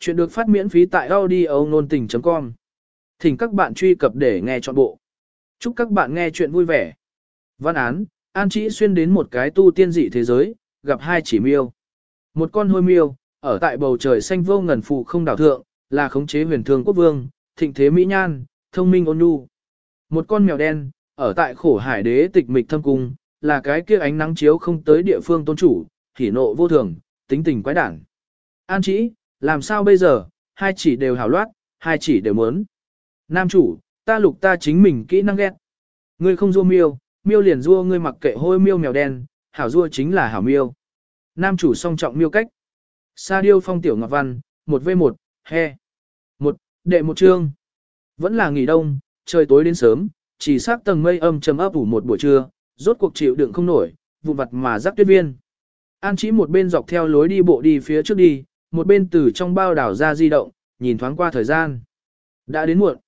Chuyện được phát miễn phí tại audio nôn tình.com. Thỉnh các bạn truy cập để nghe trọn bộ. Chúc các bạn nghe chuyện vui vẻ. Văn án, An Chỉ xuyên đến một cái tu tiên dị thế giới, gặp hai chỉ miêu. Một con hôi miêu, ở tại bầu trời xanh vô ngần phụ không đảo thượng, là khống chế huyền thương quốc vương, thịnh thế mỹ nhan, thông minh ôn nhu. Một con mèo đen, ở tại khổ hải đế tịch mịch thâm cung, là cái kia ánh nắng chiếu không tới địa phương tôn chủ, hỉ nộ vô thường, tính tình quái đản. An chỉ, làm sao bây giờ, hai chỉ đều hảo loát, hai chỉ đều muốn. Nam chủ, ta lục ta chính mình kỹ năng ghét. Ngươi không rua miêu, miêu liền rua ngươi mặc kệ hôi miêu mèo đen, hảo rua chính là hảo miêu. Nam chủ song trọng miêu cách. Sa điêu phong tiểu ngọc văn, 1v1, he. Một, đệ một chương. Vẫn là nghỉ đông, trời tối đến sớm, chỉ sát tầng mây âm trầm ấp ủ một buổi trưa, rốt cuộc chịu đựng không nổi, vụn vặt mà rắc tuyết viên. An chỉ một bên dọc theo lối đi bộ đi phía trước đi, một bên từ trong bao đảo ra di động, nhìn thoáng qua thời gian. Đã đến muộn.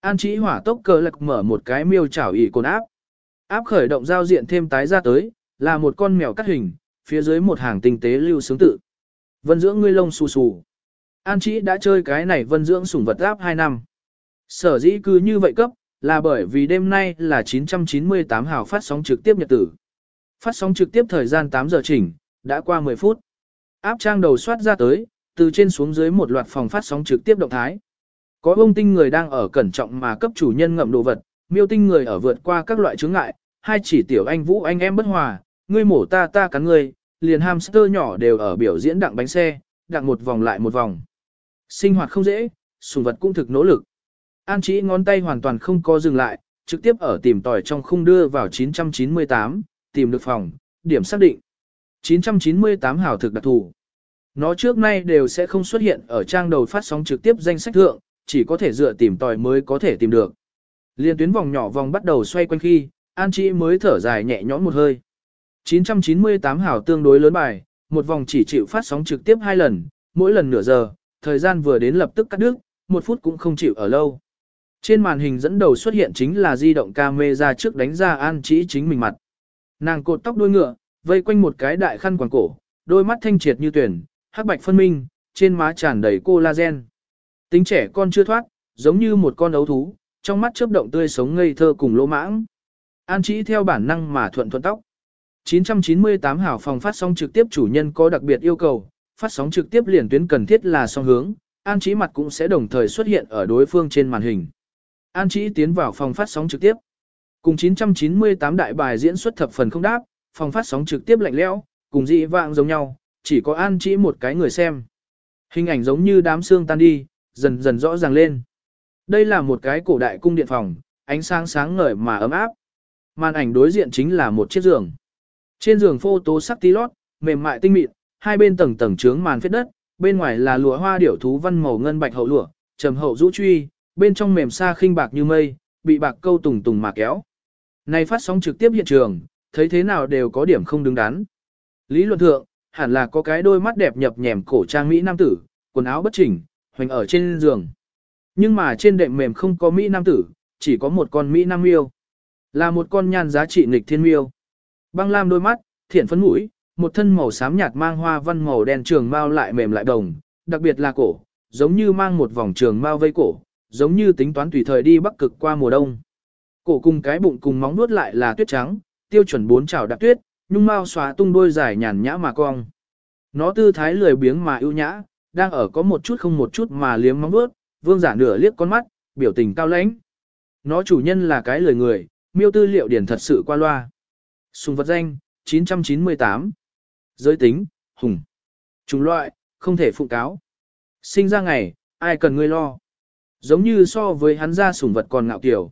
An Trí hỏa tốc cờ lạc mở một cái miêu chảo ỉ cồn áp. Áp khởi động giao diện thêm tái ra tới, là một con mèo cắt hình, phía dưới một hàng tinh tế lưu sướng tự. Vân dưỡng ngươi lông xù xù. An Trí đã chơi cái này vân dưỡng sủng vật áp 2 năm. Sở dĩ cứ như vậy cấp, là bởi vì đêm nay là 998 hào phát sóng trực tiếp nhật tử. Phát sóng trực tiếp thời gian 8 giờ chỉnh, đã qua 10 phút. Áp trang đầu soát ra tới, từ trên xuống dưới một loạt phòng phát sóng trực tiếp động thái. Có bông tinh người đang ở cẩn trọng mà cấp chủ nhân ngậm đồ vật, miêu tinh người ở vượt qua các loại chướng ngại, hai chỉ tiểu anh vũ anh em bất hòa, ngươi mổ ta ta cắn ngươi, liền hamster nhỏ đều ở biểu diễn đặng bánh xe, đặng một vòng lại một vòng. Sinh hoạt không dễ, sùng vật cũng thực nỗ lực. An chỉ ngón tay hoàn toàn không có dừng lại, trực tiếp ở tìm tòi trong khung đưa vào 998, tìm được phòng, điểm xác định. 998 hảo thực đặc thù. Nó trước nay đều sẽ không xuất hiện ở trang đầu phát sóng trực tiếp danh sách thượng, chỉ có thể dựa tìm tòi mới có thể tìm được. Liên tuyến vòng nhỏ vòng bắt đầu xoay quanh khi, An Chi mới thở dài nhẹ nhõm một hơi. 998 hảo tương đối lớn bài, một vòng chỉ chịu phát sóng trực tiếp hai lần, mỗi lần nửa giờ, thời gian vừa đến lập tức cắt đứt, một phút cũng không chịu ở lâu. Trên màn hình dẫn đầu xuất hiện chính là di động camera trước đánh ra An Chi chính mình mặt. Nàng cột tóc đuôi ngựa, vây quanh một cái đại khăn quàng cổ, đôi mắt thanh triệt như tuyển, hắc bạch phân minh, trên má tràn đầy collagen. Tính trẻ con chưa thoát, giống như một con ấu thú, trong mắt chớp động tươi sống ngây thơ cùng lỗ mãng. An Trí theo bản năng mà thuận thuận tóc. 998 hảo phòng phát sóng trực tiếp chủ nhân có đặc biệt yêu cầu, phát sóng trực tiếp liền tuyến cần thiết là song hướng, An Trí mặt cũng sẽ đồng thời xuất hiện ở đối phương trên màn hình. An Trí tiến vào phòng phát sóng trực tiếp. Cùng 998 đại bài diễn xuất thập phần không đáp, phòng phát sóng trực tiếp lạnh lẽo, cùng dị vạng giống nhau, chỉ có an chỉ một cái người xem. Hình ảnh giống như đám xương tan đi, dần dần rõ ràng lên. Đây là một cái cổ đại cung điện phòng, ánh sáng sáng ngời mà ấm áp. Màn ảnh đối diện chính là một chiếc giường. Trên giường phô tố sắc tí lót, mềm mại tinh mịn, hai bên tầng tầng trướng màn phết đất, bên ngoài là lụa hoa điểu thú văn màu ngân bạch hậu lụa, trầm hậu rũ truy, bên trong mềm xa khinh bạc như mây, bị bạc câu tùng tùng mà kéo. Này phát sóng trực tiếp hiện trường, thấy thế nào đều có điểm không đứng đắn. Lý luận thượng, hẳn là có cái đôi mắt đẹp nhập nhèm cổ trang Mỹ nam tử, quần áo bất chỉnh, hoành ở trên giường. Nhưng mà trên đệm mềm không có Mỹ nam tử, chỉ có một con Mỹ nam miêu. Là một con nhan giá trị nghịch thiên miêu. Băng lam đôi mắt, thiện phấn mũi, một thân màu xám nhạt mang hoa văn màu đen trường mau lại mềm lại đồng, đặc biệt là cổ, giống như mang một vòng trường mau vây cổ, giống như tính toán tùy thời đi bắc cực qua mùa đông. Cổ cùng cái bụng cùng móng nuốt lại là tuyết trắng, tiêu chuẩn bốn chảo đạp tuyết, nhung mau xóa tung đôi dài nhàn nhã mà cong. Nó tư thái lười biếng mà ưu nhã, đang ở có một chút không một chút mà liếm móng nuốt, vương giả nửa liếc con mắt, biểu tình cao lãnh. Nó chủ nhân là cái lười người, miêu tư liệu điển thật sự qua loa. Sùng vật danh, 998. Giới tính, hùng. Chủng loại, không thể phụ cáo. Sinh ra ngày, ai cần ngươi lo. Giống như so với hắn ra sùng vật còn ngạo kiểu.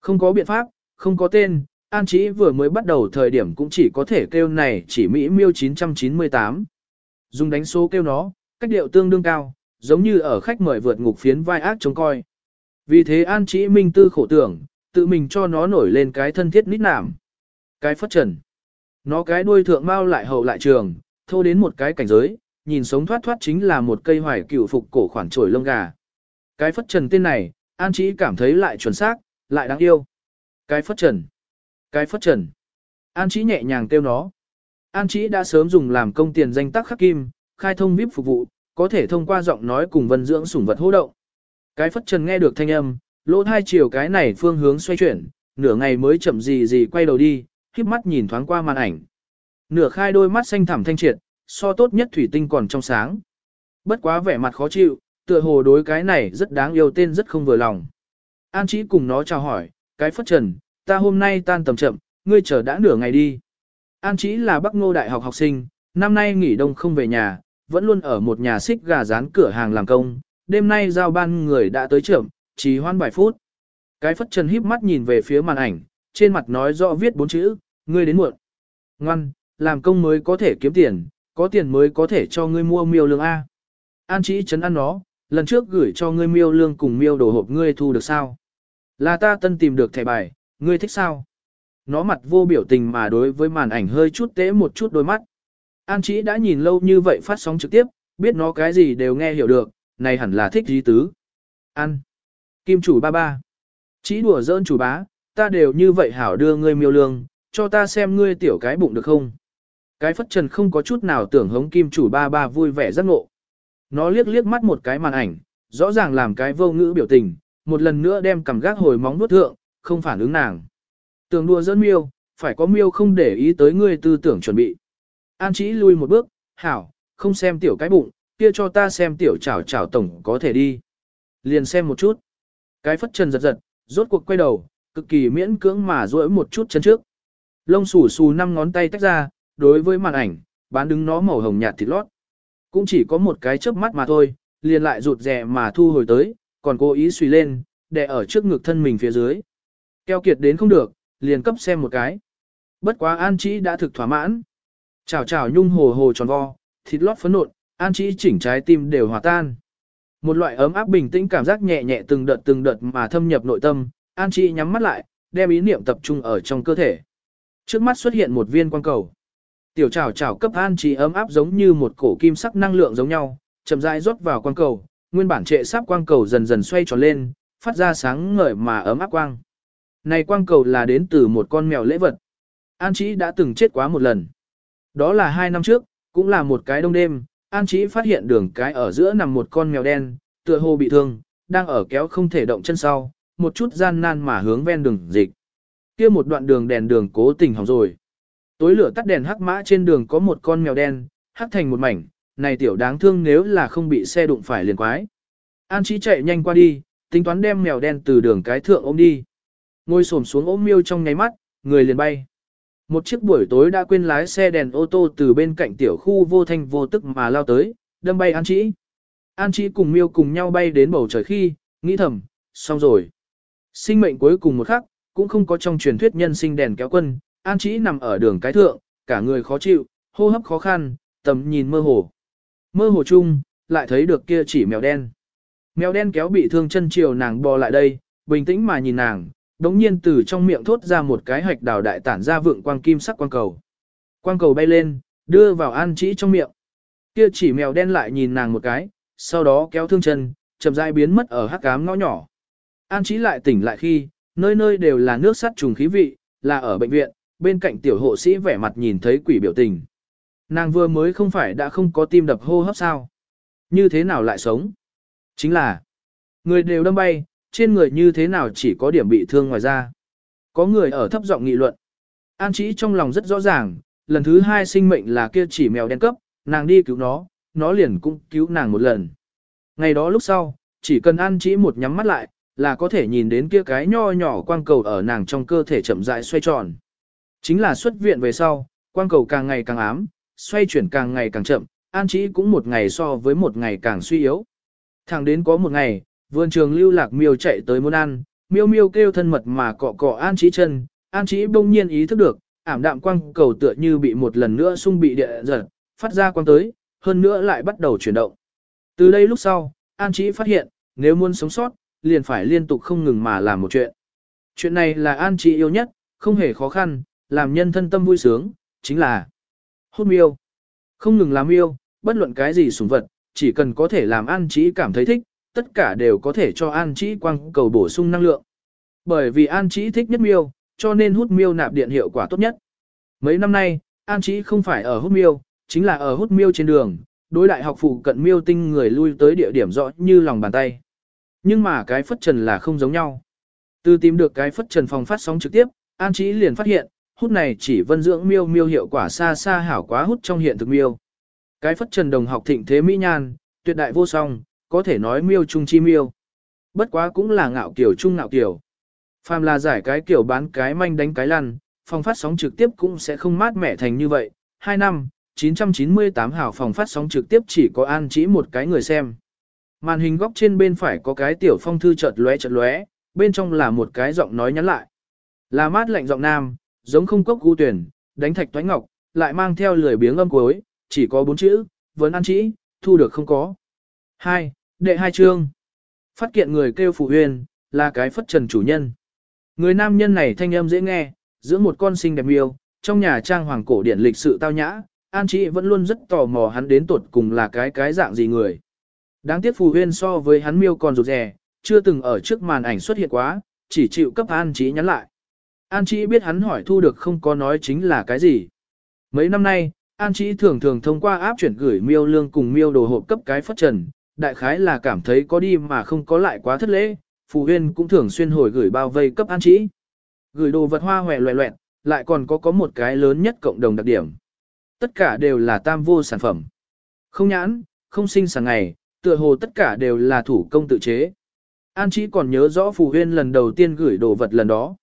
Không có biện pháp, không có tên, An Chí vừa mới bắt đầu thời điểm cũng chỉ có thể kêu này chỉ Mỹ miêu 998. Dùng đánh số kêu nó, cách điệu tương đương cao, giống như ở khách mời vượt ngục phiến vai ác chống coi. Vì thế An Chí minh tư khổ tưởng, tự mình cho nó nổi lên cái thân thiết nít nảm. Cái phất trần. Nó cái đuôi thượng mau lại hậu lại trường, thô đến một cái cảnh giới, nhìn sống thoát thoát chính là một cây hoài cựu phục cổ khoản trổi lông gà. Cái phất trần tên này, An Chí cảm thấy lại chuẩn xác, lại đáng yêu. Cái phất trần. Cái phất trần. An Chí nhẹ nhàng kêu nó. An Chí đã sớm dùng làm công tiền danh tác khắc kim, khai thông VIP phục vụ, có thể thông qua giọng nói cùng vân dưỡng sủng vật hô động. Cái phất trần nghe được thanh âm, lỗ thai chiều cái này phương hướng xoay chuyển, nửa ngày mới chậm gì gì quay đầu đi, khiếp mắt nhìn thoáng qua màn ảnh. Nửa khai đôi mắt xanh thẳm thanh triệt, so tốt nhất thủy tinh còn trong sáng. Bất quá vẻ mặt khó chịu, tựa hồ đối cái này rất đáng yêu tên rất không vừa lòng. An Chí cùng nó chào hỏi, cái phất trần, ta hôm nay tan tầm chậm, ngươi chờ đã nửa ngày đi. An Chí là Bắc Ngô Đại học học sinh, năm nay nghỉ đông không về nhà, vẫn luôn ở một nhà xích gà rán cửa hàng làm công, đêm nay giao ban người đã tới trưởng, chỉ hoan vài phút. Cái phất trần híp mắt nhìn về phía màn ảnh, trên mặt nói rõ viết bốn chữ, ngươi đến muộn. Ngoan, làm công mới có thể kiếm tiền, có tiền mới có thể cho ngươi mua miêu lương A. An Chí chấn ăn nó, lần trước gửi cho ngươi miêu lương cùng miêu đồ hộp ngươi thu được sao? Là ta tân tìm được thẻ bài, ngươi thích sao? Nó mặt vô biểu tình mà đối với màn ảnh hơi chút tế một chút đôi mắt. An Chí đã nhìn lâu như vậy phát sóng trực tiếp, biết nó cái gì đều nghe hiểu được, này hẳn là thích gì tứ. An, Kim chủ ba ba. Chí đùa giỡn chủ bá, ta đều như vậy hảo đưa ngươi miêu lương, cho ta xem ngươi tiểu cái bụng được không? Cái phất trần không có chút nào tưởng hống kim chủ ba ba vui vẻ rất ngộ. Nó liếc liếc mắt một cái màn ảnh, rõ ràng làm cái vô ngữ biểu tình, một lần nữa đem cầm gác hồi móng vuốt thượng, không phản ứng nàng. Tưởng đùa dẫn miêu, phải có miêu không để ý tới ngươi tư tưởng chuẩn bị. An chỉ lui một bước, hảo, không xem tiểu cái bụng, kia cho ta xem tiểu chảo chảo tổng có thể đi. Liền xem một chút. Cái phất trần giật giật, rốt cuộc quay đầu, cực kỳ miễn cưỡng mà duỗi một chút chân trước. Lông xù xù năm ngón tay tách ra, đối với màn ảnh, bán đứng nó màu hồng nhạt thịt lót. Cũng chỉ có một cái chớp mắt mà thôi, liền lại rụt rè mà thu hồi tới, còn cố ý suy lên, để ở trước ngực thân mình phía dưới. Keo kiệt đến không được, liền cấp xem một cái. Bất quá An Chí đã thực thỏa mãn. Chào chào nhung hồ hồ tròn vo, thịt lót phấn nộn, An Chí chỉnh trái tim đều hòa tan. Một loại ấm áp bình tĩnh cảm giác nhẹ nhẹ từng đợt từng đợt mà thâm nhập nội tâm, An Chí nhắm mắt lại, đem ý niệm tập trung ở trong cơ thể. Trước mắt xuất hiện một viên quang cầu. Tiểu trảo trảo cấp An Chí ấm áp giống như một cổ kim sắc năng lượng giống nhau, chậm rãi rót vào quang cầu, nguyên bản trệ sắp quang cầu dần dần xoay tròn lên, phát ra sáng ngời mà ấm áp quang. Này quang cầu là đến từ một con mèo lễ vật. An Chí đã từng chết quá một lần. Đó là hai năm trước, cũng là một cái đông đêm, An Chí phát hiện đường cái ở giữa nằm một con mèo đen, tựa hồ bị thương, đang ở kéo không thể động chân sau, một chút gian nan mà hướng ven đường dịch. Kia một đoạn đường đèn đường cố tình hỏng rồi. Tối lửa tắt đèn hắc mã trên đường có một con mèo đen, hắc thành một mảnh, này tiểu đáng thương nếu là không bị xe đụng phải liền quái. An Chí chạy nhanh qua đi, tính toán đem mèo đen từ đường cái thượng ôm đi. Ngồi xổm xuống ôm miêu trong nháy mắt, người liền bay. Một chiếc buổi tối đã quên lái xe đèn ô tô từ bên cạnh tiểu khu vô thanh vô tức mà lao tới, đâm bay An Chí. An Chí cùng miêu cùng nhau bay đến bầu trời khi, nghĩ thầm, xong rồi. Sinh mệnh cuối cùng một khắc, cũng không có trong truyền thuyết nhân sinh đèn kéo quân, An Chí nằm ở đường cái thượng, cả người khó chịu, hô hấp khó khăn, tầm nhìn mơ hồ. Mơ hồ chung, lại thấy được kia chỉ mèo đen. Mèo đen kéo bị thương chân chiều nàng bò lại đây, bình tĩnh mà nhìn nàng, đống nhiên từ trong miệng thốt ra một cái hạch đào đại tản ra vượng quang kim sắc quang cầu. Quang cầu bay lên, đưa vào an chỉ trong miệng. Kia chỉ mèo đen lại nhìn nàng một cái, sau đó kéo thương chân, chậm rãi biến mất ở hắc ám ngõ nhỏ. An chỉ lại tỉnh lại khi, nơi nơi đều là nước sắt trùng khí vị, là ở bệnh viện, bên cạnh tiểu hộ sĩ vẻ mặt nhìn thấy quỷ biểu tình. Nàng vừa mới không phải đã không có tim đập hô hấp sao? Như thế nào lại sống? Chính là, người đều đâm bay, trên người như thế nào chỉ có điểm bị thương ngoài ra. Có người ở thấp giọng nghị luận. An chỉ trong lòng rất rõ ràng, lần thứ hai sinh mệnh là kia chỉ mèo đen cấp, nàng đi cứu nó, nó liền cũng cứu nàng một lần. Ngày đó lúc sau, chỉ cần An chỉ một nhắm mắt lại, là có thể nhìn đến kia cái nho nhỏ quang cầu ở nàng trong cơ thể chậm rãi xoay tròn. Chính là xuất viện về sau, quang cầu càng ngày càng ám, xoay chuyển càng ngày càng chậm, An Chí cũng một ngày so với một ngày càng suy yếu. Thẳng đến có một ngày, vườn trường lưu lạc miêu chạy tới muốn ăn, miêu miêu kêu thân mật mà cọ cọ An trí chân, An trí bỗng nhiên ý thức được, ảm đạm quang cầu tựa như bị một lần nữa xung bị địa giật, phát ra quang tới, hơn nữa lại bắt đầu chuyển động. Từ đây lúc sau, An trí phát hiện, nếu muốn sống sót, liền phải liên tục không ngừng mà làm một chuyện. Chuyện này là An trí yêu nhất, không hề khó khăn, làm nhân thân tâm vui sướng, chính là hút miêu. Không ngừng làm miêu, bất luận cái gì sủng vật, chỉ cần có thể làm An trí cảm thấy thích, tất cả đều có thể cho An Chí quang cầu bổ sung năng lượng. Bởi vì An Chí thích nhất miêu, cho nên hút miêu nạp điện hiệu quả tốt nhất. Mấy năm nay, An Chí không phải ở hút miêu, chính là ở hút miêu trên đường, đối đại học phụ cận miêu tinh người lui tới địa điểm rõ như lòng bàn tay. Nhưng mà cái phất trần là không giống nhau. Từ tìm được cái phất trần phòng phát sóng trực tiếp, An Chí liền phát hiện, hút này chỉ vân dưỡng miêu miêu hiệu quả xa xa hảo quá hút trong hiện thực miêu. Cái phất trần đồng học thịnh thế mỹ nhan, tuyệt đại vô song, có thể nói miêu trung chi miêu. Bất quá cũng là ngạo kiểu trung ngạo kiểu. Phàm là giải cái kiểu bán cái manh đánh cái lăn, phòng phát sóng trực tiếp cũng sẽ không mát mẻ thành như vậy. 2 năm, 998 hảo phòng phát sóng trực tiếp chỉ có an chỉ một cái người xem. Màn hình góc trên bên phải có cái tiểu phong thư chợt lóe chợt lóe, bên trong là một cái giọng nói nhắn lại. Là mát lạnh giọng nam, giống không cốc gu tuyển, đánh thạch toái ngọc, lại mang theo lười biếng âm cuối, chỉ có bốn chữ, vẫn an chỉ, thu được không có. 2. Đệ hai chương. Phát kiện người kêu phụ huyên, là cái phất trần chủ nhân. Người nam nhân này thanh âm dễ nghe, giữa một con xinh đẹp miêu, trong nhà trang hoàng cổ điển lịch sự tao nhã, An Chị vẫn luôn rất tò mò hắn đến tuột cùng là cái cái dạng gì người. Đáng tiếc phù huyên so với hắn miêu còn rụt rè, chưa từng ở trước màn ảnh xuất hiện quá, chỉ chịu cấp An Chị nhắn lại. An Chị biết hắn hỏi thu được không có nói chính là cái gì. Mấy năm nay, An Chị thường thường thông qua áp chuyển gửi miêu lương cùng miêu đồ hộp cấp cái phất trần, đại khái là cảm thấy có đi mà không có lại quá thất lễ, phù huyên cũng thường xuyên hồi gửi bao vây cấp An trí, Gửi đồ vật hoa hòe loẹ loẹt, lại còn có có một cái lớn nhất cộng đồng đặc điểm. Tất cả đều là tam vô sản phẩm. Không nhãn, không sinh sản ngày, tựa hồ tất cả đều là thủ công tự chế. An Chí còn nhớ rõ phù huyên lần đầu tiên gửi đồ vật lần đó.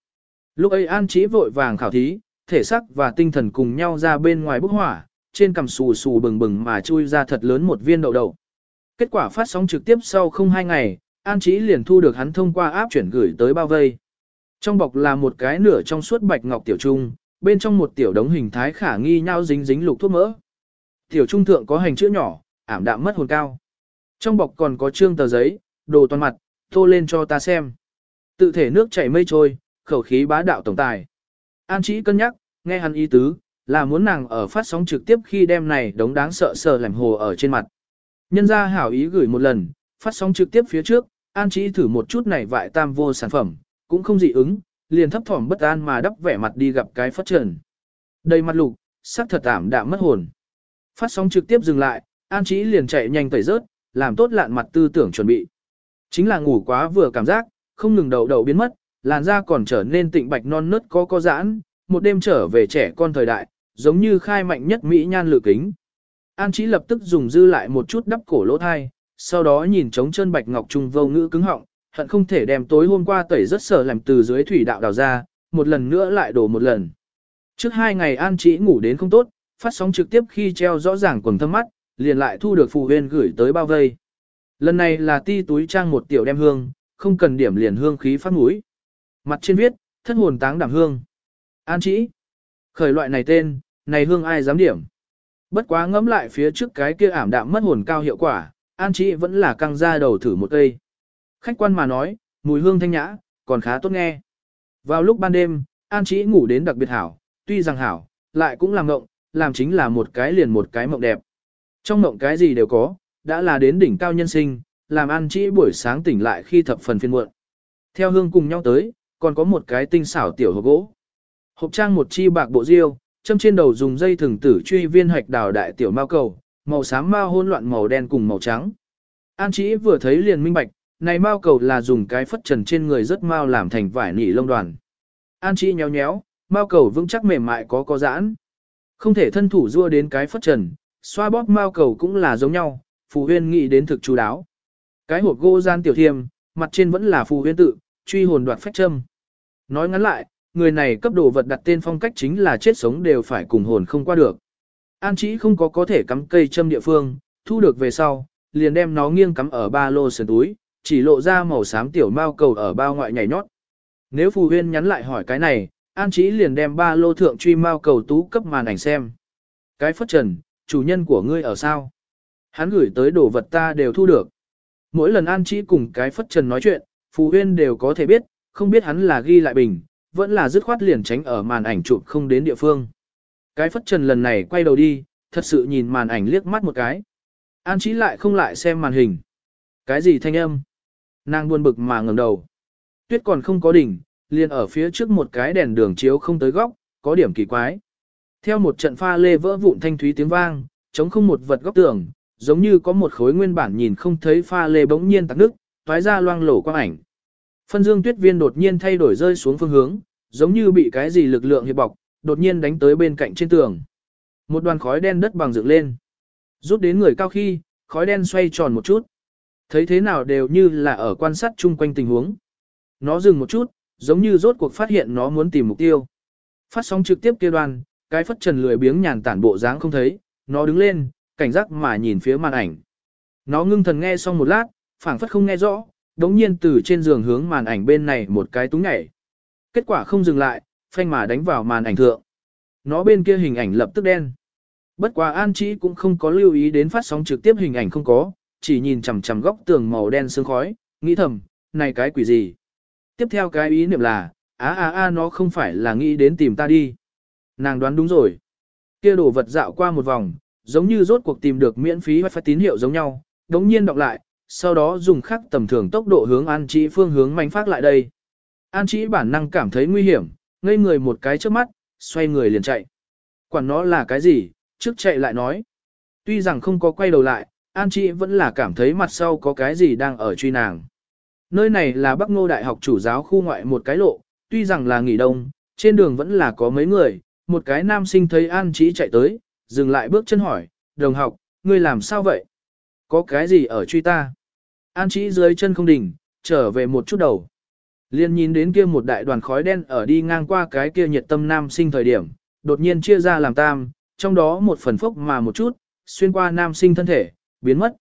Lúc ấy An Chí vội vàng khảo thí, thể xác và tinh thần cùng nhau ra bên ngoài bức hỏa, trên cằm xù xù bừng bừng mà chui ra thật lớn một viên đậu đậu. Kết quả phát sóng trực tiếp sau không hai ngày, An Chí liền thu được hắn thông qua áp chuyển gửi tới bao vây. Trong bọc là một cái nửa trong suốt bạch ngọc tiểu trung, bên trong một tiểu đống hình thái khả nghi nhau dính dính lục thuốc mỡ. Tiểu trung thượng có hành chữ nhỏ, ảm đạm mất hồn cao. Trong bọc còn có trương tờ giấy, đồ toàn mặt, tô lên cho ta xem. Tự thể nước chảy mây trôi, khẩu khí bá đạo tổng tài. An Chí cân nhắc, nghe hắn ý tứ, là muốn nàng ở phát sóng trực tiếp khi đem này đống đáng sợ sờ làm hồ ở trên mặt. Nhân ra hảo ý gửi một lần, phát sóng trực tiếp phía trước, An Chí thử một chút này vại tam vô sản phẩm, cũng không dị ứng, liền thấp thỏm bất an mà đắp vẻ mặt đi gặp cái phát trần. Đầy mặt lục, sắc thật ảm đạm mất hồn. Phát sóng trực tiếp dừng lại, An Chí liền chạy nhanh tẩy rớt, làm tốt lạn mặt tư tưởng chuẩn bị. Chính là ngủ quá vừa cảm giác, không ngừng đầu đầu biến mất, làn da còn trở nên tịnh bạch non nớt có có giãn, một đêm trở về trẻ con thời đại, giống như khai mạnh nhất mỹ nhan lự kính. An Chí lập tức dùng dư lại một chút đắp cổ lỗ thai, sau đó nhìn trống chân bạch ngọc trung vô ngữ cứng họng, hận không thể đem tối hôm qua tẩy rất sợ làm từ dưới thủy đạo đào ra, một lần nữa lại đổ một lần. Trước hai ngày An Chí ngủ đến không tốt, phát sóng trực tiếp khi treo rõ ràng quần thâm mắt, liền lại thu được phù huyên gửi tới bao vây. Lần này là ti túi trang một tiểu đem hương, không cần điểm liền hương khí phát mũi. Mặt trên viết, thất hồn táng đảm hương. An Chí. Khởi loại này tên, này hương ai dám điểm. Bất quá ngẫm lại phía trước cái kia ảm đạm mất hồn cao hiệu quả, An Chị vẫn là căng ra đầu thử một cây. Khách quan mà nói, mùi hương thanh nhã, còn khá tốt nghe. Vào lúc ban đêm, An Chị ngủ đến đặc biệt hảo, tuy rằng hảo, lại cũng làm ngộng, làm chính là một cái liền một cái mộng đẹp. Trong mộng cái gì đều có, đã là đến đỉnh cao nhân sinh, làm An Chị buổi sáng tỉnh lại khi thập phần phiên muộn. Theo hương cùng nhau tới, còn có một cái tinh xảo tiểu hộp gỗ. Hộp trang một chi bạc bộ diêu, châm trên đầu dùng dây thừng tử truy viên hoạch đào đại tiểu mao cầu, màu xám mao hỗn loạn màu đen cùng màu trắng. An Chí vừa thấy liền minh bạch, này mao cầu là dùng cái phất trần trên người rất mao làm thành vải nỉ lông đoàn. An Chí nhéo nhéo, mao cầu vững chắc mềm mại có có giãn. Không thể thân thủ rua đến cái phất trần, xoa bóp mao cầu cũng là giống nhau, phù huyên nghĩ đến thực chú đáo. Cái hộp gỗ gian tiểu thiêm, mặt trên vẫn là phù huyên tự, truy hồn đoạt phách châm. Nói ngắn lại, người này cấp đồ vật đặt tên phong cách chính là chết sống đều phải cùng hồn không qua được. An Chí không có có thể cắm cây châm địa phương, thu được về sau, liền đem nó nghiêng cắm ở ba lô sườn túi, chỉ lộ ra màu xám tiểu mao cầu ở bao ngoại nhảy nhót. Nếu phù huyên nhắn lại hỏi cái này, An Chí liền đem ba lô thượng truy mao cầu tú cấp màn ảnh xem. Cái phất trần, chủ nhân của ngươi ở sao? Hắn gửi tới đồ vật ta đều thu được. Mỗi lần An Chí cùng cái phất trần nói chuyện, phù huyên đều có thể biết, không biết hắn là ghi lại bình, vẫn là dứt khoát liền tránh ở màn ảnh chụp không đến địa phương. Cái phất trần lần này quay đầu đi, thật sự nhìn màn ảnh liếc mắt một cái. An Chí lại không lại xem màn hình. Cái gì thanh âm? Nàng buồn bực mà ngẩng đầu. Tuyết còn không có đỉnh, liền ở phía trước một cái đèn đường chiếu không tới góc, có điểm kỳ quái. Theo một trận pha lê vỡ vụn thanh thúy tiếng vang, chống không một vật góc tường, giống như có một khối nguyên bản nhìn không thấy pha lê bỗng nhiên tắc nước, toái ra loang lổ quang ảnh. Phân dương tuyết viên đột nhiên thay đổi rơi xuống phương hướng, giống như bị cái gì lực lượng hiệp bọc, đột nhiên đánh tới bên cạnh trên tường. Một đoàn khói đen đất bằng dựng lên. Rút đến người cao khi, khói đen xoay tròn một chút. Thấy thế nào đều như là ở quan sát chung quanh tình huống. Nó dừng một chút, giống như rốt cuộc phát hiện nó muốn tìm mục tiêu. Phát sóng trực tiếp kia đoàn, cái phất trần lười biếng nhàn tản bộ dáng không thấy, nó đứng lên, cảnh giác mà nhìn phía màn ảnh. Nó ngưng thần nghe xong một lát, phảng phất không nghe rõ, đống nhiên từ trên giường hướng màn ảnh bên này một cái túng nhảy. Kết quả không dừng lại, phanh mà đánh vào màn ảnh thượng. Nó bên kia hình ảnh lập tức đen. Bất quá An Chí cũng không có lưu ý đến phát sóng trực tiếp hình ảnh không có, chỉ nhìn chằm chằm góc tường màu đen sương khói, nghĩ thầm, này cái quỷ gì? Tiếp theo cái ý niệm là, á á á nó không phải là nghĩ đến tìm ta đi. Nàng đoán đúng rồi. Kia đồ vật dạo qua một vòng, giống như rốt cuộc tìm được miễn phí wifi tín hiệu giống nhau, đống nhiên đọc lại, sau đó dùng khắc tầm thường tốc độ hướng An Chí phương hướng mạnh phát lại đây. An Chí bản năng cảm thấy nguy hiểm, ngây người một cái trước mắt, xoay người liền chạy. Quản nó là cái gì, trước chạy lại nói. Tuy rằng không có quay đầu lại, An Chí vẫn là cảm thấy mặt sau có cái gì đang ở truy nàng. Nơi này là Bắc Ngô Đại học chủ giáo khu ngoại một cái lộ, tuy rằng là nghỉ đông, trên đường vẫn là có mấy người, một cái nam sinh thấy An Chí chạy tới, dừng lại bước chân hỏi, đồng học, ngươi làm sao vậy? Có cái gì ở truy ta? An Trí dưới chân không đỉnh, trở về một chút đầu. Liên nhìn đến kia một đại đoàn khói đen ở đi ngang qua cái kia nhiệt tâm nam sinh thời điểm, đột nhiên chia ra làm tam, trong đó một phần phốc mà một chút, xuyên qua nam sinh thân thể, biến mất.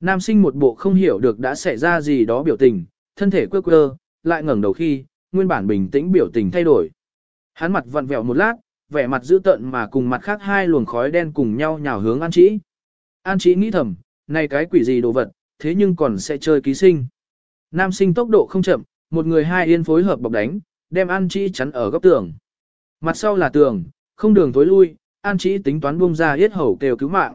Nam sinh một bộ không hiểu được đã xảy ra gì đó biểu tình, thân thể quơ quơ, lại ngẩng đầu khi, nguyên bản bình tĩnh biểu tình thay đổi. Hắn mặt vặn vẹo một lát, vẻ mặt dữ tợn mà cùng mặt khác hai luồng khói đen cùng nhau nhào hướng An Chí. An Chí nghĩ thầm, này cái quỷ gì đồ vật, thế nhưng còn sẽ chơi ký sinh. Nam sinh tốc độ không chậm, một người hai yên phối hợp bọc đánh, đem An Chi chắn ở góc tường. Mặt sau là tường, không đường tối lui, An Chi tính toán buông ra yết hầu kêu cứu mạng.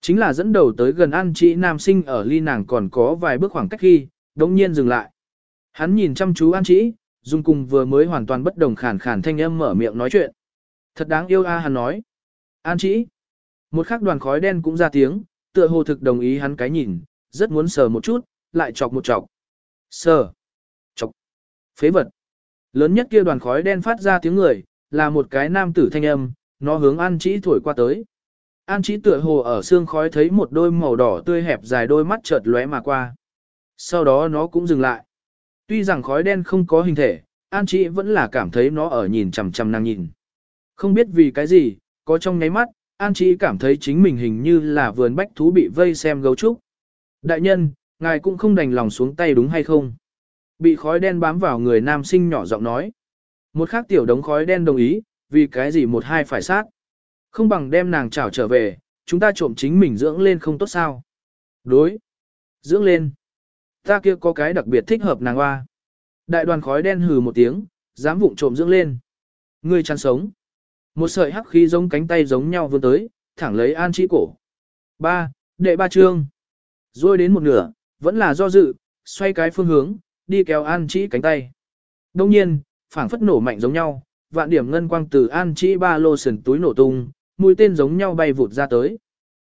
Chính là dẫn đầu tới gần An Chi nam sinh ở ly nàng còn có vài bước khoảng cách khi, đống nhiên dừng lại. Hắn nhìn chăm chú An Chi, dùng cùng vừa mới hoàn toàn bất đồng khản khản thanh âm mở miệng nói chuyện. Thật đáng yêu a hắn nói. An Chi. Một khắc đoàn khói đen cũng ra tiếng, tựa hồ thực đồng ý hắn cái nhìn, rất muốn sờ một chút, lại chọc một chọc. Sờ. Chọc. Phế vật. Lớn nhất kia đoàn khói đen phát ra tiếng người, là một cái nam tử thanh âm, nó hướng An Chí thổi qua tới. An Chí tựa hồ ở xương khói thấy một đôi màu đỏ tươi hẹp dài đôi mắt chợt lóe mà qua. Sau đó nó cũng dừng lại. Tuy rằng khói đen không có hình thể, An Chí vẫn là cảm thấy nó ở nhìn chằm chằm nàng nhìn. Không biết vì cái gì, có trong nháy mắt, An Chí cảm thấy chính mình hình như là vườn bách thú bị vây xem gấu trúc. Đại nhân, ngài cũng không đành lòng xuống tay đúng hay không? Bị khói đen bám vào người nam sinh nhỏ giọng nói. Một khác tiểu đống khói đen đồng ý, vì cái gì một hai phải sát. Không bằng đem nàng trảo trở về, chúng ta trộm chính mình dưỡng lên không tốt sao. Đối. Dưỡng lên. Ta kia có cái đặc biệt thích hợp nàng hoa. Đại đoàn khói đen hừ một tiếng, dám vụng trộm dưỡng lên. Ngươi chăn sống. Một sợi hắc khí giống cánh tay giống nhau vươn tới, thẳng lấy an trí cổ. Ba, đệ ba trương. Rồi đến một nửa, vẫn là do dự, xoay cái phương hướng, đi kéo an chi cánh tay. Đông nhiên, phảng phất nổ mạnh giống nhau, vạn điểm ngân quang từ an chi ba lô sần túi nổ tung, mũi tên giống nhau bay vụt ra tới.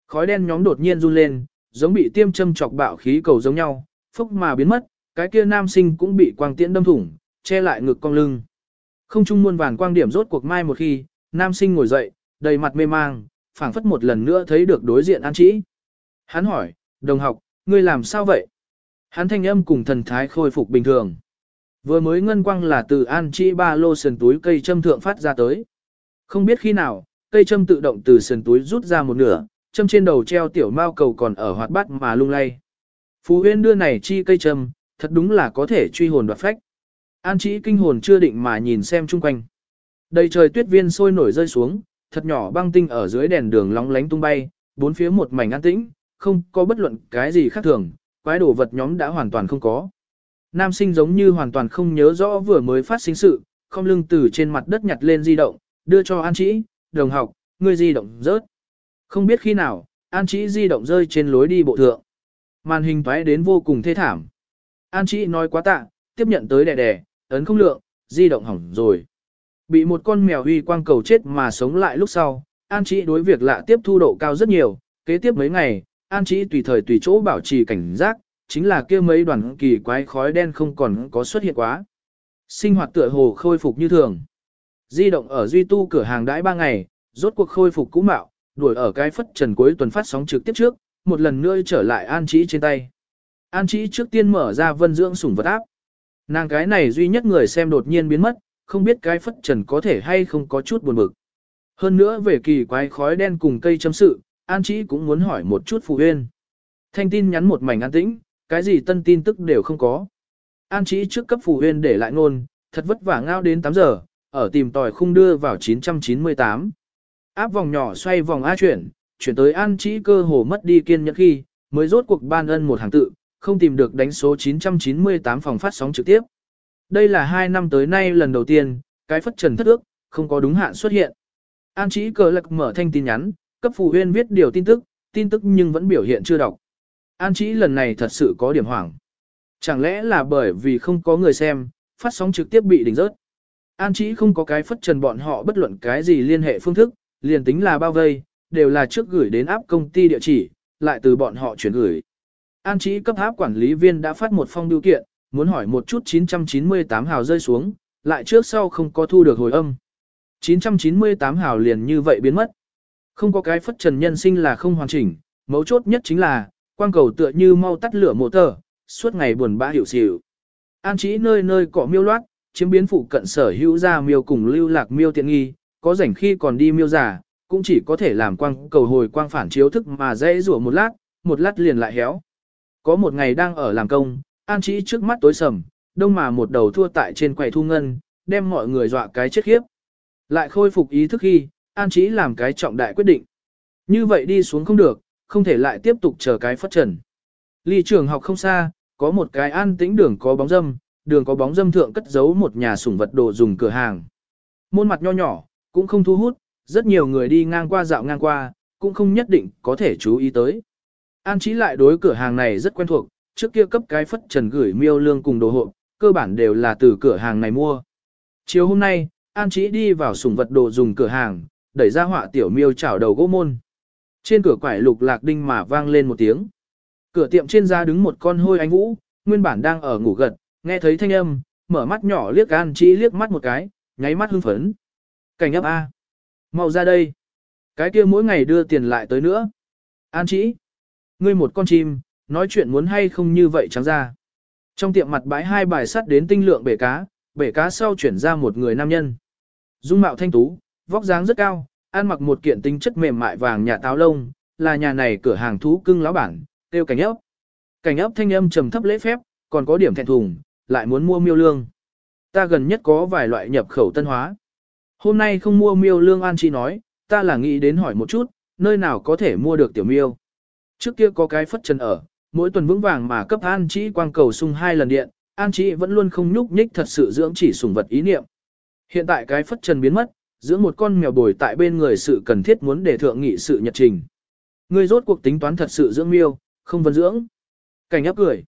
Khói đen nhóm đột nhiên run lên, giống bị tiêm châm chọc bạo khí cầu giống nhau, phốc mà biến mất, cái kia nam sinh cũng bị quang tiễn đâm thủng, che lại ngực cong lưng. Không trung muôn vàn quang điểm rốt cuộc mai một khi, nam sinh ngồi dậy, đầy mặt mê mang, phảng phất một lần nữa thấy được đối diện An Chỉ. Hắn hỏi, đồng học, ngươi làm sao vậy? Hắn thanh âm cùng thần thái khôi phục bình thường. Vừa mới ngân quang là từ An Chỉ ba lô sườn túi cây châm thượng phát ra tới. Không biết khi nào, cây châm tự động từ sườn túi rút ra một nửa, châm trên đầu treo tiểu mao cầu còn ở hoạt bát mà lung lay. Phú Huyên đưa này chi cây châm, thật đúng là có thể truy hồn đoạt phách. An Chỉ kinh hồn chưa định mà nhìn xem chung quanh. Đầy trời tuyết viên sôi nổi rơi xuống, thật nhỏ băng tinh ở dưới đèn đường lóng lánh tung bay, bốn phía một mảnh an tĩnh, không có bất luận cái gì khác thường, quái đồ vật nhóm đã hoàn toàn không có. Nam sinh giống như hoàn toàn không nhớ rõ vừa mới phát sinh sự, không lưng từ trên mặt đất nhặt lên di động, đưa cho An Chỉ, đồng học, người di động rớt. Không biết khi nào, An Chỉ di động rơi trên lối đi bộ thượng. Màn hình toái đến vô cùng thê thảm. An Chỉ nói quá tạ, tiếp nhận tới đẻ đẻ, ấn không lượng, di động hỏng rồi. Bị một con mèo huy quang cầu chết mà sống lại lúc sau, An Chỉ đối việc lạ tiếp thu độ cao rất nhiều, kế tiếp mấy ngày, An Chí tùy thời tùy chỗ bảo trì cảnh giác, chính là kia mấy đoàn kỳ quái khói đen không còn có xuất hiện quá. Sinh hoạt tựa hồ khôi phục như thường. Di động ở duy tu cửa hàng đãi ba ngày, rốt cuộc khôi phục cũ mạo, đuổi ở cái phất trần cuối tuần phát sóng trực tiếp trước, một lần nữa trở lại An Chí trên tay. An Chí trước tiên mở ra vân dưỡng sủng vật áp. Nàng cái này duy nhất người xem đột nhiên biến mất, không biết cái phất trần có thể hay không có chút buồn bực. Hơn nữa về kỳ quái khói đen cùng cây châm sự, An Chí cũng muốn hỏi một chút Phù Huyên. Thanh tin nhắn một mảnh an tĩnh, cái gì tân tin tức đều không có. An Chí trước cấp Phù Huyên để lại ngôn, thật vất vả ngao đến 8 giờ, ở tìm tòi khung đưa vào 998. Áp vòng nhỏ xoay vòng A chuyển, chuyển tới An Chí cơ hồ mất đi kiên nhẫn khi, mới rốt cuộc ban ân một hàng tự, không tìm được đánh số 998 phòng phát sóng trực tiếp. Đây là 2 năm tới nay lần đầu tiên, cái phất trần thất ước, không có đúng hạn xuất hiện. An Chí cờ lạc mở thanh tin nhắn, cấp phù huyên viết điều tin tức, tin tức nhưng vẫn biểu hiện chưa đọc. An Chí lần này thật sự có điểm hoảng. Chẳng lẽ là bởi vì không có người xem, phát sóng trực tiếp bị đỉnh rớt. An Chí không có cái phất trần bọn họ bất luận cái gì liên hệ phương thức, liền tính là bao vây, đều là trước gửi đến áp công ty địa chỉ, lại từ bọn họ chuyển gửi. An Chí cấp áp quản lý viên đã phát một phong điều kiện, muốn hỏi một chút 998 hào rơi xuống, lại trước sau không có thu được hồi âm. 998 hào liền như vậy biến mất. Không có cái phất trần nhân sinh là không hoàn chỉnh, mấu chốt nhất chính là, quang cầu tựa như mau tắt lửa mộ tờ, suốt ngày buồn bã hiểu xỉu. An chỉ nơi nơi cỏ miêu loát, chiếm biến phụ cận sở hữu ra miêu cùng lưu lạc miêu tiện nghi, có rảnh khi còn đi miêu giả, cũng chỉ có thể làm quang cầu hồi quang phản chiếu thức mà dễ rủa một lát, một lát liền lại héo. Có một ngày đang ở làm công, An chỉ trước mắt tối sầm, đông mà một đầu thua tại trên quầy thu ngân, đem mọi người dọa cái chết khiếp. Lại khôi phục ý thức khi, An Chí làm cái trọng đại quyết định. Như vậy đi xuống không được, không thể lại tiếp tục chờ cái phất trần. Ly trường học không xa, có một cái an tĩnh đường có bóng dâm, đường có bóng dâm thượng cất giấu một nhà sủng vật đồ dùng cửa hàng. Môn mặt nho nhỏ, cũng không thu hút, rất nhiều người đi ngang qua dạo ngang qua, cũng không nhất định có thể chú ý tới. An Chí lại đối cửa hàng này rất quen thuộc, trước kia cấp cái phất trần gửi miêu lương cùng đồ hộp, cơ bản đều là từ cửa hàng này mua. Chiều hôm nay, An Chí đi vào sủng vật đồ dùng cửa hàng, đẩy ra họa tiểu miêu chảo đầu gỗ môn. Trên cửa quải lục lạc đinh mà vang lên một tiếng. Cửa tiệm trên ra đứng một con hôi anh vũ, nguyên bản đang ở ngủ gật, nghe thấy thanh âm, mở mắt nhỏ liếc An Chi liếc mắt một cái, nháy mắt hưng phấn. Cảnh ấp A. Mau ra đây. Cái kia mỗi ngày đưa tiền lại tới nữa. An Chi. Ngươi một con chim, nói chuyện muốn hay không như vậy trắng ra. Trong tiệm mặt bãi hai bài sắt đến tinh lượng bể cá, bể cá sau chuyển ra một người nam nhân. Dung mạo thanh tú, vóc dáng rất cao, ăn mặc một kiện tinh chất mềm mại vàng nhà táo lông, là nhà này cửa hàng thú cưng lão bản, tiêu cảnh ấp. Cảnh ấp thanh âm trầm thấp lễ phép, còn có điểm thẹn thùng, lại muốn mua miêu lương. Ta gần nhất có vài loại nhập khẩu tân hóa. Hôm nay không mua miêu lương An Chi nói, ta là nghĩ đến hỏi một chút, nơi nào có thể mua được tiểu miêu. Trước kia có cái phất chân ở, mỗi tuần vững vàng mà cấp An Chi quang cầu sung hai lần điện, An Chi vẫn luôn không nhúc nhích thật sự dưỡng chỉ sùng vật ý niệm. Hiện tại cái phất trần biến mất, giữa một con mèo bồi tại bên người sự cần thiết muốn để thượng nghị sự nhật trình. Người rốt cuộc tính toán thật sự dưỡng miêu, không vân dưỡng. Cảnh ấp cười.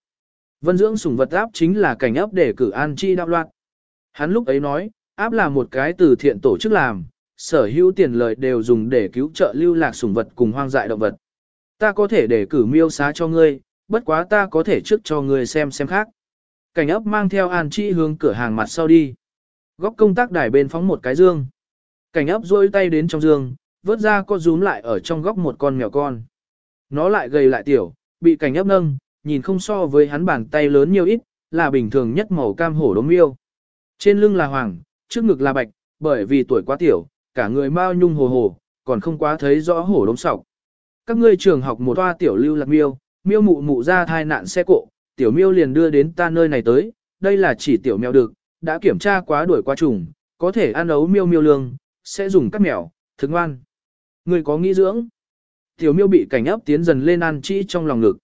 Vân dưỡng sủng vật áp chính là cảnh ấp để cử an chi đạo loạn. Hắn lúc ấy nói, áp là một cái từ thiện tổ chức làm, sở hữu tiền lợi đều dùng để cứu trợ lưu lạc sủng vật cùng hoang dại động vật. Ta có thể để cử miêu xá cho ngươi, bất quá ta có thể trước cho ngươi xem xem khác. Cảnh ấp mang theo an chi hướng cửa hàng mặt sau đi. Góc công tác đài bên phóng một cái dương. Cảnh ấp rôi tay đến trong giường, vớt ra có rúm lại ở trong góc một con mèo con. Nó lại gầy lại tiểu, bị cảnh ấp nâng, nhìn không so với hắn bàn tay lớn nhiều ít, là bình thường nhất màu cam hổ đốm miêu. Trên lưng là hoàng, trước ngực là bạch, bởi vì tuổi quá tiểu, cả người mau nhung hồ hồ, còn không quá thấy rõ hổ đốm sọc. Các ngươi trường học một toa tiểu lưu lạc miêu, miêu mụ mụ ra thai nạn xe cộ, tiểu miêu liền đưa đến ta nơi này tới, đây là chỉ tiểu mèo được, đã kiểm tra quá đuổi quá trùng, có thể ăn ấu miêu miêu lương, sẽ dùng cắt mèo, thức ngoan. Người có nghĩ dưỡng. Tiểu miêu bị cảnh ấp tiến dần lên An chỉ trong lòng ngực.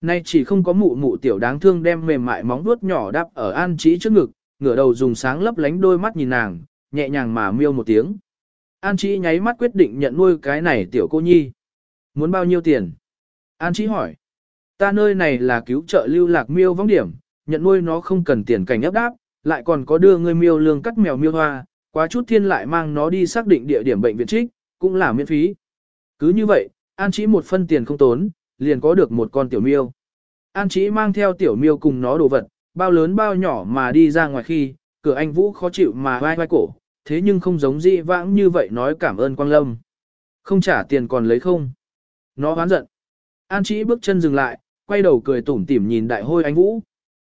Nay chỉ không có mụ mụ tiểu đáng thương đem mềm mại móng vuốt nhỏ đáp ở an chỉ trước ngực, ngửa đầu dùng sáng lấp lánh đôi mắt nhìn nàng, nhẹ nhàng mà miêu một tiếng. An chỉ nháy mắt quyết định nhận nuôi cái này tiểu cô nhi. Muốn bao nhiêu tiền? An chỉ hỏi. Ta nơi này là cứu trợ lưu lạc miêu vong điểm, nhận nuôi nó không cần tiền cảnh ấp đáp, lại còn có đưa ngươi miêu lương cắt mèo miêu hoa, quá chút thiên lại mang nó đi xác định địa điểm bệnh viện trích, cũng là miễn phí. Cứ như vậy, an Chí một phân tiền không tốn, liền có được một con tiểu miêu. An Chí mang theo tiểu miêu cùng nó đồ vật, bao lớn bao nhỏ mà đi ra ngoài khi, cửa anh Vũ khó chịu mà vai vai cổ, thế nhưng không giống dị vãng như vậy nói cảm ơn Quang Lâm. Không trả tiền còn lấy không. Nó hoán giận. An Chí bước chân dừng lại, quay đầu cười tủm tỉm nhìn đại hôi anh Vũ.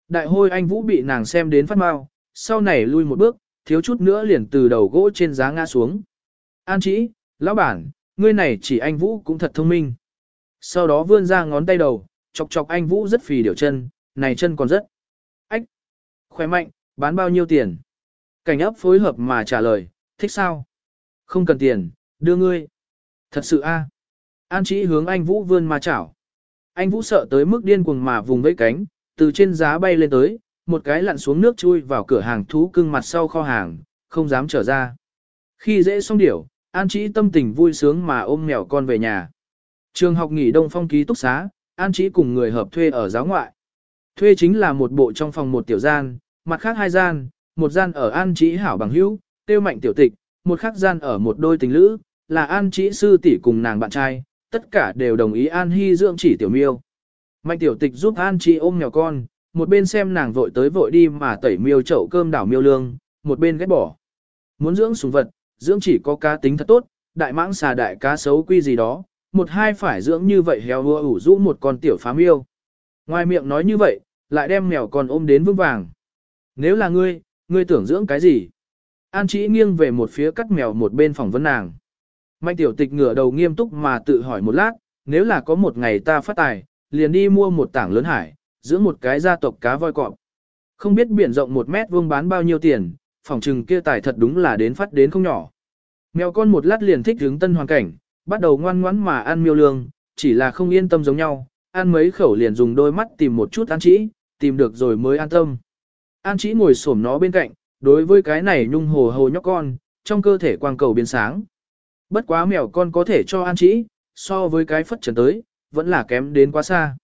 Đại hôi anh Vũ bị nàng xem đến phát mau, sau này lui một bước, thiếu chút nữa liền từ đầu gỗ trên giá ngã xuống. An chỉ, lão bản, ngươi này chỉ anh Vũ cũng thật thông minh. Sau đó vươn ra ngón tay đầu, chọc chọc anh Vũ rất phì điều chân, này chân còn rất. Ách! Khỏe mạnh, bán bao nhiêu tiền? Cảnh ấp phối hợp mà trả lời, thích sao? Không cần tiền, đưa ngươi. Thật sự a. An chỉ hướng anh Vũ vươn mà chảo. Anh Vũ sợ tới mức điên cuồng mà vùng vẫy cánh, từ trên giá bay lên tới, một cái lặn xuống nước chui vào cửa hàng thú cưng mặt sau kho hàng, không dám trở ra. Khi dễ xong điểu, An Chí tâm tình vui sướng mà ôm mèo con về nhà. Trường học nghỉ đông phong ký túc xá, An Chí cùng người hợp thuê ở giáo ngoại. Thuê chính là một bộ trong phòng một tiểu gian, mặt khác hai gian, một gian ở An Chí hảo bằng hữu, tiêu mạnh tiểu tịch, một khác gian ở một đôi tình lữ, là An Chí sư tỷ cùng nàng bạn trai, tất cả đều đồng ý An Hy dưỡng chỉ tiểu miêu. Mạnh tiểu tịch giúp An Chí ôm mèo con, một bên xem nàng vội tới vội đi mà tẩy miêu chậu cơm đảo miêu lương, một bên ghét bỏ. Muốn dưỡng sủng vật, dưỡng chỉ có cá tính thật tốt, đại mãng xà đại cá xấu quy gì đó, một hai phải dưỡng như vậy héo hùa ủ rũ một con tiểu phá miêu. Ngoài miệng nói như vậy, lại đem mèo con ôm đến vững vàng. Nếu là ngươi, ngươi tưởng dưỡng cái gì? An chỉ nghiêng về một phía cắt mèo một bên phòng vấn nàng. Mạnh tiểu tịch ngửa đầu nghiêm túc mà tự hỏi một lát, nếu là có một ngày ta phát tài, liền đi mua một tảng lớn hải, dưỡng một cái gia tộc cá voi cọp. Không biết biển rộng một mét vuông bán bao nhiêu tiền, phòng trừng kia tài thật đúng là đến phát đến không nhỏ. Mèo con một lát liền thích hướng tân hoàn cảnh, bắt đầu ngoan ngoãn mà ăn miêu lương, chỉ là không yên tâm giống nhau, ăn mấy khẩu liền dùng đôi mắt tìm một chút an chỉ, tìm được rồi mới an tâm. An chỉ ngồi xổm nó bên cạnh, đối với cái này nhung hồ hồ nhóc con, trong cơ thể quang cầu biến sáng. Bất quá mèo con có thể cho an chỉ, so với cái phất trần tới, vẫn là kém đến quá xa.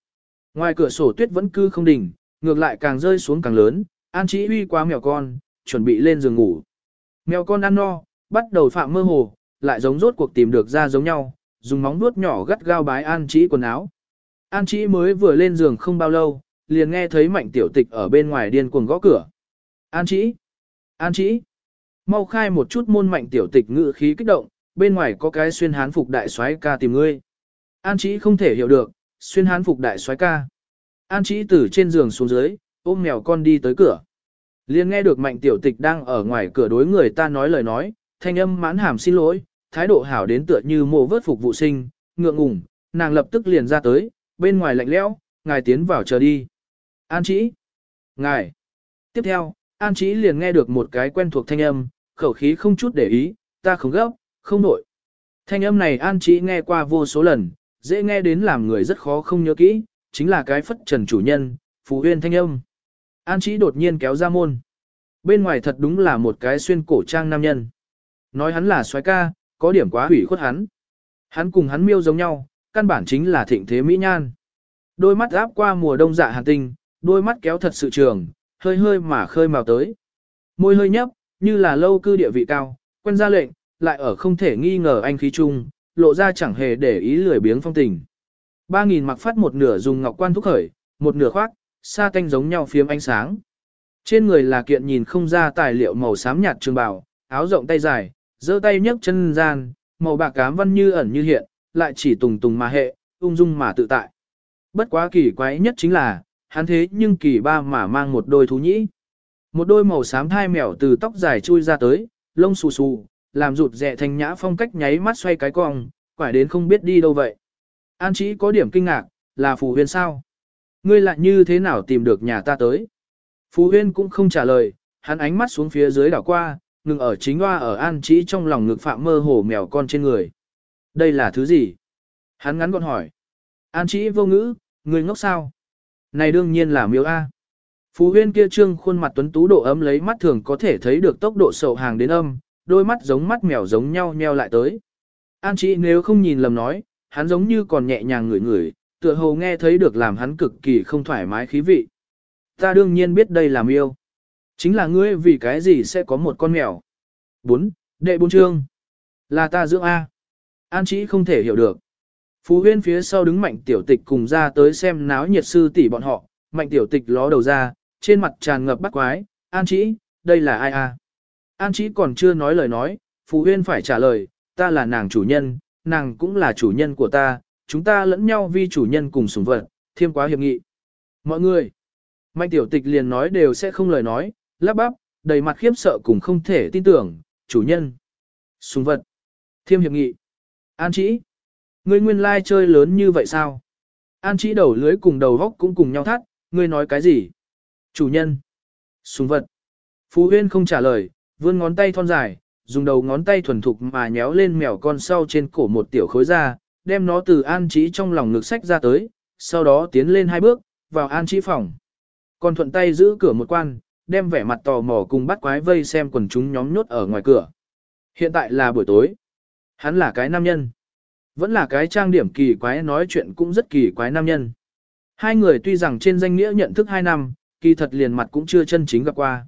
Ngoài cửa sổ tuyết vẫn cư không đỉnh, ngược lại càng rơi xuống càng lớn, an Chí huy quá mèo con, chuẩn bị lên giường ngủ. Mèo con ăn no, bắt đầu phạm mơ hồ, lại giống rốt cuộc tìm được ra giống nhau, dùng móng vuốt nhỏ gắt gao bái An Chí quần áo. An Chí mới vừa lên giường không bao lâu, liền nghe thấy mạnh tiểu tịch ở bên ngoài điên cuồng gõ cửa. An Chí! An Chí! Mau khai một chút môn mạnh tiểu tịch ngự khí kích động, bên ngoài có cái xuyên hán phục đại soái ca tìm ngươi. An Chí không thể hiểu được, xuyên hán phục đại soái ca. An Chí từ trên giường xuống dưới, ôm mèo con đi tới cửa. Liền nghe được mạnh tiểu tịch đang ở ngoài cửa đối người ta nói lời nói, thanh âm mãn hàm xin lỗi, thái độ hảo đến tựa như mồ vớt phục vụ sinh, ngượng ngùng, nàng lập tức liền ra tới, bên ngoài lạnh lẽo, ngài tiến vào chờ đi. An chỉ. Ngài. Tiếp theo, An chỉ liền nghe được một cái quen thuộc thanh âm, khẩu khí không chút để ý, ta không gấp, không nổi. Thanh âm này An chỉ nghe qua vô số lần, dễ nghe đến làm người rất khó không nhớ kỹ, chính là cái phất trần chủ nhân, phù huyên thanh âm. An Chí đột nhiên kéo ra môn. Bên ngoài thật đúng là một cái xuyên cổ trang nam nhân. Nói hắn là soái ca, có điểm quá hủy khuất hắn. Hắn cùng hắn miêu giống nhau, căn bản chính là thịnh thế mỹ nhan. Đôi mắt áp qua mùa đông dạ hàn tinh, đôi mắt kéo thật sự trường, hơi hơi mà khơi màu tới. Môi hơi nhấp, như là lâu cư địa vị cao, quen ra lệnh, lại ở không thể nghi ngờ anh khí chung, lộ ra chẳng hề để ý lười biếng phong tình. Ba nghìn mặc phát một nửa dùng ngọc quan thúc khởi, một nửa khoác, sa tanh giống nhau phiếm ánh sáng. Trên người là kiện nhìn không ra tài liệu màu xám nhạt trường bào, áo rộng tay dài, giơ tay nhấc chân gian, màu bạc cám văn như ẩn như hiện, lại chỉ tùng tùng mà hệ, ung dung mà tự tại. Bất quá kỳ quái nhất chính là, hắn thế nhưng kỳ ba mà mang một đôi thú nhĩ. Một đôi màu xám thai mèo từ tóc dài chui ra tới, lông xù xù, làm rụt rẻ thành nhã phong cách nháy mắt xoay cái cong, quải đến không biết đi đâu vậy. An chỉ có điểm kinh ngạc, là phù huyên sao? Ngươi lại như thế nào tìm được nhà ta tới? Phù huyên cũng không trả lời, hắn ánh mắt xuống phía dưới đảo qua, ngừng ở chính hoa ở an chỉ trong lòng ngực phạm mơ hồ mèo con trên người. Đây là thứ gì? Hắn ngắn gọn hỏi. An chỉ vô ngữ, ngươi ngốc sao? Này đương nhiên là miêu A. Phú huyên kia trương khuôn mặt tuấn tú độ ấm lấy mắt thường có thể thấy được tốc độ sầu hàng đến âm, đôi mắt giống mắt mèo giống nhau nheo lại tới. An chị nếu không nhìn lầm nói, hắn giống như còn nhẹ nhàng ngửi ngửi, tựa hồ nghe thấy được làm hắn cực kỳ không thoải mái khí vị. Ta đương nhiên biết đây là miêu. Chính là ngươi vì cái gì sẽ có một con mèo. 4. Đệ bốn chương. Là ta dưỡng A. An chỉ không thể hiểu được. Phú huyên phía sau đứng mạnh tiểu tịch cùng ra tới xem náo nhiệt sư tỷ bọn họ, mạnh tiểu tịch ló đầu ra, trên mặt tràn ngập bắt quái, an chỉ, đây là ai à? An chỉ còn chưa nói lời nói, Phù huyên phải trả lời, ta là nàng chủ nhân, nàng cũng là chủ nhân của ta, chúng ta lẫn nhau vì chủ nhân cùng sủng vật, thêm quá hiệp nghị. Mọi người, mạnh tiểu tịch liền nói đều sẽ không lời nói, lắp bắp, đầy mặt khiếp sợ cùng không thể tin tưởng, chủ nhân, sủng vật, thêm hiệp nghị. An chỉ, ngươi nguyên lai chơi lớn như vậy sao? An chỉ đầu lưới cùng đầu góc cũng cùng nhau thắt, ngươi nói cái gì? Chủ nhân, sủng vật. Phú Huyên không trả lời, vươn ngón tay thon dài, dùng đầu ngón tay thuần thục mà nhéo lên mèo con sau trên cổ một tiểu khối ra, đem nó từ an trí trong lòng ngực sách ra tới, sau đó tiến lên hai bước, vào an trí phòng. Còn thuận tay giữ cửa một quan, đem vẻ mặt tò mò cùng bắt quái vây xem quần chúng nhóm nhốt ở ngoài cửa. Hiện tại là buổi tối. Hắn là cái nam nhân. Vẫn là cái trang điểm kỳ quái nói chuyện cũng rất kỳ quái nam nhân. Hai người tuy rằng trên danh nghĩa nhận thức hai năm, kỳ thật liền mặt cũng chưa chân chính gặp qua.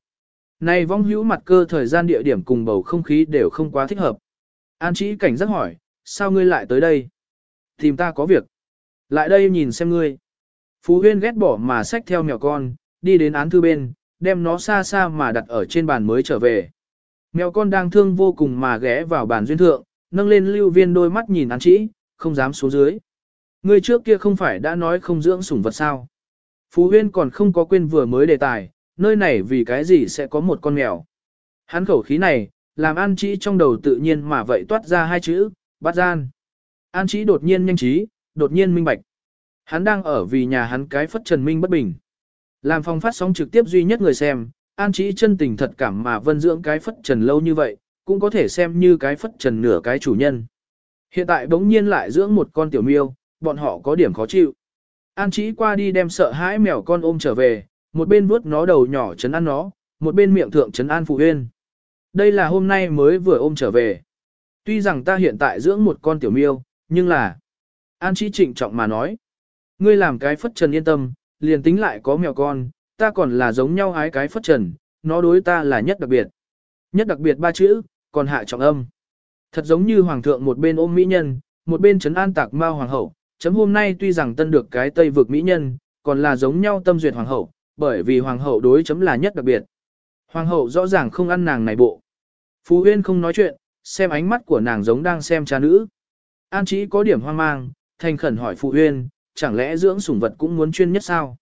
Này vong hữu mặt cơ thời gian địa điểm cùng bầu không khí đều không quá thích hợp. An chỉ cảnh giác hỏi, sao ngươi lại tới đây? Tìm ta có việc. Lại đây nhìn xem ngươi. Phú huyên ghét bỏ mà xách theo mèo con, đi đến án thư bên, đem nó xa xa mà đặt ở trên bàn mới trở về. Mèo con đang thương vô cùng mà ghé vào bàn duyên thượng, nâng lên lưu viên đôi mắt nhìn án chỉ, không dám xuống dưới. Ngươi trước kia không phải đã nói không dưỡng sủng vật sao. Phú huyên còn không có quên vừa mới đề tài, nơi này vì cái gì sẽ có một con mèo. Hắn khẩu khí này, làm An Chí trong đầu tự nhiên mà vậy toát ra hai chữ, bắt gian. An Chí đột nhiên nhanh trí, đột nhiên minh bạch. Hắn đang ở vì nhà hắn cái phất trần minh bất bình. Làm phong phát sóng trực tiếp duy nhất người xem, An Chí chân tình thật cảm mà vân dưỡng cái phất trần lâu như vậy, cũng có thể xem như cái phất trần nửa cái chủ nhân. Hiện tại bỗng nhiên lại dưỡng một con tiểu miêu, bọn họ có điểm khó chịu. An Chí qua đi đem sợ hãi mèo con ôm trở về, một bên vuốt nó đầu nhỏ chấn an nó, một bên miệng thượng chấn an phụ huyên. Đây là hôm nay mới vừa ôm trở về. Tuy rằng ta hiện tại dưỡng một con tiểu miêu, nhưng là... An Chí trịnh trọng mà nói. Ngươi làm cái phất trần yên tâm, liền tính lại có mèo con, ta còn là giống nhau ái cái phất trần, nó đối ta là nhất đặc biệt. Nhất đặc biệt ba chữ, còn hạ trọng âm. Thật giống như hoàng thượng một bên ôm mỹ nhân, một bên chấn an tạc mao hoàng hậu, chấm hôm nay tuy rằng tân được cái tây vực mỹ nhân, còn là giống nhau tâm duyệt hoàng hậu, bởi vì hoàng hậu đối chấm là nhất đặc biệt. Hoàng hậu rõ ràng không ăn nàng này bộ. Phú Huyên không nói chuyện, xem ánh mắt của nàng giống đang xem cha nữ. An Chí có điểm hoang mang, thành khẩn hỏi Phú Huyên, chẳng lẽ dưỡng sủng vật cũng muốn chuyên nhất sao?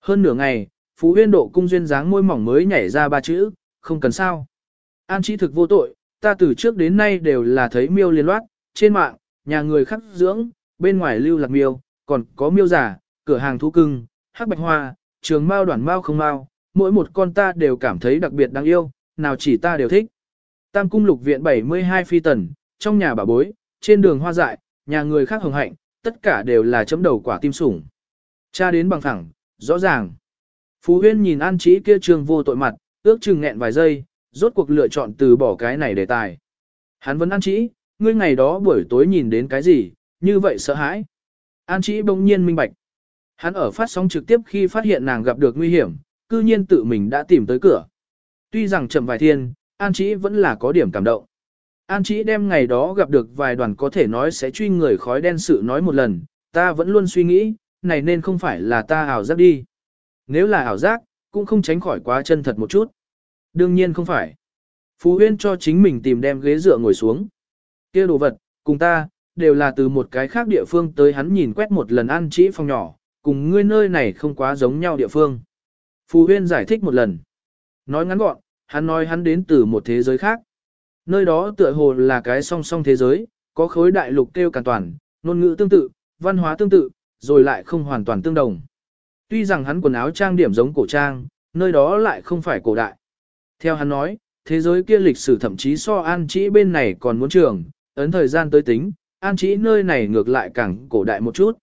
Hơn nửa ngày, Phú Huyên độ cung duyên dáng môi mỏng mới nhảy ra ba chữ, không cần sao. An Chí thực vô tội, ta từ trước đến nay đều là thấy miêu liên loát, trên mạng, nhà người khắc dưỡng, bên ngoài lưu lạc miêu, còn có miêu giả, cửa hàng thú cưng, hắc bạch hoa, trường mao đoàn mao không mao, mỗi một con ta đều cảm thấy đặc biệt đáng yêu, nào chỉ ta đều thích. Tam cung lục viện 72 phi tần, trong nhà bà bối, trên đường hoa dại, nhà người khác hồng hạnh, tất cả đều là chấm đầu quả tim sủng. Cha đến bằng thẳng, rõ ràng. Phú Huyên nhìn An Chí kia trường vô tội mặt, ước chừng nghẹn vài giây, rốt cuộc lựa chọn từ bỏ cái này đề tài. Hắn vẫn An Chí, ngươi ngày đó buổi tối nhìn đến cái gì, như vậy sợ hãi. An Chí bỗng nhiên minh bạch. Hắn ở phát sóng trực tiếp khi phát hiện nàng gặp được nguy hiểm, cư nhiên tự mình đã tìm tới cửa. Tuy rằng chậm vài thiên, An Chí vẫn là có điểm cảm động. An Chí đem ngày đó gặp được vài đoàn có thể nói sẽ truy người khói đen sự nói một lần, ta vẫn luôn suy nghĩ, này nên không phải là ta ảo giác đi. Nếu là ảo giác, cũng không tránh khỏi quá chân thật một chút. Đương nhiên không phải. Phú Huyên cho chính mình tìm đem ghế dựa ngồi xuống. kia đồ vật, cùng ta, đều là từ một cái khác địa phương tới hắn nhìn quét một lần An Chí phòng nhỏ, cùng ngươi nơi này không quá giống nhau địa phương. Phù Huyên giải thích một lần. Nói ngắn gọn, hắn nói hắn đến từ một thế giới khác. Nơi đó tựa hồ là cái song song thế giới, có khối đại lục kêu càn toàn, ngôn ngữ tương tự, văn hóa tương tự, rồi lại không hoàn toàn tương đồng. Tuy rằng hắn quần áo trang điểm giống cổ trang, nơi đó lại không phải cổ đại. Theo hắn nói, thế giới kia lịch sử thậm chí so an Trĩ bên này còn muốn trường, ấn thời gian tới tính, an Trĩ nơi này ngược lại càng cổ đại một chút.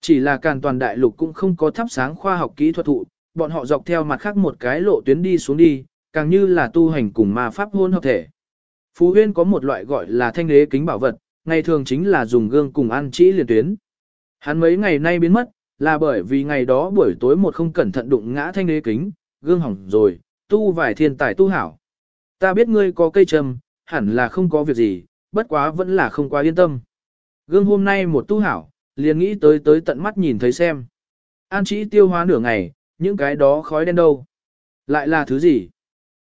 Chỉ là càn toàn đại lục cũng không có thắp sáng khoa học kỹ thuật thụ, bọn họ dọc theo mặt khác một cái lộ tuyến đi xuống đi, càng như là tu hành cùng ma pháp hôn hợp thể. Phú Huyên có một loại gọi là thanh đế kính bảo vật, ngày thường chính là dùng gương cùng ăn chỉ liền tuyến. Hắn mấy ngày nay biến mất, là bởi vì ngày đó buổi tối một không cẩn thận đụng ngã thanh đế kính, gương hỏng rồi, tu vài thiên tài tu hảo. Ta biết ngươi có cây trầm, hẳn là không có việc gì, bất quá vẫn là không quá yên tâm. Gương hôm nay một tu hảo, liền nghĩ tới tới tận mắt nhìn thấy xem. An chỉ tiêu hóa nửa ngày, những cái đó khói đen đâu. Lại là thứ gì?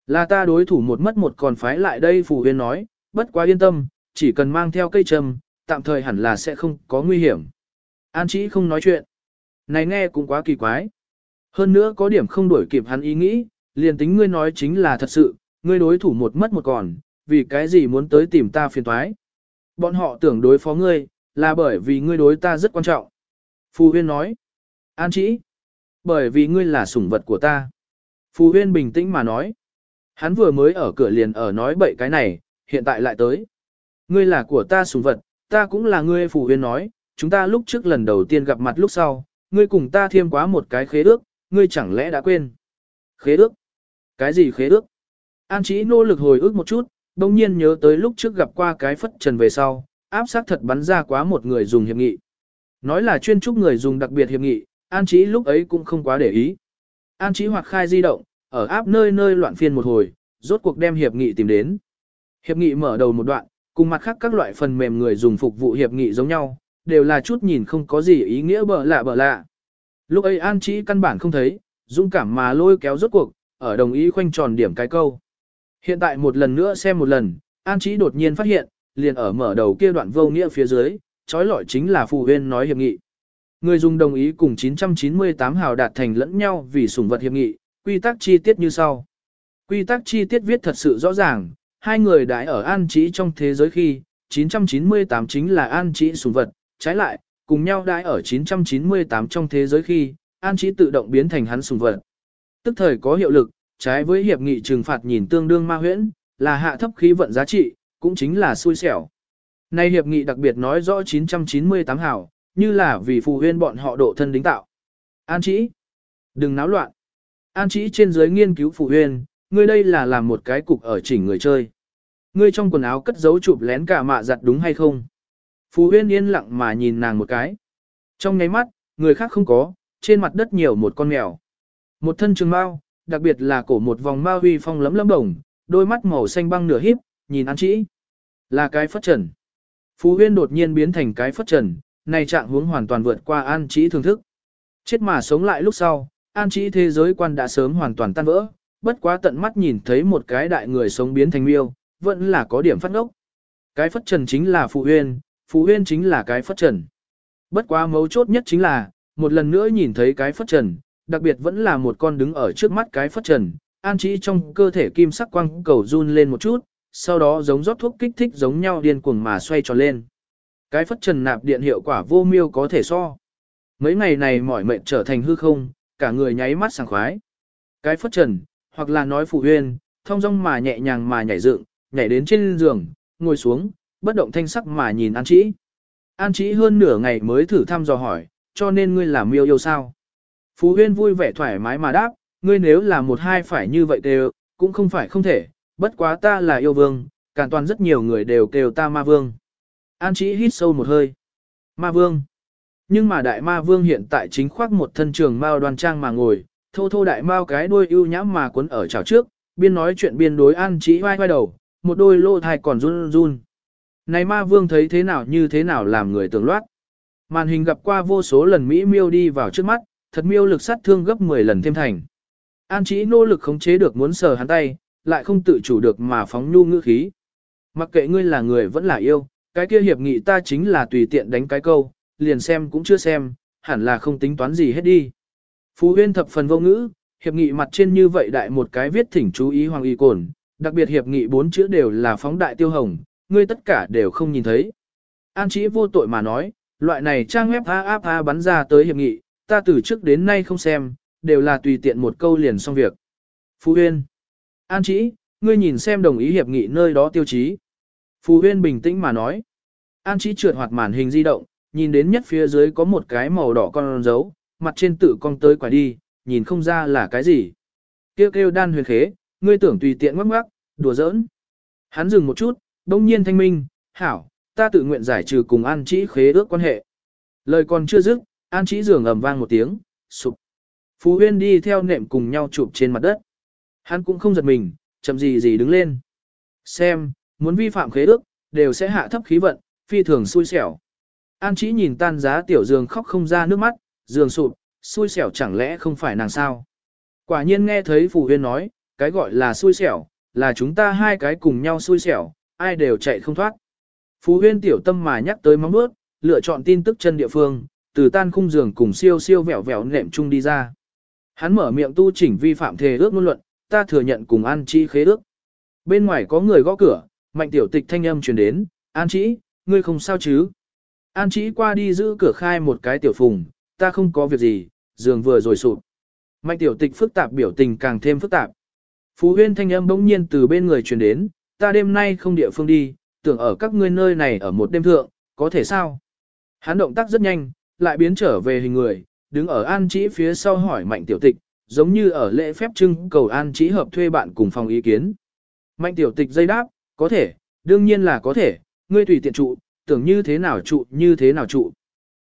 Là ta đối thủ một mất một còn phái lại đây phù huyên nói, bất quá yên tâm, chỉ cần mang theo cây trầm, tạm thời hẳn là sẽ không có nguy hiểm. An chỉ không nói chuyện. Này nghe cũng quá kỳ quái. Hơn nữa có điểm không đổi kịp hắn ý nghĩ, liền tính ngươi nói chính là thật sự, ngươi đối thủ một mất một còn, vì cái gì muốn tới tìm ta phiền toái. Bọn họ tưởng đối phó ngươi, là bởi vì ngươi đối ta rất quan trọng. Phù huyên nói. An chỉ. Bởi vì ngươi là sủng vật của ta. Phù huyên bình tĩnh mà nói. Hắn vừa mới ở cửa liền ở nói bậy cái này, hiện tại lại tới. Ngươi là của ta sủng vật, ta cũng là ngươi phù huyên nói, chúng ta lúc trước lần đầu tiên gặp mặt lúc sau, ngươi cùng ta thiêm quá một cái khế ước, ngươi chẳng lẽ đã quên. Khế ước? Cái gì khế ước? An chỉ nỗ lực hồi ức một chút, đồng nhiên nhớ tới lúc trước gặp qua cái phất trần về sau, áp sát thật bắn ra quá một người dùng hiệp nghị. Nói là chuyên trúc người dùng đặc biệt hiệp nghị, An Chí lúc ấy cũng không quá để ý. An Chí hoặc khai di động, ở áp nơi nơi loạn phiên một hồi, rốt cuộc đem hiệp nghị tìm đến. Hiệp nghị mở đầu một đoạn, cùng mặt khác các loại phần mềm người dùng phục vụ hiệp nghị giống nhau, đều là chút nhìn không có gì ý nghĩa bở lạ bở lạ. Lúc ấy An Chí căn bản không thấy, dũng cảm mà lôi kéo rốt cuộc, ở đồng ý khoanh tròn điểm cái câu. Hiện tại một lần nữa xem một lần, An Chí đột nhiên phát hiện, liền ở mở đầu kia đoạn vô nghĩa phía dưới, trói lọi chính là phù huyên nói hiệp nghị. Người dùng đồng ý cùng 998 hào đạt thành lẫn nhau vì sủng vật hiệp nghị, quy tắc chi tiết như sau. Quy tắc chi tiết viết thật sự rõ ràng, hai người đãi ở an trí trong thế giới khi, 998 chính là an trí sủng vật, trái lại, cùng nhau đãi ở 998 trong thế giới khi, an trí tự động biến thành hắn sủng vật. Tức thời có hiệu lực, trái với hiệp nghị trừng phạt nhìn tương đương ma huyễn, là hạ thấp khí vận giá trị, cũng chính là xui xẻo. Nay hiệp nghị đặc biệt nói rõ 998 hảo, như là vì phù huyên bọn họ độ thân đính tạo. An chỉ, đừng náo loạn. An chỉ trên dưới nghiên cứu phù huyên, ngươi đây là làm một cái cục ở chỉnh người chơi. Ngươi trong quần áo cất giấu chụp lén cả mạ giặt đúng hay không? Phù huyên yên lặng mà nhìn nàng một cái. Trong nháy mắt, người khác không có, trên mặt đất nhiều một con mèo. Một thân trường mao, đặc biệt là cổ một vòng ma huy phong lấm lấm đồng, đôi mắt màu xanh băng nửa híp, nhìn An Chỉ. Là cái phất trần. Phú huyên đột nhiên biến thành cái phất trần, này trạng hướng hoàn toàn vượt qua An Chỉ thưởng thức. Chết mà sống lại lúc sau, An Chỉ thế giới quan đã sớm hoàn toàn tan vỡ, bất quá tận mắt nhìn thấy một cái đại người sống biến thành miêu, vẫn là có điểm phát ngốc. Cái phất trần chính là Phú huyên, Phú huyên chính là cái phất trần. Bất quá mấu chốt nhất chính là, một lần nữa nhìn thấy cái phất trần, đặc biệt vẫn là một con đứng ở trước mắt cái phất trần, an chỉ trong cơ thể kim sắc quang cầu run lên một chút, sau đó giống rót thuốc kích thích giống nhau điên cuồng mà xoay tròn lên. Cái phất trần nạp điện hiệu quả vô miêu có thể so. Mấy ngày này mỏi mệt trở thành hư không, cả người nháy mắt sảng khoái. Cái phất trần, hoặc là nói phụ huyên, thông dong mà nhẹ nhàng mà nhảy dựng, nhảy đến trên giường, ngồi xuống, bất động thanh sắc mà nhìn An Chỉ. An Chỉ hơn nửa ngày mới thử thăm dò hỏi, cho nên ngươi là miêu yêu sao? Phú Huyên vui vẻ thoải mái mà đáp, ngươi nếu là một hai phải như vậy đều, cũng không phải không thể, bất quá ta là yêu vương, càn toàn rất nhiều người đều kêu ta ma vương. An chỉ hít sâu một hơi. Ma vương. Nhưng mà đại ma vương hiện tại chính khoác một thân trường mao đoan trang mà ngồi, thô thô đại mao cái đuôi ưu nhãm mà cuốn ở chảo trước, biên nói chuyện biên đối an chỉ vai vai đầu, một đôi lô thai còn run run. Này ma vương thấy thế nào như thế nào làm người tưởng loát. Màn hình gặp qua vô số lần Mỹ miêu đi vào trước mắt, thật miêu lực sát thương gấp 10 lần thêm thành. An chỉ nỗ lực khống chế được muốn sờ hắn tay, lại không tự chủ được mà phóng nhu ngữ khí. Mặc kệ ngươi là người vẫn là yêu, cái kia hiệp nghị ta chính là tùy tiện đánh cái câu, liền xem cũng chưa xem, hẳn là không tính toán gì hết đi. Phú huyên thập phần vô ngữ, hiệp nghị mặt trên như vậy đại một cái viết thỉnh chú ý hoàng y cồn, đặc biệt hiệp nghị bốn chữ đều là phóng đại tiêu hồng, ngươi tất cả đều không nhìn thấy. An chỉ vô tội mà nói, loại này trang web a a a bắn ra tới hiệp nghị, ta từ trước đến nay không xem, đều là tùy tiện một câu liền xong việc. Phú Huyên. An chỉ, ngươi nhìn xem đồng ý hiệp nghị nơi đó tiêu chí. Phú Huyên bình tĩnh mà nói. An chỉ trượt hoạt màn hình di động, nhìn đến nhất phía dưới có một cái màu đỏ con dấu, mặt trên tự cong tới quả đi, nhìn không ra là cái gì. Kêu kêu đan huyền khế, ngươi tưởng tùy tiện ngoắc ngoắc, đùa giỡn. Hắn dừng một chút, đông nhiên thanh minh, hảo, ta tự nguyện giải trừ cùng An chỉ khế ước quan hệ. Lời còn chưa dứt, An chỉ giường ầm vang một tiếng, sụp. Phú Huyên đi theo nệm cùng nhau chụp trên mặt đất. Hắn cũng không giật mình, chậm gì gì đứng lên. Xem, muốn vi phạm khế ước, đều sẽ hạ thấp khí vận, phi thường xui xẻo. An chỉ nhìn tan giá tiểu giường khóc không ra nước mắt, giường sụp, xui xẻo chẳng lẽ không phải nàng sao. Quả nhiên nghe thấy Phù Huyên nói, cái gọi là xui xẻo, là chúng ta hai cái cùng nhau xui xẻo, ai đều chạy không thoát. Phú Huyên tiểu tâm mà nhắc tới móng bước, lựa chọn tin tức chân địa phương, từ tan khung giường cùng siêu siêu vẹo vẹo nệm chung đi ra. Hắn mở miệng tu chỉnh vi phạm thề ước ngôn luận, ta thừa nhận cùng An Chi khế ước. Bên ngoài có người gõ cửa, mạnh tiểu tịch thanh âm truyền đến, An Chi, ngươi không sao chứ? An Chi qua đi giữ cửa khai một cái tiểu phùng, ta không có việc gì, giường vừa rồi sụp. Mạnh tiểu tịch phức tạp biểu tình càng thêm phức tạp. Phú huyên thanh âm bỗng nhiên từ bên người truyền đến, ta đêm nay không địa phương đi, tưởng ở các ngươi nơi này ở một đêm thượng, có thể sao? Hắn động tác rất nhanh, lại biến trở về hình người, đứng ở an Chi phía sau hỏi mạnh tiểu tịch, giống như ở lễ phép trưng cầu an chỉ hợp thuê bạn cùng phòng ý kiến. Mạnh tiểu tịch dây đáp, có thể, đương nhiên là có thể, ngươi tùy tiện trụ, tưởng như thế nào trụ như thế nào trụ.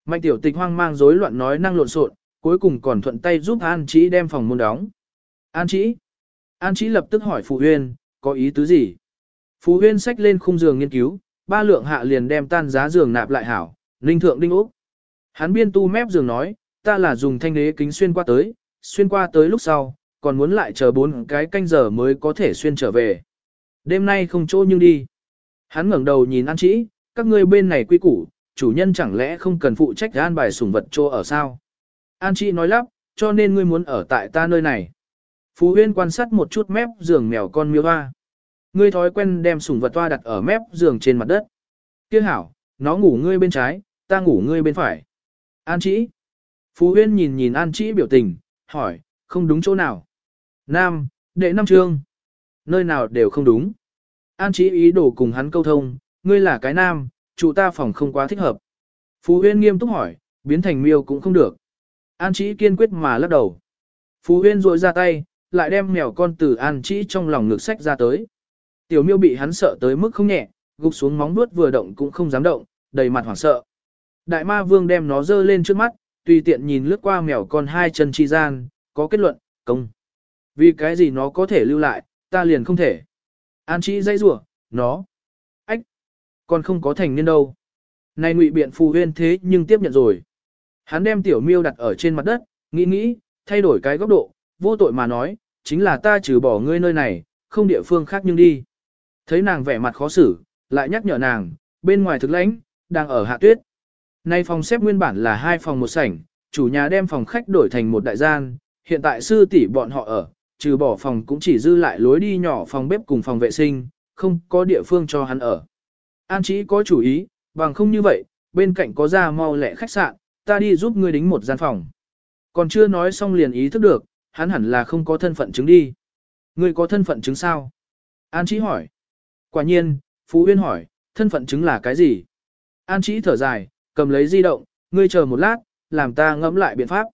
Mạnh tiểu tịch hoang mang rối loạn nói năng lộn xộn, cuối cùng còn thuận tay giúp An trí đem phòng môn đóng. An trí? An trí lập tức hỏi phụ Huyên, có ý tứ gì? Phụ Huyên xách lên khung giường nghiên cứu, ba lượng hạ liền đem tan giá giường nạp lại hảo, linh thượng đinh ốc. Hắn biên tu mép giường nói, ta là dùng thanh đế kính xuyên qua tới, xuyên qua tới lúc sau, còn muốn lại chờ bốn cái canh giờ mới có thể xuyên trở về. Đêm nay không chỗ nhưng đi. Hắn ngẩng đầu nhìn An Chĩ, các ngươi bên này quy củ, chủ nhân chẳng lẽ không cần phụ trách an bài sủng vật chỗ ở sao? An Chĩ nói lắp, cho nên ngươi muốn ở tại ta nơi này. Phú Huyên quan sát một chút mép giường mèo con miêu hoa. Ngươi thói quen đem sủng vật toa đặt ở mép giường trên mặt đất. Kia hảo, nó ngủ ngươi bên trái, ta ngủ ngươi bên phải. An Chĩ. Phú Huyên nhìn nhìn An Chĩ biểu tình, hỏi, không đúng chỗ nào. Nam, đệ năm trương. Nơi nào đều không đúng. An trí ý đồ cùng hắn câu thông, ngươi là cái nam, chủ ta phòng không quá thích hợp. Phú Huyên nghiêm túc hỏi, biến thành miêu cũng không được. An trí kiên quyết mà lắc đầu. Phú Huyên rội ra tay, lại đem mèo con từ An trí trong lòng ngực sách ra tới. Tiểu miêu bị hắn sợ tới mức không nhẹ, gục xuống móng vuốt vừa động cũng không dám động, đầy mặt hoảng sợ. Đại ma vương đem nó dơ lên trước mắt, tùy tiện nhìn lướt qua mèo con hai chân chi gian, có kết luận, công. Vì cái gì nó có thể lưu lại, ta liền không thể. An chi dây rủa, nó. Ách, còn không có thành niên đâu. Này ngụy biện phù huyên thế nhưng tiếp nhận rồi. Hắn đem tiểu miêu đặt ở trên mặt đất, nghĩ nghĩ, thay đổi cái góc độ, vô tội mà nói, chính là ta trừ bỏ ngươi nơi này, không địa phương khác nhưng đi. Thấy nàng vẻ mặt khó xử, lại nhắc nhở nàng, bên ngoài thực lãnh, đang ở hạ tuyết. Nay phòng xếp nguyên bản là hai phòng một sảnh, chủ nhà đem phòng khách đổi thành một đại gian, hiện tại sư tỷ bọn họ ở, trừ bỏ phòng cũng chỉ dư lại lối đi nhỏ phòng bếp cùng phòng vệ sinh, không có địa phương cho hắn ở. An chỉ có chủ ý, bằng không như vậy, bên cạnh có ra mau lẹ khách sạn, ta đi giúp ngươi đính một gian phòng. Còn chưa nói xong liền ý thức được, hắn hẳn là không có thân phận chứng đi. Ngươi có thân phận chứng sao? An Chí hỏi. Quả nhiên, Phú Huyên hỏi, thân phận chứng là cái gì? An Chí thở dài, cầm lấy di động, ngươi chờ một lát, làm ta ngẫm lại biện pháp.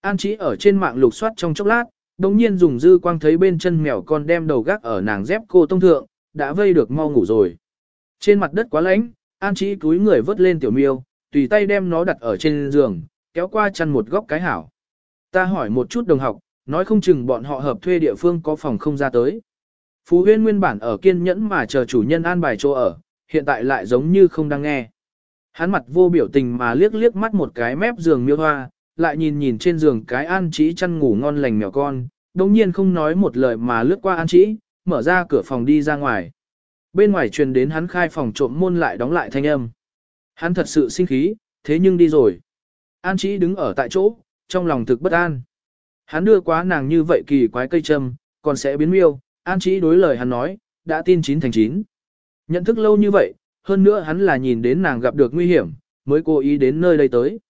An Chí ở trên mạng lục soát trong chốc lát, đồng nhiên dùng dư quang thấy bên chân mèo con đem đầu gác ở nàng dép cô tông thượng, đã vây được mau ngủ rồi. Trên mặt đất quá lạnh, An Chí cúi người vớt lên tiểu miêu, tùy tay đem nó đặt ở trên giường, kéo qua chăn một góc cái hảo. Ta hỏi một chút đồng học, nói không chừng bọn họ hợp thuê địa phương có phòng không ra tới. Phú huyên nguyên bản ở kiên nhẫn mà chờ chủ nhân an bài chỗ ở, hiện tại lại giống như không đang nghe. Hắn mặt vô biểu tình mà liếc liếc mắt một cái mép giường miêu hoa, lại nhìn nhìn trên giường cái an trí chăn ngủ ngon lành mèo con, đồng nhiên không nói một lời mà lướt qua an trí, mở ra cửa phòng đi ra ngoài. Bên ngoài truyền đến hắn khai phòng trộm môn lại đóng lại thanh âm. Hắn thật sự sinh khí, thế nhưng đi rồi. An Trí đứng ở tại chỗ, trong lòng thực bất an. Hắn đưa quá nàng như vậy kỳ quái cây châm, còn sẽ biến miêu. An Trí đối lời hắn nói, đã tin chín thành chín. Nhận thức lâu như vậy, hơn nữa hắn là nhìn đến nàng gặp được nguy hiểm, mới cố ý đến nơi đây tới.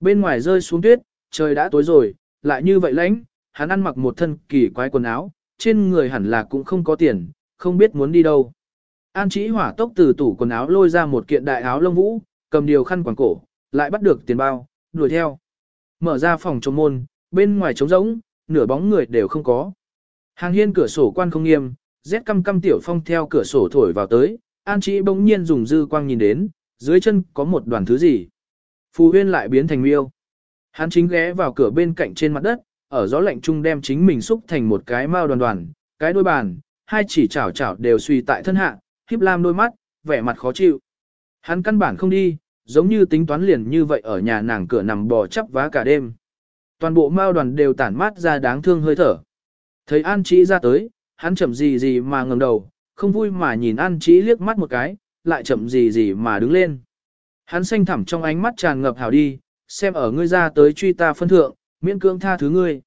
Bên ngoài rơi xuống tuyết, trời đã tối rồi, lại như vậy lãnh, hắn ăn mặc một thân kỳ quái quần áo, trên người hẳn là cũng không có tiền, không biết muốn đi đâu. An Chí hỏa tốc từ tủ quần áo lôi ra một kiện đại áo lông vũ, cầm điều khăn quàng cổ, lại bắt được tiền bao, đuổi theo. Mở ra phòng chống môn, bên ngoài trống rỗng, nửa bóng người đều không có. Hàng hiên cửa sổ quan không nghiêm, rét căm căm tiểu phong theo cửa sổ thổi vào tới, An Chí bỗng nhiên dùng dư quang nhìn đến, dưới chân có một đoàn thứ gì. Phù huyên lại biến thành miêu. Hắn chính ghé vào cửa bên cạnh trên mặt đất, ở gió lạnh trung đem chính mình xúc thành một cái mao đoàn đoàn, cái đôi bàn, hai chỉ chảo chảo đều suy tại thân hạ, híp lam đôi mắt, vẻ mặt khó chịu. Hắn căn bản không đi, giống như tính toán liền như vậy ở nhà nàng cửa nằm bò chắp vá cả đêm. Toàn bộ mao đoàn đều tản mát ra đáng thương hơi thở. Thấy An Chí ra tới, hắn chậm gì gì mà ngẩng đầu, không vui mà nhìn An Chí liếc mắt một cái, lại chậm gì gì mà đứng lên. Hắn xanh thẳm trong ánh mắt tràn ngập hào đi, xem ở ngươi ra tới truy ta phân thượng, miễn cưỡng tha thứ ngươi.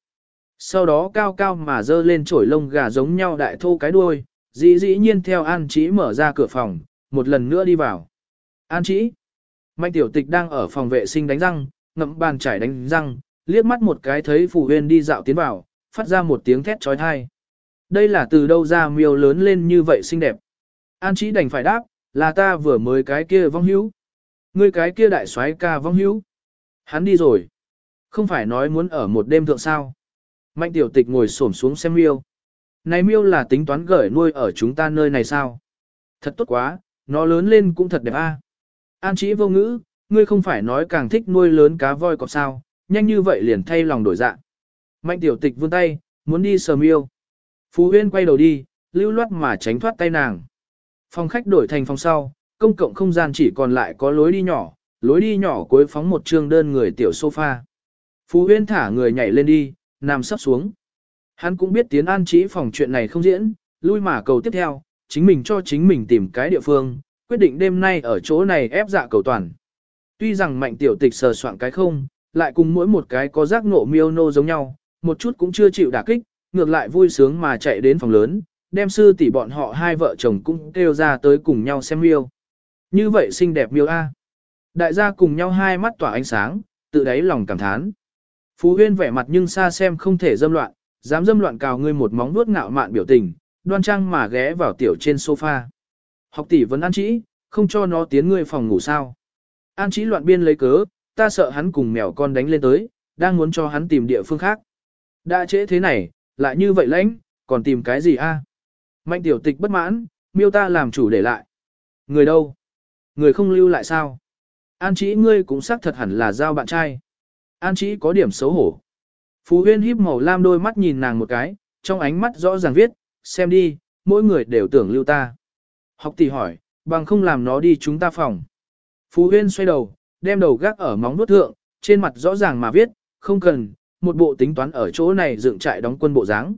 Sau đó cao cao mà dơ lên chổi lông gà giống nhau đại thô cái đuôi, dĩ dĩ nhiên theo An Chí mở ra cửa phòng, một lần nữa đi vào. An Chí. Mạnh tiểu tịch đang ở phòng vệ sinh đánh răng, ngậm bàn chải đánh răng, liếc mắt một cái thấy phủ huyên đi dạo tiến vào, phát ra một tiếng thét trói thai. Đây là từ đâu ra miêu lớn lên như vậy xinh đẹp. An Chí đành phải đáp, là ta vừa mới cái kia vong hữu. Ngươi cái kia đại soái ca vong hữu. Hắn đi rồi. Không phải nói muốn ở một đêm thượng sao. Mạnh tiểu tịch ngồi xổm xuống xem miêu. Này miêu là tính toán gửi nuôi ở chúng ta nơi này sao? Thật tốt quá, nó lớn lên cũng thật đẹp a. An Chí vô ngữ, ngươi không phải nói càng thích nuôi lớn cá voi cọp sao, nhanh như vậy liền thay lòng đổi dạng. Mạnh tiểu tịch vươn tay, muốn đi sờ miêu. Phú Huyên quay đầu đi, lưu loát mà tránh thoát tay nàng. Phòng khách đổi thành phòng sau, công cộng không gian chỉ còn lại có lối đi nhỏ, lối đi nhỏ cuối phóng một trương đơn người tiểu sofa. Phú Huyên thả người nhảy lên đi, nằm sấp xuống. Hắn cũng biết tiến an trí phòng chuyện này không diễn, lui mà cầu tiếp theo, chính mình cho chính mình tìm cái địa phương, quyết định đêm nay ở chỗ này ép dạ cầu toàn. Tuy rằng mạnh tiểu tịch sờ soạn cái không, lại cùng mỗi một cái có giác ngộ miêu nô giống nhau, một chút cũng chưa chịu đả kích, ngược lại vui sướng mà chạy đến phòng lớn, đem sư tỷ bọn họ hai vợ chồng cũng kêu ra tới cùng nhau xem miêu. Như vậy xinh đẹp miêu A. Đại gia cùng nhau hai mắt tỏa ánh sáng, tự đáy lòng cảm thán. Phú huyên vẻ mặt nhưng xa xem không thể dâm loạn, dám dâm loạn cào ngươi một móng vuốt ngạo mạn biểu tình, đoan trang mà ghé vào tiểu trên sofa. Học tỷ vẫn an trí, không cho nó tiến ngươi phòng ngủ sao. An trí loạn biên lấy cớ, ta sợ hắn cùng mèo con đánh lên tới, đang muốn cho hắn tìm địa phương khác. Đã trễ thế này, lại như vậy lãnh, còn tìm cái gì a? Mạnh tiểu tịch bất mãn, miêu ta làm chủ để lại. Người đâu? Người không lưu lại sao? An chỉ ngươi cũng xác thật hẳn là giao bạn trai. An chỉ có điểm xấu hổ. Phú huyên híp màu lam đôi mắt nhìn nàng một cái, trong ánh mắt rõ ràng viết, xem đi, mỗi người đều tưởng lưu ta. Học tỷ hỏi, bằng không làm nó đi chúng ta phòng. Phú huyên xoay đầu, đem đầu gác ở móng nuốt thượng, trên mặt rõ ràng mà viết, không cần, một bộ tính toán ở chỗ này dựng trại đóng quân bộ dáng.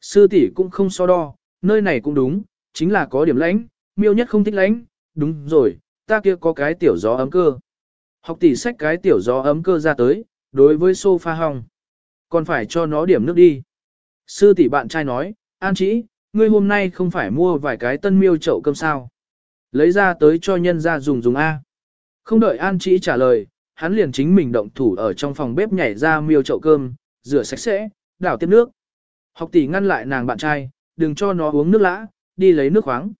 Sư tỷ cũng không so đo, nơi này cũng đúng, chính là có điểm lãnh, miêu nhất không thích lãnh, đúng rồi, ta kia có cái tiểu gió ấm cơ. Học tỷ xách cái tiểu gió ấm cơ ra tới, đối với sofa hong. Còn phải cho nó điểm nước đi. Sư tỷ bạn trai nói, An chỉ ngươi hôm nay không phải mua vài cái tân miêu chậu cơm sao. Lấy ra tới cho nhân ra dùng dùng A. Không đợi An chỉ trả lời, hắn liền chính mình động thủ ở trong phòng bếp nhảy ra miêu chậu cơm, rửa sạch sẽ, đảo tiếp nước. Học tỷ ngăn lại nàng bạn trai, đừng cho nó uống nước lã, đi lấy nước khoáng.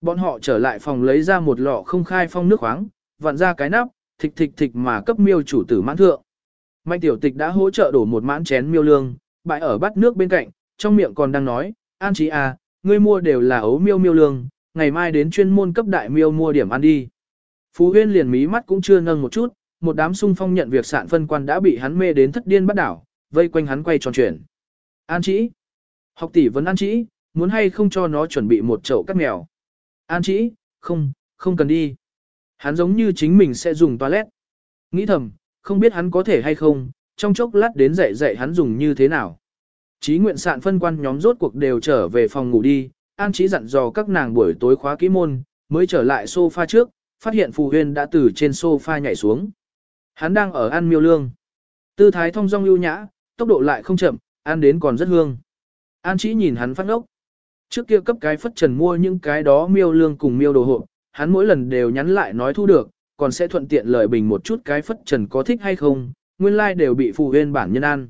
Bọn họ trở lại phòng lấy ra một lọ không khai phong nước khoáng, vặn ra cái nắp, thịch thịch thịch mà cấp miêu chủ tử mãn thượng. Mạnh tiểu tịch đã hỗ trợ đổ một mãn chén miêu lương, bãi ở bát nước bên cạnh, trong miệng còn đang nói, An Chí à, ngươi mua đều là ấu miêu miêu lương, ngày mai đến chuyên môn cấp đại miêu mua điểm ăn đi. Phú Huyên liền mí mắt cũng chưa nâng một chút, một đám sung phong nhận việc sạn phân quan đã bị hắn mê đến thất điên bắt đảo, vây quanh hắn quay tròn chuyển. An Chí, học tỷ vẫn An Chí, muốn hay không cho nó chuẩn bị một chậu cắt mèo. An Chí, không, không cần đi. Hắn giống như chính mình sẽ dùng toilet. Nghĩ thầm, không biết hắn có thể hay không, trong chốc lát đến dạy dạy hắn dùng như thế nào. Chí nguyện sạn phân quan nhóm rốt cuộc đều trở về phòng ngủ đi, An Chí dặn dò các nàng buổi tối khóa kỹ môn, mới trở lại sofa trước, phát hiện Phù Huyên đã từ trên sofa nhảy xuống. Hắn đang ở ăn miêu lương. Tư thái thông dong ưu nhã, tốc độ lại không chậm, ăn đến còn rất hương. An Chỉ nhìn hắn phát ngốc. Trước kia cấp cái phất trần mua những cái đó miêu lương cùng miêu đồ hộ, hắn mỗi lần đều nhắn lại nói thu được, còn sẽ thuận tiện lời bình một chút cái phất trần có thích hay không, nguyên lai like đều bị phù huyên bản nhân ăn.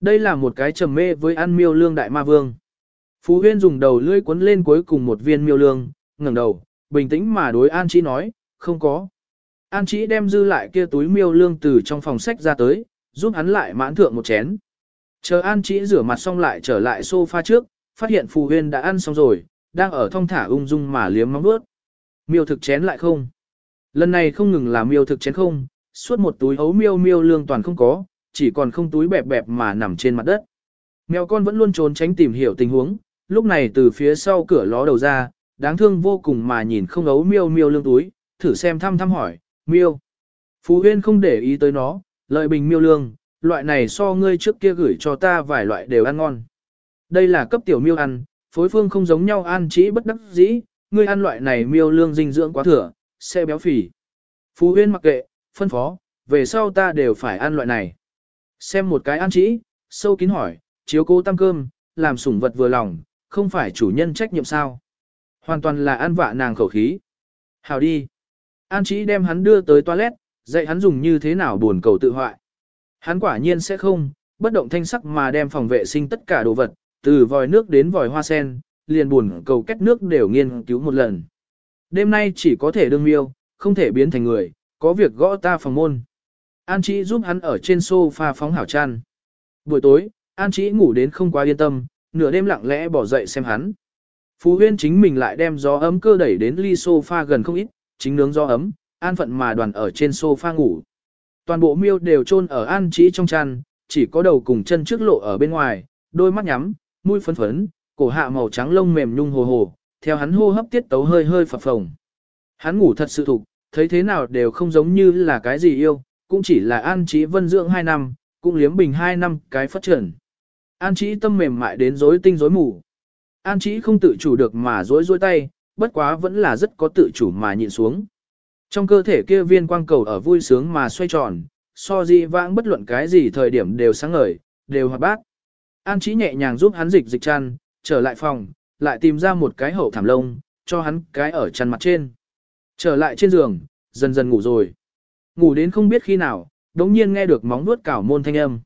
Đây là một cái trầm mê với ăn miêu lương đại ma vương. Phú huyên dùng đầu lưỡi cuốn lên cuối cùng một viên miêu lương, ngẩng đầu, bình tĩnh mà đối An Chí nói, không có. An Chí đem dư lại kia túi miêu lương từ trong phòng sách ra tới, giúp hắn lại mãn thượng một chén. Chờ An Chí rửa mặt xong lại trở lại sofa trước, phát hiện Phù Huyên đã ăn xong rồi, đang ở thong thả ung dung mà liếm móng bước. Miêu thực chén lại không. Lần này không ngừng là miêu thực chén không, suốt một túi ấu miêu miêu lương toàn không có, chỉ còn không túi bẹp bẹp mà nằm trên mặt đất. Mèo con vẫn luôn trốn tránh tìm hiểu tình huống, lúc này từ phía sau cửa ló đầu ra, đáng thương vô cùng mà nhìn không ấu miêu miêu lương túi, thử xem thăm thăm hỏi, Miêu. Phú Huyên không để ý tới nó, lợi bình miêu lương, loại này so ngươi trước kia gửi cho ta vài loại đều ăn ngon. Đây là cấp tiểu miêu ăn, phối phương không giống nhau ăn chỉ bất đắc dĩ, ngươi ăn loại này miêu lương dinh dưỡng quá thừa, sẽ béo phì. Phú Huyên mặc kệ, phân phó, về sau ta đều phải ăn loại này. Xem một cái ăn chỉ, sâu kín hỏi, chiếu cố tăng cơm, làm sủng vật vừa lòng, không phải chủ nhân trách nhiệm sao. Hoàn toàn là ăn vạ nàng khẩu khí. Hào đi. An Chí đem hắn đưa tới toilet, dạy hắn dùng như thế nào buồn cầu tự hoại. Hắn quả nhiên sẽ không, bất động thanh sắc mà đem phòng vệ sinh tất cả đồ vật, từ vòi nước đến vòi hoa sen, liền buồn cầu kết nước đều nghiên cứu một lần. Đêm nay chỉ có thể đương miêu, không thể biến thành người, có việc gõ ta phòng môn. An Chí giúp hắn ở trên sofa phóng hảo chăn. Buổi tối, An Chí ngủ đến không quá yên tâm, nửa đêm lặng lẽ bỏ dậy xem hắn. Phú Huyên chính mình lại đem gió ấm cơ đẩy đến ly sofa gần không ít, chính nướng do ấm, an phận mà đoàn ở trên sofa ngủ. Toàn bộ miêu đều chôn ở An trí trong chăn, chỉ có đầu cùng chân trước lộ ở bên ngoài, đôi mắt nhắm, mũi phấn phấn, cổ hạ màu trắng lông mềm nhung hồ hồ, theo hắn hô hấp tiết tấu hơi hơi phập phồng. Hắn ngủ thật sự thục, thấy thế nào đều không giống như là cái gì yêu, cũng chỉ là an trí vân dưỡng 2 năm, cũng liếm bình 2 năm cái phát triển. An trí tâm mềm mại đến rối tinh rối mù. An trí không tự chủ được mà rối rối tay, bất quá vẫn là rất có tự chủ mà nhịn xuống. Trong cơ thể kia viên quang cầu ở vui sướng mà xoay tròn, so di vãng bất luận cái gì thời điểm đều sáng ngời, đều hoạt bát. An trí nhẹ nhàng giúp hắn dịch dịch chăn, trở lại phòng, lại tìm ra một cái hậu thảm lông, cho hắn cái ở chăn mặt trên. Trở lại trên giường, dần dần ngủ rồi. Ngủ đến không biết khi nào, đống nhiên nghe được móng nuốt cảo môn thanh âm.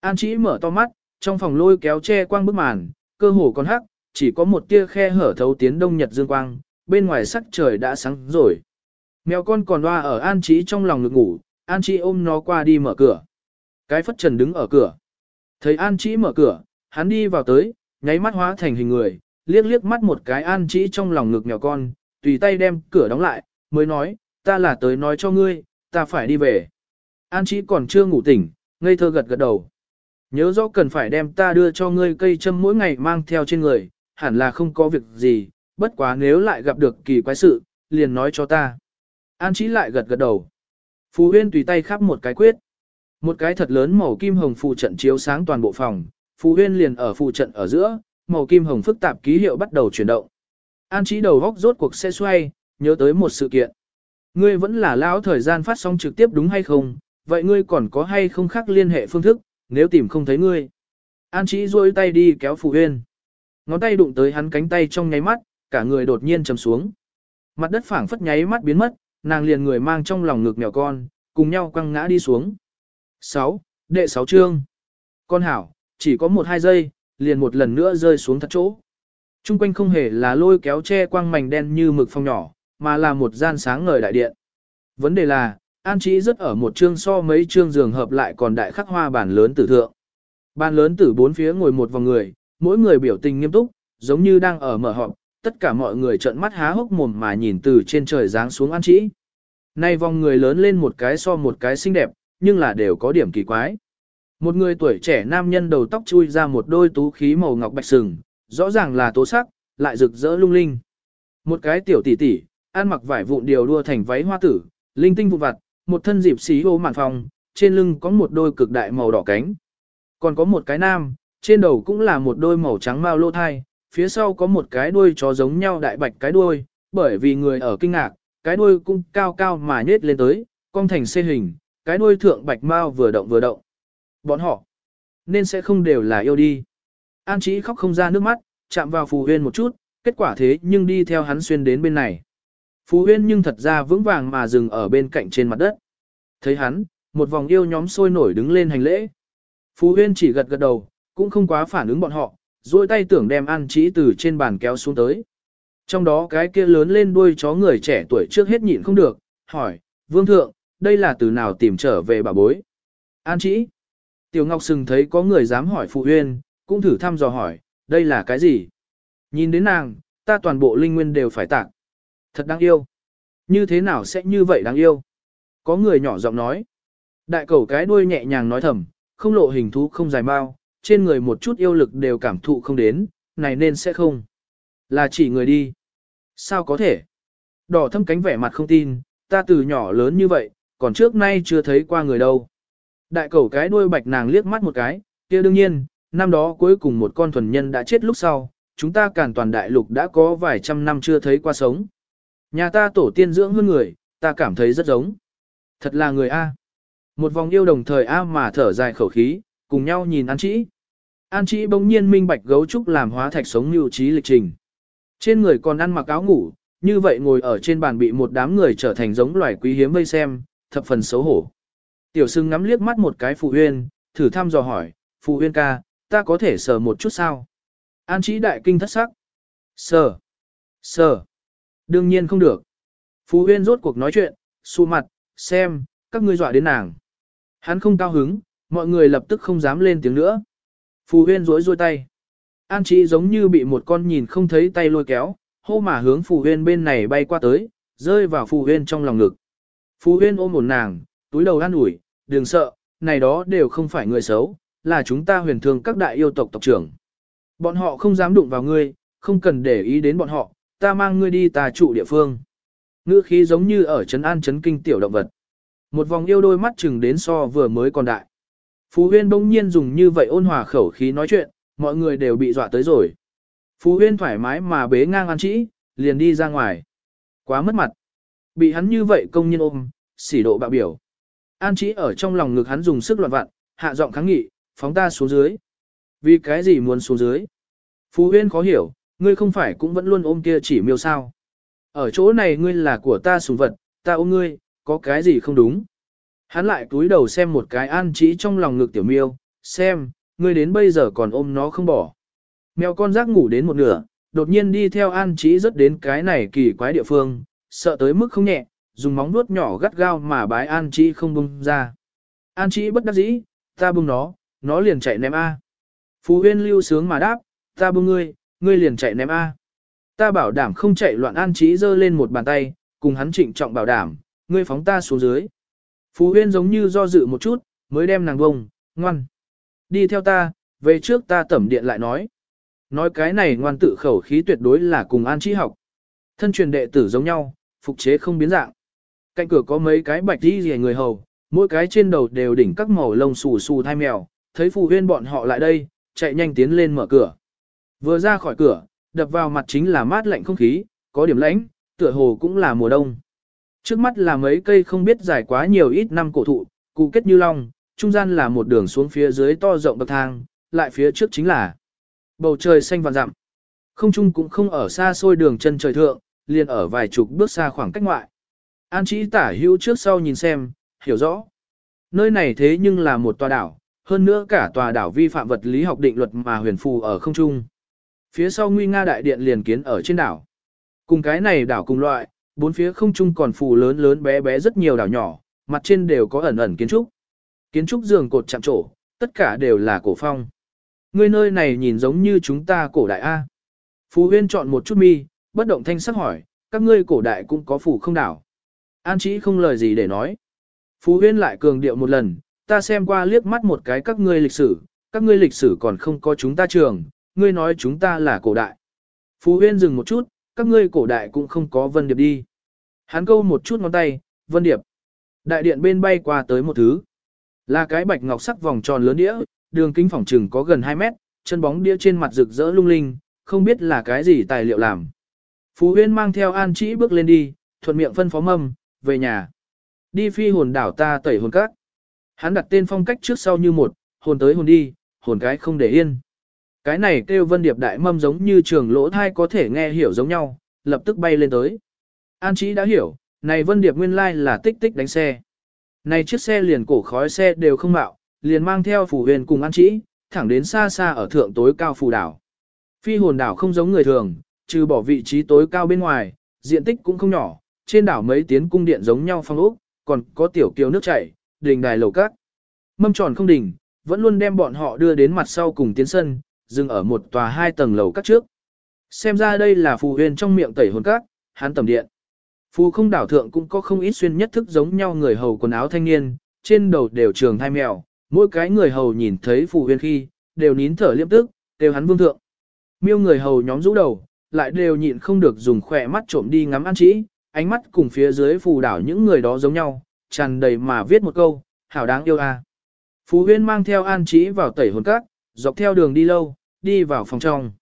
An trí mở to mắt, trong phòng lôi kéo che quang bức màn, cơ hồ còn hắc, chỉ có một tia khe hở thấu tiến đông nhật dương quang, bên ngoài sắc trời đã sáng rồi. Mèo con còn loa ở An trí trong lòng ngực ngủ, An trí ôm nó qua đi mở cửa. Cái phất trần đứng ở cửa. Thấy An trí mở cửa, hắn đi vào tới, nháy mắt hóa thành hình người, liếc liếc mắt một cái An trí trong lòng ngực mèo con, tùy tay đem cửa đóng lại, mới nói, ta là tới nói cho ngươi, ta phải đi về. An trí còn chưa ngủ tỉnh, ngây thơ gật gật đầu. Nhớ rõ cần phải đem ta đưa cho ngươi cây châm mỗi ngày mang theo trên người, hẳn là không có việc gì, bất quá nếu lại gặp được kỳ quái sự, liền nói cho ta. An Chí lại gật gật đầu. Phù Huyên tùy tay khắp một cái quyết. Một cái thật lớn màu kim hồng phù trận chiếu sáng toàn bộ phòng, Phù Huyên liền ở phù trận ở giữa, màu kim hồng phức tạp ký hiệu bắt đầu chuyển động. An Chí đầu góc rốt cuộc sẽ xoay, nhớ tới một sự kiện. Ngươi vẫn là lão thời gian phát sóng trực tiếp đúng hay không, vậy ngươi còn có hay không khác liên hệ phương thức, nếu tìm không thấy ngươi. An Chí duỗi tay đi kéo Phù Huyên. Ngón tay đụng tới hắn cánh tay trong nháy mắt, cả người đột nhiên trầm xuống. Mặt đất phảng phất nháy mắt biến mất, nàng liền người mang trong lòng ngực mèo con, cùng nhau quăng ngã đi xuống. 6. Đệ 6 chương. Con hảo, chỉ có một hai giây, liền một lần nữa rơi xuống thật chỗ. Trung quanh không hề là lôi kéo che quang mảnh đen như mực phong nhỏ, mà là một gian sáng ngời đại điện. Vấn đề là, An Chí rất ở một chương so mấy chương giường hợp lại còn đại khắc hoa bàn lớn tử thượng. Bàn lớn tử bốn phía ngồi một vòng người, mỗi người biểu tình nghiêm túc, giống như đang ở mở họp, tất cả mọi người trợn mắt há hốc mồm mà nhìn từ trên trời giáng xuống An Chí. Nay vòng người lớn lên một cái so một cái xinh đẹp, nhưng là đều có điểm kỳ quái. Một người tuổi trẻ nam nhân đầu tóc chui ra một đôi tú khí màu ngọc bạch sừng, rõ ràng là tố sắc, lại rực rỡ lung linh. Một cái tiểu tỷ tỷ, ăn mặc vải vụn điều đua thành váy hoa tử, linh tinh vụn vặt, một thân dịp xí ô mạn phòng, trên lưng có một đôi cực đại màu đỏ cánh. Còn có một cái nam, trên đầu cũng là một đôi màu trắng mao lô thai, phía sau có một cái đuôi chó giống nhau đại bạch cái đuôi, bởi vì người ở kinh ngạc, cái đuôi cũng cao cao mà nhết lên tới, cong thành xê hình, cái đuôi thượng bạch mao vừa động vừa động. Bọn họ, nên sẽ không đều là yêu đi. An Chí khóc không ra nước mắt, chạm vào Phù Huyên một chút, kết quả thế nhưng đi theo hắn xuyên đến bên này. Phù Huyên nhưng thật ra vững vàng mà dừng ở bên cạnh trên mặt đất. Thấy hắn, một vòng yêu nhóm sôi nổi đứng lên hành lễ. Phù Huyên chỉ gật gật đầu, cũng không quá phản ứng bọn họ, duỗi tay tưởng đem An Chí từ trên bàn kéo xuống tới. Trong đó cái kia lớn lên đuôi chó người trẻ tuổi trước hết nhịn không được, hỏi, Vương Thượng, đây là từ nào tìm trở về bà bối? An Chí. Tiểu Ngọc Sừng thấy có người dám hỏi Phụ Huyên, cũng thử thăm dò hỏi, đây là cái gì? Nhìn đến nàng, ta toàn bộ linh nguyên đều phải tặng Thật đáng yêu. Như thế nào sẽ như vậy đáng yêu? Có người nhỏ giọng nói. Đại cầu cái đuôi nhẹ nhàng nói thầm, không lộ hình thú không dài mau, trên người một chút yêu lực đều cảm thụ không đến, này nên sẽ không. Là chỉ người đi. Sao có thể? Đỏ thâm cánh vẻ mặt không tin, ta từ nhỏ lớn như vậy, còn trước nay chưa thấy qua người đâu. Đại cẩu cái đuôi bạch nàng liếc mắt một cái, kia đương nhiên, năm đó cuối cùng một con thuần nhân đã chết lúc sau, chúng ta càn toàn đại lục đã có vài trăm năm chưa thấy qua sống. Nhà ta tổ tiên dưỡng hơn người, ta cảm thấy rất giống. Thật là người A. Một vòng yêu đồng thời A mà thở dài khẩu khí, cùng nhau nhìn An Chỉ. An Chỉ bỗng nhiên minh bạch gấu trúc làm hóa thạch sống như trí lịch trình. Trên người còn ăn mặc áo ngủ, như vậy ngồi ở trên bàn bị một đám người trở thành giống loài quý hiếm vây xem, thập phần xấu hổ. Tiểu sưng ngắm liếc mắt một cái phụ huyên, thử thăm dò hỏi, phụ huyên ca, ta có thể sờ một chút sao? An Chỉ đại kinh thất sắc. Sờ. Sờ. Đương nhiên không được. Phú Huyên rốt cuộc nói chuyện, xu mặt, xem, các ngươi dọa đến nàng. Hắn không cao hứng, mọi người lập tức không dám lên tiếng nữa. Phù Huyên rối rôi tay. An trí giống như bị một con nhìn không thấy tay lôi kéo, hô mà hướng Phù Huyên bên này bay qua tới, rơi vào Phù Huyên trong lòng ngực. Phù Huyên ôm một nàng, túi đầu an ủi, đừng sợ, này đó đều không phải người xấu, là chúng ta huyền thường các đại yêu tộc tộc trưởng. Bọn họ không dám đụng vào ngươi, không cần để ý đến bọn họ, ta mang ngươi đi tà trụ địa phương. Ngữ khí giống như ở trấn an trấn kinh tiểu động vật. Một vòng yêu đôi mắt chừng đến so vừa mới còn đại. Phú Huyên bỗng nhiên dùng như vậy ôn hòa khẩu khí nói chuyện, mọi người đều bị dọa tới rồi. Phú Huyên thoải mái mà bế ngang ăn Trĩ, liền đi ra ngoài. Quá mất mặt. Bị hắn như vậy công nhân ôm, xỉ độ bạo biểu. An Trĩ ở trong lòng ngực hắn dùng sức loạn vặn, hạ giọng kháng nghị, phóng ta xuống dưới. Vì cái gì muốn xuống dưới? Phú Huyên khó hiểu, ngươi không phải cũng vẫn luôn ôm kia chỉ miêu sao. Ở chỗ này ngươi là của ta sùng vật, ta ôm ngươi, có cái gì không đúng. Hắn lại túi đầu xem một cái an trí trong lòng ngực tiểu miêu, xem, ngươi đến bây giờ còn ôm nó không bỏ. Mèo con rác ngủ đến một nửa, đột nhiên đi theo an trí rất đến cái này kỳ quái địa phương, sợ tới mức không nhẹ, dùng móng vuốt nhỏ gắt gao mà bái an trí không bung ra. An trí bất đắc dĩ, ta bung nó, nó liền chạy ném A. Phú huyên lưu sướng mà đáp, ta bung ngươi, ngươi liền chạy ném A. Ta bảo đảm không chạy loạn an trí giơ lên một bàn tay, cùng hắn trịnh trọng bảo đảm, ngươi phóng ta xuống dưới. Phú huyên giống như do dự một chút, mới đem nàng bông, ngoan. Đi theo ta, về trước ta tẩm điện lại nói. Nói cái này ngoan tự khẩu khí tuyệt đối là cùng an trí học. Thân truyền đệ tử giống nhau, phục chế không biến dạng. Cạnh cửa có mấy cái bạch đi rìa người hầu, mỗi cái trên đầu đều đỉnh các màu lông xù xù thai mèo, thấy phù huyên bọn họ lại đây, chạy nhanh tiến lên mở cửa. Vừa ra khỏi cửa, đập vào mặt chính là mát lạnh không khí, có điểm lãnh, tựa hồ cũng là mùa đông. Trước mắt là mấy cây không biết dài quá nhiều ít năm cổ thụ, cụ kết như long, trung gian là một đường xuống phía dưới to rộng bậc thang, lại phía trước chính là bầu trời xanh vàng rậm. Không trung cũng không ở xa xôi đường chân trời thượng, liền ở vài chục bước xa khoảng cách ngoại. An chỉ tả hữu trước sau nhìn xem, hiểu rõ. Nơi này thế nhưng là một tòa đảo, hơn nữa cả tòa đảo vi phạm vật lý học định luật mà huyền phù ở không trung. Phía sau nguy nga đại điện liền kiến ở trên đảo. Cùng cái này đảo cùng loại, bốn phía không trung còn phù lớn lớn bé bé rất nhiều đảo nhỏ, mặt trên đều có ẩn ẩn kiến trúc. Kiến trúc giường cột chạm trổ, tất cả đều là cổ phong. Người nơi này nhìn giống như chúng ta cổ đại A. Phú huyên chọn một chút mi, bất động thanh sắc hỏi, các ngươi cổ đại cũng có phủ không đảo. An chỉ không lời gì để nói. Phú huyên lại cường điệu một lần, ta xem qua liếc mắt một cái các ngươi lịch sử, các ngươi lịch sử còn không có chúng ta trường, ngươi nói chúng ta là cổ đại. Phú huyên dừng một chút, các ngươi cổ đại cũng không có vân điệp đi. Hắn câu một chút ngón tay, vân điệp. Đại điện bên bay qua tới một thứ. Là cái bạch ngọc sắc vòng tròn lớn đĩa, đường kính phòng trừng có gần 2 mét, chân bóng đĩa trên mặt rực rỡ lung linh, không biết là cái gì tài liệu làm. Phú huyên mang theo an chỉ bước lên đi, thuận miệng phân phó mâm, về nhà. Đi phi hồn đảo ta tẩy hồn các. Hắn đặt tên phong cách trước sau như một, hồn tới hồn đi, hồn cái không để yên. Cái này kêu vân điệp đại mâm giống như trường lỗ thai có thể nghe hiểu giống nhau, lập tức bay lên tới. An Chí đã hiểu, này vân điệp nguyên lai là tích tích đánh xe. Này chiếc xe liền cổ khói xe đều không mạo, liền mang theo phủ huyền cùng An Chí, thẳng đến xa xa ở thượng tối cao phù đảo. Phi hồn đảo không giống người thường, trừ bỏ vị trí tối cao bên ngoài, diện tích cũng không nhỏ, trên đảo mấy tiến cung điện giống nhau phong ốc, còn có tiểu kiều nước chảy, đình đài lầu cát. Mâm tròn không đỉnh, vẫn luôn đem bọn họ đưa đến mặt sau cùng tiến sân, dừng ở một tòa hai tầng lầu các trước. Xem ra đây là phù huyền trong miệng tẩy hồn các, hắn tầm điện. Phù không đảo thượng cũng có không ít xuyên nhất thức giống nhau người hầu quần áo thanh niên, trên đầu đều trường thai mèo, mỗi cái người hầu nhìn thấy phù huyền khi, đều nín thở liêm tức, đều hắn vương thượng. Miêu người hầu nhóm rũ đầu, lại đều nhịn không được dùng khỏe mắt trộm đi ngắm an chỉ, ánh mắt cùng phía dưới phù đảo những người đó giống nhau, tràn đầy mà viết một câu, hảo đáng yêu a. Phú Huyên mang theo An Chí vào tẩy hồn các, dọc theo đường đi lâu, đi vào phòng trong.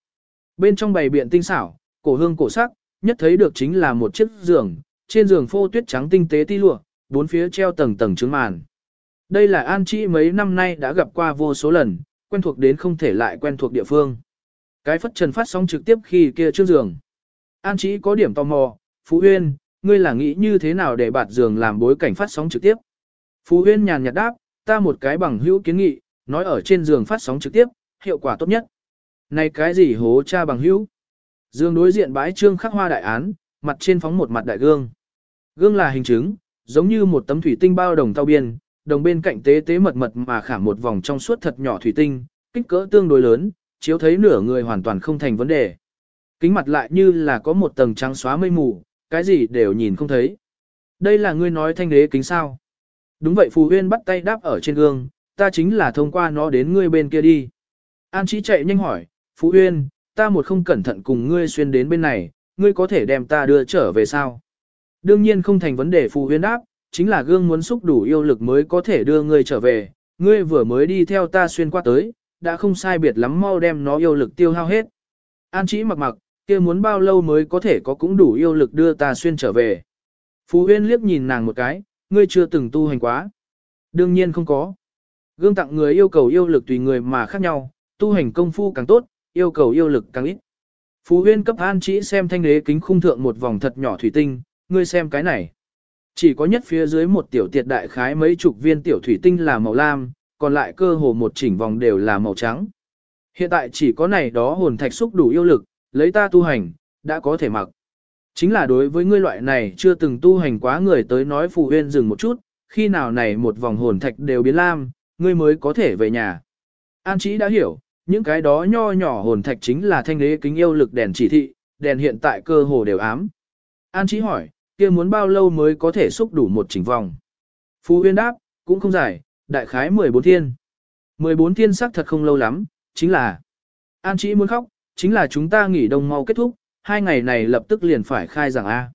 Bên trong bày biện tinh xảo, cổ hương cổ sắc, nhất thấy được chính là một chiếc giường, trên giường phô tuyết trắng tinh tế ti lụa, bốn phía treo tầng tầng trứng màn. Đây là An Chi mấy năm nay đã gặp qua vô số lần, quen thuộc đến không thể lại quen thuộc địa phương. Cái phất trần phát sóng trực tiếp khi kia trước giường. An Chi có điểm tò mò, Phú Huyên, ngươi là nghĩ như thế nào để bạt giường làm bối cảnh phát sóng trực tiếp? Phú Huyên nhàn nhạt đáp, ta một cái bằng hữu kiến nghị, nói ở trên giường phát sóng trực tiếp, hiệu quả tốt nhất. Này cái gì hố cha bằng hữu? Dương đối diện bãi trương khắc hoa đại án, mặt trên phóng một mặt đại gương. Gương là hình chứng, giống như một tấm thủy tinh bao đồng tao biên, đồng bên cạnh tế tế mật mật mà khảm một vòng trong suốt thật nhỏ thủy tinh, kích cỡ tương đối lớn, chiếu thấy nửa người hoàn toàn không thành vấn đề. Kính mặt lại như là có một tầng trắng xóa mây mù, cái gì đều nhìn không thấy. Đây là ngươi nói thanh đế kính sao? Đúng vậy Phù Huyên bắt tay đáp ở trên gương, ta chính là thông qua nó đến ngươi bên kia đi. An Chí chạy nhanh hỏi, Phú Huyên, ta một không cẩn thận cùng ngươi xuyên đến bên này, ngươi có thể đem ta đưa trở về sao? Đương nhiên không thành vấn đề Phú Huyên đáp, chính là gương muốn xúc đủ yêu lực mới có thể đưa ngươi trở về, ngươi vừa mới đi theo ta xuyên qua tới, đã không sai biệt lắm mau đem nó yêu lực tiêu hao hết. An Chí mặc mặc, kia muốn bao lâu mới có thể có cũng đủ yêu lực đưa ta xuyên trở về. Phú Huyên liếc nhìn nàng một cái, ngươi chưa từng tu hành quá. Đương nhiên không có. Gương tặng người yêu cầu yêu lực tùy người mà khác nhau, tu hành công phu càng tốt, yêu cầu yêu lực càng ít. Phú huyên cấp an chỉ xem thanh đế kính khung thượng một vòng thật nhỏ thủy tinh, ngươi xem cái này. Chỉ có nhất phía dưới một tiểu tiệt đại khái mấy chục viên tiểu thủy tinh là màu lam, còn lại cơ hồ một chỉnh vòng đều là màu trắng. Hiện tại chỉ có này đó hồn thạch xúc đủ yêu lực, lấy ta tu hành, đã có thể mặc. Chính là đối với ngươi loại này chưa từng tu hành quá người tới nói phù huyên dừng một chút, khi nào này một vòng hồn thạch đều biến lam, ngươi mới có thể về nhà. An Chí đã hiểu, những cái đó nho nhỏ hồn thạch chính là thanh đế kính yêu lực đèn chỉ thị, đèn hiện tại cơ hồ đều ám. An Chí hỏi, kia muốn bao lâu mới có thể xúc đủ một chỉnh vòng? Phú huyên đáp, cũng không dài, đại khái 14 thiên. 14 thiên sắc thật không lâu lắm, chính là An Chí muốn khóc, chính là chúng ta nghỉ đông mau kết thúc, hai ngày này lập tức liền phải khai giảng A.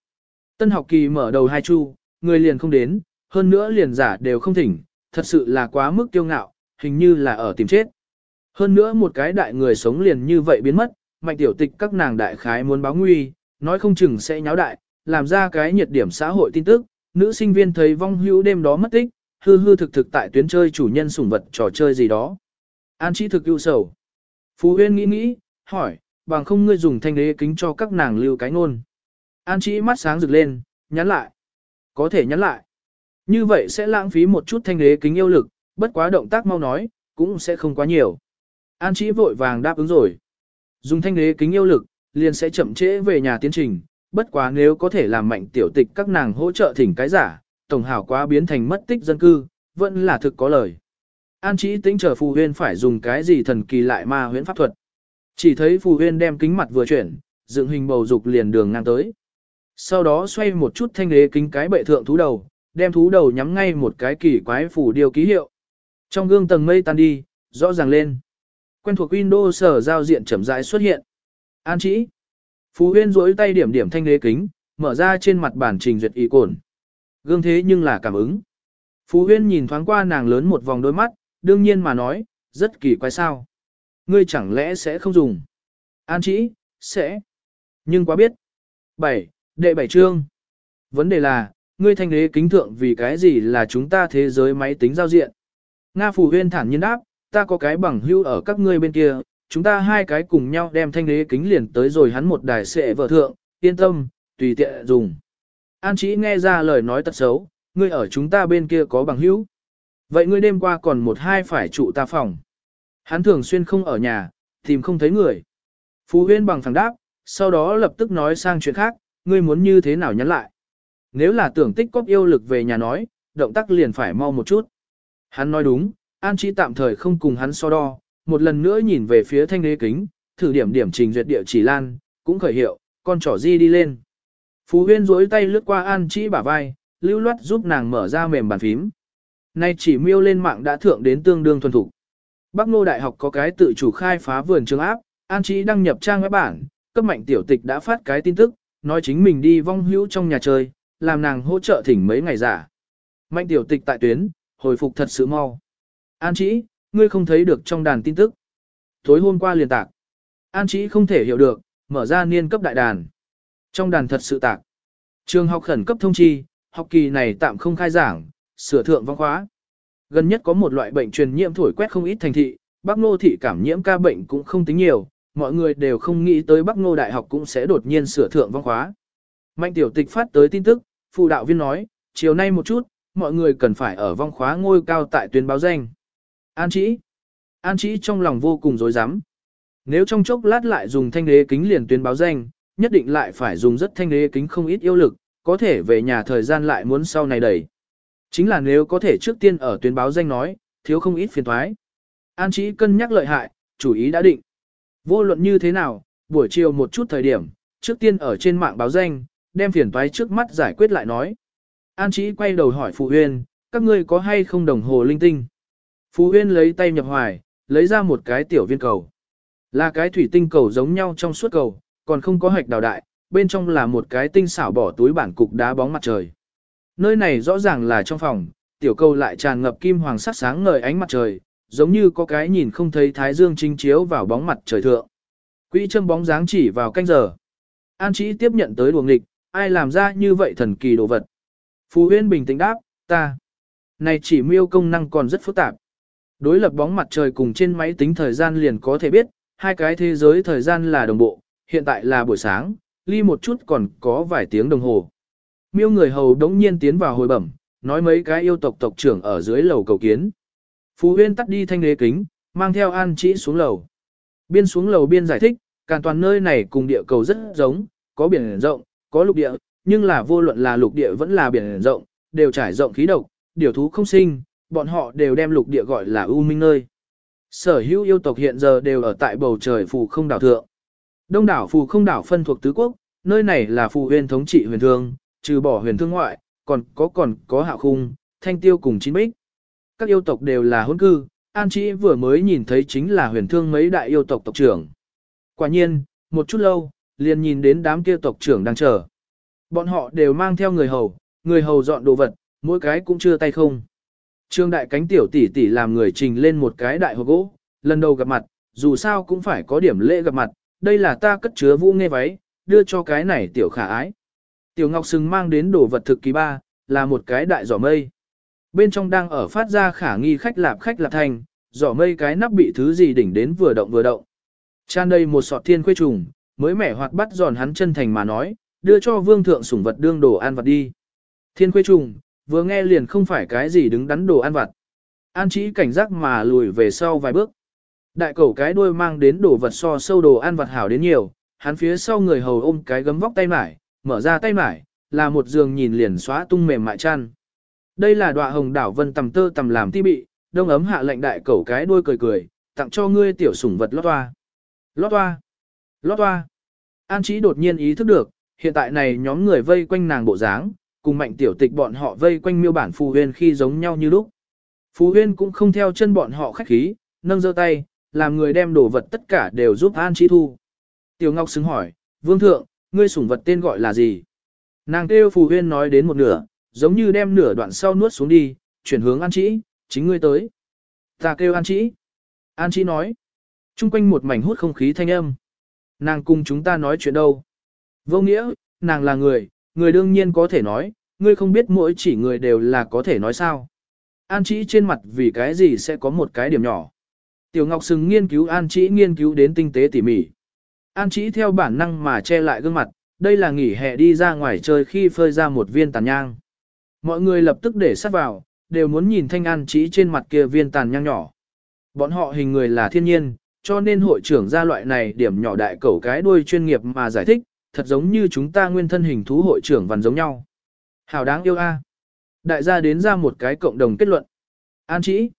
Tân học kỳ mở đầu hai chu, người liền không đến, hơn nữa liền giả đều không thỉnh, thật sự là quá mức kiêu ngạo, hình như là ở tìm chết. Hơn nữa một cái đại người sống liền như vậy biến mất, mạnh tiểu tịch các nàng đại khái muốn báo nguy, nói không chừng sẽ nháo đại, làm ra cái nhiệt điểm xã hội tin tức, nữ sinh viên thấy vong hữu đêm đó mất tích, hư hư thực thực tại tuyến chơi chủ nhân sủng vật trò chơi gì đó. An chỉ thực ưu sầu. Phú Huyên nghĩ nghĩ, hỏi, bằng không ngươi dùng thanh đế kính cho các nàng lưu cái ngôn. An chỉ mắt sáng rực lên, nhắn lại. Có thể nhắn lại. Như vậy sẽ lãng phí một chút thanh đế kính yêu lực, bất quá động tác mau nói, cũng sẽ không quá nhiều. An Chí vội vàng đáp ứng rồi. Dùng thanh đế kính yêu lực, liền sẽ chậm trễ về nhà tiến trình, bất quá nếu có thể làm mạnh tiểu tịch các nàng hỗ trợ thỉnh cái giả, tổng hảo quá biến thành mất tích dân cư, vẫn là thực có lời. An Chí tính chờ phù huyên phải dùng cái gì thần kỳ lại ma huyễn pháp thuật. Chỉ thấy phù huyên đem kính mặt vừa chuyển, dựng hình bầu dục liền đường ngang tới. Sau đó xoay một chút thanh đế kính cái bệ thượng thú đầu, đem thú đầu nhắm ngay một cái kỳ quái phủ điều ký hiệu. Trong gương tầng mây tan đi, rõ ràng lên. Quen thuộc Windows sở giao diện chậm rãi xuất hiện. An chỉ. Phú Huyên duỗi tay điểm điểm thanh đế kính, mở ra trên mặt bản trình duyệt y cồn. Gương thế nhưng là cảm ứng. Phú Huyên nhìn thoáng qua nàng lớn một vòng đôi mắt, đương nhiên mà nói, rất kỳ quái sao. Ngươi chẳng lẽ sẽ không dùng? An chỉ, sẽ. Nhưng quá biết. 7. Đệ bảy chương. Vấn đề là, ngươi thanh đế kính thượng vì cái gì là chúng ta thế giới máy tính giao diện. Nga Phù Huyên thản nhiên đáp, ta có cái bằng hưu ở các ngươi bên kia, chúng ta hai cái cùng nhau đem thanh đế kính liền tới rồi hắn một đài sệ vợ thượng, yên tâm, tùy tiện dùng. An chỉ nghe ra lời nói tật xấu, ngươi ở chúng ta bên kia có bằng hữu. Vậy ngươi đêm qua còn một hai phải trụ ta phòng. Hắn thường xuyên không ở nhà, tìm không thấy người. Phú Huyên bằng phẳng đáp, sau đó lập tức nói sang chuyện khác, ngươi muốn như thế nào nhắn lại. Nếu là tưởng tích cóp yêu lực về nhà nói, động tác liền phải mau một chút. Hắn nói đúng, An Chi tạm thời không cùng hắn so đo, một lần nữa nhìn về phía thanh đế kính, thử điểm điểm trình duyệt địa chỉ lan, cũng khởi hiệu, con trỏ di đi lên. Phú huyên duỗi tay lướt qua An Chi bả vai, lưu loát giúp nàng mở ra mềm bàn phím. Nay chỉ miêu lên mạng đã thượng đến tương đương thuần thủ. Bắc Nô Đại học có cái tự chủ khai phá vườn trường áp, An Chi đăng nhập trang web bản, cấp mạnh tiểu tịch đã phát cái tin tức, nói chính mình đi vong hữu trong nhà chơi, làm nàng hỗ trợ thỉnh mấy ngày giả. Mạnh tiểu tịch tại tuyến, hồi phục thật sự mau. An chỉ, ngươi không thấy được trong đàn tin tức. Tối hôm qua liền tạc. An chỉ không thể hiểu được, mở ra niên cấp đại đàn. Trong đàn thật sự tạc. Trường học khẩn cấp thông chi, học kỳ này tạm không khai giảng, sửa thượng văn khóa. Gần nhất có một loại bệnh truyền nhiễm thổi quét không ít thành thị, Bắc Ngô thị cảm nhiễm ca bệnh cũng không tính nhiều, mọi người đều không nghĩ tới Bắc Ngô Đại học cũng sẽ đột nhiên sửa thượng văn khóa. Mạnh tiểu tịch phát tới tin tức, phụ đạo viên nói, chiều nay một chút, mọi người cần phải ở vong khóa ngôi cao tại tuyến báo danh. An chỉ. An chỉ trong lòng vô cùng rối rắm. Nếu trong chốc lát lại dùng thanh đế kính liền tuyến báo danh, nhất định lại phải dùng rất thanh đế kính không ít yêu lực, có thể về nhà thời gian lại muốn sau này đẩy. Chính là nếu có thể trước tiên ở tuyến báo danh nói, thiếu không ít phiền thoái. An chỉ cân nhắc lợi hại, chủ ý đã định. Vô luận như thế nào, buổi chiều một chút thời điểm, trước tiên ở trên mạng báo danh, đem phiền toái trước mắt giải quyết lại nói. An Chí quay đầu hỏi Phụ Huyên, các ngươi có hay không đồng hồ linh tinh? Phụ Huyên lấy tay nhập hoài, lấy ra một cái tiểu viên cầu. Là cái thủy tinh cầu giống nhau trong suốt cầu, còn không có hạch đào đại, bên trong là một cái tinh xảo bỏ túi bản cục đá bóng mặt trời. Nơi này rõ ràng là trong phòng, tiểu cầu lại tràn ngập kim hoàng sắc sáng ngời ánh mặt trời, giống như có cái nhìn không thấy thái dương trinh chiếu vào bóng mặt trời thượng. Quỹ châm bóng dáng chỉ vào canh giờ. An Chí tiếp nhận tới luồng nghịch, ai làm ra như vậy thần kỳ đồ vật. Phù Huyên bình tĩnh đáp, ta. Này chỉ miêu công năng còn rất phức tạp. Đối lập bóng mặt trời cùng trên máy tính thời gian liền có thể biết, hai cái thế giới thời gian là đồng bộ, hiện tại là buổi sáng, ly một chút còn có vài tiếng đồng hồ. Miêu người hầu đống nhiên tiến vào hồi bẩm, nói mấy cái yêu tộc tộc trưởng ở dưới lầu cầu kiến. Phú Huyên tắt đi thanh đế kính, mang theo an chỉ xuống lầu. Biên xuống lầu biên giải thích, càn toàn nơi này cùng địa cầu rất giống, có biển rộng, có lục địa, nhưng là vô luận là lục địa vẫn là biển rộng, đều trải rộng khí độc, điều thú không sinh, bọn họ đều đem lục địa gọi là u minh nơi. Sở hữu yêu tộc hiện giờ đều ở tại bầu trời phù không đảo thượng. Đông đảo phù không đảo phân thuộc tứ quốc, nơi này là phù huyền thống trị huyền thương, trừ bỏ huyền thương ngoại, còn có còn có hạ khung, thanh tiêu cùng chín bích. Các yêu tộc đều là hôn cư, An Chỉ vừa mới nhìn thấy chính là huyền thương mấy đại yêu tộc tộc trưởng. Quả nhiên, một chút lâu, liền nhìn đến đám kia tộc trưởng đang chờ. Bọn họ đều mang theo người hầu, người hầu dọn đồ vật, mỗi cái cũng chưa tay không. Trương đại cánh tiểu tỷ tỷ làm người trình lên một cái đại hộp gỗ, lần đầu gặp mặt, dù sao cũng phải có điểm lễ gặp mặt, đây là ta cất chứa vũ nghe váy, đưa cho cái này tiểu khả ái. Tiểu Ngọc Sừng mang đến đồ vật thực kỳ ba, là một cái đại giỏ mây. Bên trong đang ở phát ra khả nghi khách lạp khách lạp thành, giỏ mây cái nắp bị thứ gì đỉnh đến vừa động vừa động. Chan đây một sọt thiên khuê trùng, mới mẻ hoạt bắt giòn hắn chân thành mà nói, đưa cho vương thượng sủng vật đương đồ ăn vật đi. Thiên khuê trùng, vừa nghe liền không phải cái gì đứng đắn đồ ăn vặt. An chỉ cảnh giác mà lùi về sau vài bước. Đại cẩu cái đuôi mang đến đồ vật so sâu đồ ăn vặt hảo đến nhiều, hắn phía sau người hầu ôm cái gấm vóc tay mải, mở ra tay mải, là một giường nhìn liền xóa tung mềm mại chăn. Đây là đọa hồng đảo vân tầm tơ tầm làm ti bị, đông ấm hạ lệnh đại cẩu cái đuôi cười cười, tặng cho ngươi tiểu sủng vật lót toa. Lót toa. Lót toa. An Chí đột nhiên ý thức được, hiện tại này nhóm người vây quanh nàng bộ dáng, cùng mạnh tiểu tịch bọn họ vây quanh miêu bản Phù Huyên khi giống nhau như lúc. Phù Huyên cũng không theo chân bọn họ khách khí, nâng giơ tay, làm người đem đồ vật tất cả đều giúp An Chí thu. Tiểu Ngọc xứng hỏi, Vương Thượng, ngươi sủng vật tên gọi là gì? Nàng kêu Phù Huyên nói đến một nửa, giống như đem nửa đoạn sau nuốt xuống đi, chuyển hướng An Chí, chính ngươi tới. Ta kêu An Chí. An Chí nói. Trung quanh một mảnh hút không khí thanh âm. Nàng cùng chúng ta nói chuyện đâu. Vô nghĩa, nàng là người, người đương nhiên có thể nói, ngươi không biết mỗi chỉ người đều là có thể nói sao. An Chỉ trên mặt vì cái gì sẽ có một cái điểm nhỏ. Tiểu Ngọc Sừng nghiên cứu An Chỉ nghiên cứu đến tinh tế tỉ mỉ. An Chỉ theo bản năng mà che lại gương mặt, đây là nghỉ hè đi ra ngoài chơi khi phơi ra một viên tàn nhang. Mọi người lập tức để sát vào, đều muốn nhìn thanh An Chỉ trên mặt kia viên tàn nhang nhỏ. Bọn họ hình người là thiên nhiên, cho nên hội trưởng ra loại này điểm nhỏ đại cẩu cái đuôi chuyên nghiệp mà giải thích, thật giống như chúng ta nguyên thân hình thú hội trưởng văn giống nhau. Hảo đáng yêu a. Đại gia đến ra một cái cộng đồng kết luận. An chỉ.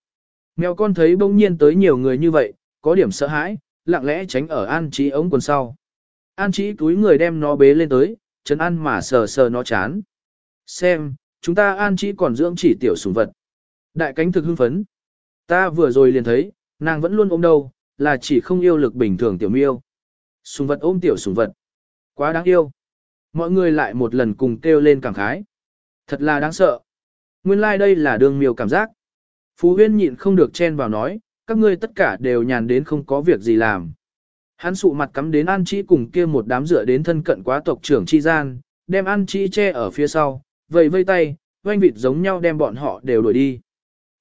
Mèo con thấy bỗng nhiên tới nhiều người như vậy, có điểm sợ hãi, lặng lẽ tránh ở an chỉ ống quần sau. An chỉ túi người đem nó bế lên tới, chân ăn mà sờ sờ nó chán. Xem, chúng ta an chỉ còn dưỡng chỉ tiểu sủng vật. Đại cánh thực hưng phấn. Ta vừa rồi liền thấy, nàng vẫn luôn ôm đâu, là chỉ không yêu lực bình thường tiểu miêu. Sùng vật ôm tiểu sùng vật. Quá đáng yêu. mọi người lại một lần cùng kêu lên cảm khái. Thật là đáng sợ. Nguyên lai like đây là đường miêu cảm giác. Phú Huyên nhịn không được chen vào nói, các ngươi tất cả đều nhàn đến không có việc gì làm. Hắn sụ mặt cắm đến An Chi cùng kia một đám dựa đến thân cận quá tộc trưởng chi gian, đem An Chi che ở phía sau, vẫy vây tay, oanh vịt giống nhau đem bọn họ đều đuổi đi.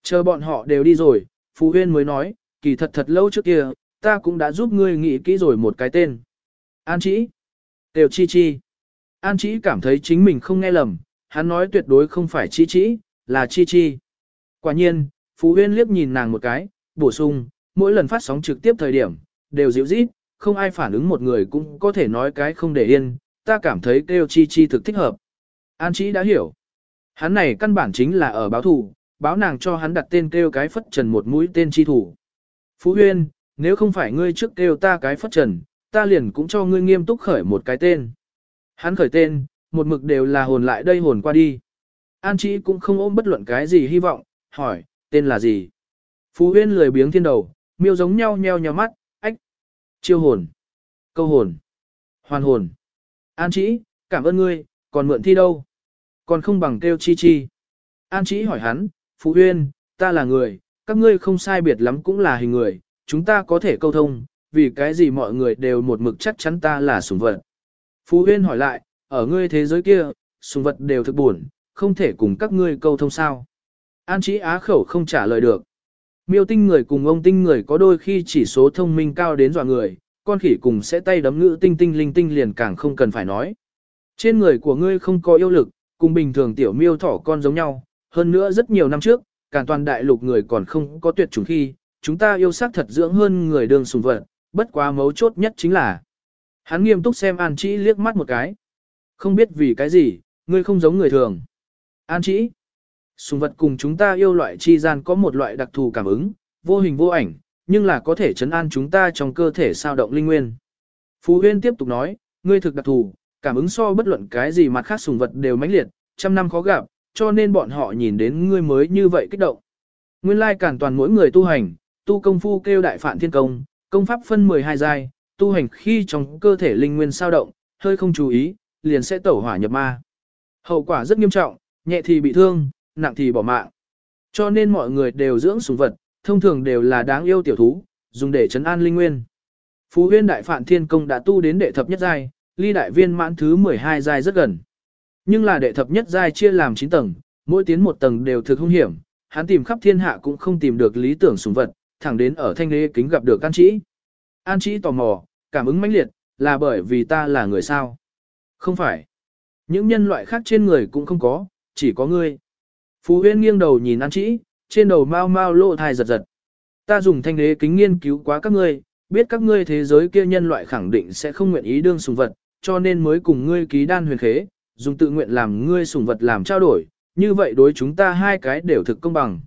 Chờ bọn họ đều đi rồi, Phú Huyên mới nói, kỳ thật thật lâu trước kia, ta cũng đã giúp ngươi nghĩ kỹ rồi một cái tên. An Chí. Tiểu Chi Chi. An Chí cảm thấy chính mình không nghe lầm, hắn nói tuyệt đối không phải Chi Chi, là Chi Chi. Quả nhiên, Phú Huyên liếc nhìn nàng một cái, bổ sung, mỗi lần phát sóng trực tiếp thời điểm, đều dịu dít, không ai phản ứng một người cũng có thể nói cái không để yên, ta cảm thấy kêu chi chi thực thích hợp. An Chí đã hiểu. Hắn này căn bản chính là ở báo thủ, báo nàng cho hắn đặt tên kêu cái phất trần một mũi tên chi thủ. Phú Huyên, nếu không phải ngươi trước kêu ta cái phất trần, ta liền cũng cho ngươi nghiêm túc khởi một cái tên. Hắn khởi tên, một mực đều là hồn lại đây hồn qua đi. An Chí cũng không ôm bất luận cái gì hy vọng, hỏi, tên là gì? Phú Huyên lười biếng thiên đầu, miêu giống nhau nheo nheo mắt, ách. Chiêu hồn. Câu hồn. Hoàn hồn. An Chí, cảm ơn ngươi, còn mượn thi đâu? Còn không bằng kêu chi chi. An Chí hỏi hắn, Phú Huyên, ta là người, các ngươi không sai biệt lắm cũng là hình người, chúng ta có thể câu thông, vì cái gì mọi người đều một mực chắc chắn ta là sùng vật. Phú Huyên hỏi lại, ở ngươi thế giới kia, sùng vật đều thực buồn, không thể cùng các ngươi câu thông sao. An Chí á khẩu không trả lời được. Miêu tinh người cùng ông tinh người có đôi khi chỉ số thông minh cao đến dọa người, con khỉ cùng sẽ tay đấm ngữ tinh tinh linh tinh liền càng không cần phải nói. Trên người của ngươi không có yêu lực, cùng bình thường tiểu miêu thỏ con giống nhau, hơn nữa rất nhiều năm trước, cả toàn đại lục người còn không có tuyệt chủng khi, chúng ta yêu sắc thật dưỡng hơn người đường sùng vật, bất quá mấu chốt nhất chính là. Hắn nghiêm túc xem An Chĩ liếc mắt một cái. Không biết vì cái gì, ngươi không giống người thường. An Chĩ, Sùng vật cùng chúng ta yêu loại chi gian có một loại đặc thù cảm ứng, vô hình vô ảnh, nhưng là có thể chấn an chúng ta trong cơ thể sao động linh nguyên. Phú Huyên tiếp tục nói, ngươi thực đặc thù, cảm ứng so bất luận cái gì mặt khác sùng vật đều mãnh liệt, trăm năm khó gặp, cho nên bọn họ nhìn đến ngươi mới như vậy kích động. Nguyên lai cản toàn mỗi người tu hành, tu công phu kêu đại phạn thiên công, công pháp phân 12 giai, tu hành khi trong cơ thể linh nguyên sao động, hơi không chú ý, liền sẽ tẩu hỏa nhập ma. Hậu quả rất nghiêm trọng, nhẹ thì bị thương, nặng thì bỏ mạng. Cho nên mọi người đều dưỡng sủng vật, thông thường đều là đáng yêu tiểu thú, dùng để trấn an linh nguyên. Phú huyên đại phạn thiên công đã tu đến đệ thập nhất giai, ly đại viên mãn thứ 12 giai rất gần. Nhưng là đệ thập nhất giai chia làm 9 tầng, mỗi tiến một tầng đều thực hung hiểm, hắn tìm khắp thiên hạ cũng không tìm được lý tưởng sùng vật, thẳng đến ở thanh lê kính gặp được An Chí. An Chí tò mò, cảm ứng mãnh liệt, là bởi vì ta là người sao? Không phải. Những nhân loại khác trên người cũng không có, chỉ có ngươi. Phú Huyên nghiêng đầu nhìn An Chí, trên đầu mau mau lộ thai giật giật. Ta dùng thanh đế kính nghiên cứu quá các ngươi, biết các ngươi thế giới kia nhân loại khẳng định sẽ không nguyện ý đương sùng vật, cho nên mới cùng ngươi ký đan huyền khế, dùng tự nguyện làm ngươi sùng vật làm trao đổi, như vậy đối chúng ta hai cái đều thực công bằng.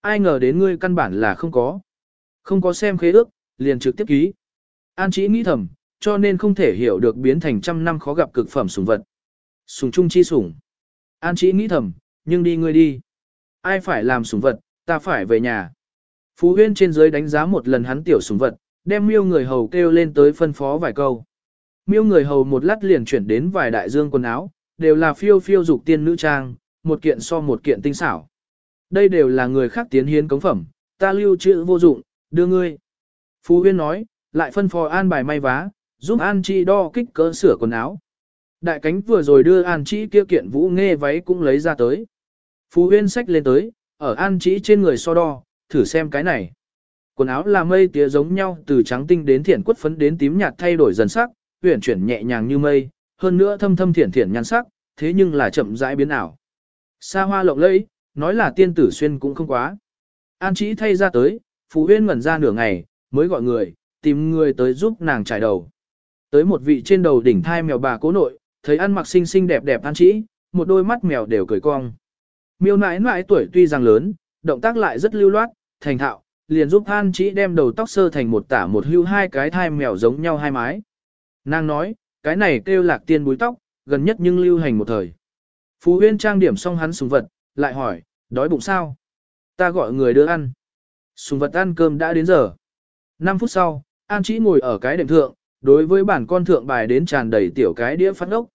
Ai ngờ đến ngươi căn bản là không có. Không có xem khế ước, liền trực tiếp ký. An Chí nghĩ thầm, cho nên không thể hiểu được biến thành trăm năm khó gặp cực phẩm sùng vật. Sùng trung chi sùng. An Chí nghĩ thầm, nhưng đi ngươi đi. Ai phải làm sủng vật, ta phải về nhà. Phú Huyên trên dưới đánh giá một lần hắn tiểu sủng vật, đem miêu người hầu kêu lên tới phân phó vài câu. Miêu người hầu một lát liền chuyển đến vài đại dương quần áo, đều là phiêu phiêu dục tiên nữ trang, một kiện so một kiện tinh xảo. Đây đều là người khác tiến hiến cống phẩm, ta lưu trữ vô dụng, đưa ngươi. Phú Huyên nói, lại phân phò an bài may vá, giúp An Chi đo kích cỡ sửa quần áo. Đại cánh vừa rồi đưa An Chi kia kiện vũ nghe váy cũng lấy ra tới. Phú Huyên sách lên tới, ở An Chi trên người so đo, thử xem cái này. Quần áo là mây tía giống nhau từ trắng tinh đến thiển quất phấn đến tím nhạt thay đổi dần sắc, huyển chuyển nhẹ nhàng như mây, hơn nữa thâm thâm thiển thiển nhan sắc, thế nhưng là chậm rãi biến ảo. Sa hoa lộng lẫy, nói là tiên tử xuyên cũng không quá. An Chí thay ra tới, Phú Huyên ngẩn ra nửa ngày, mới gọi người, tìm người tới giúp nàng trải đầu. Tới một vị trên đầu đỉnh thai mèo bà cố nội, thấy ăn mặc xinh xinh đẹp đẹp An Chí, một đôi mắt mèo đều cười cong. Miêu nãi nãi tuổi tuy rằng lớn, động tác lại rất lưu loát, thành thạo, liền giúp An Chí đem đầu tóc sơ thành một tả một hưu hai cái thai mèo giống nhau hai mái. Nàng nói, cái này kêu lạc tiên búi tóc, gần nhất nhưng lưu hành một thời. Phú Huyên trang điểm xong hắn sùng vật, lại hỏi, đói bụng sao? Ta gọi người đưa ăn. Sùng vật ăn cơm đã đến giờ. 5 phút sau, An chỉ ngồi ở cái đệm thượng, đối với bản con thượng bài đến tràn đầy tiểu cái đĩa phát ốc.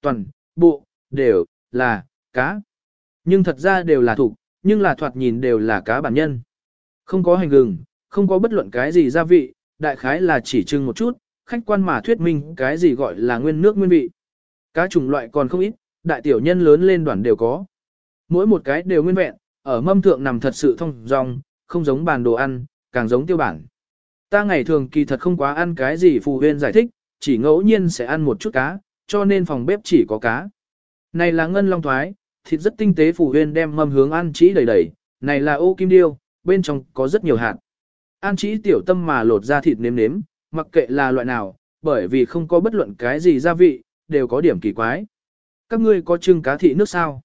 toàn, bộ, đều, là, cá. Nhưng thật ra đều là thủ, nhưng là thoạt nhìn đều là cá bản nhân. Không có hành gừng, không có bất luận cái gì gia vị, đại khái là chỉ trưng một chút, khách quan mà thuyết minh cái gì gọi là nguyên nước nguyên vị. Cá chủng loại còn không ít, đại tiểu nhân lớn lên đoàn đều có. Mỗi một cái đều nguyên vẹn, ở mâm thượng nằm thật sự thông dong, không giống bàn đồ ăn, càng giống tiêu bản. Ta ngày thường kỳ thật không quá ăn cái gì phù huyên giải thích, chỉ ngẫu nhiên sẽ ăn một chút cá, cho nên phòng bếp chỉ có cá. Này là ngân long thoái, thịt rất tinh tế phù huyên đem mâm hướng ăn chỉ đầy đầy, này là ô kim điêu, bên trong có rất nhiều hạt. An chỉ tiểu tâm mà lột ra thịt nếm nếm, mặc kệ là loại nào, bởi vì không có bất luận cái gì gia vị, đều có điểm kỳ quái. Các ngươi có trưng cá thị nước sao?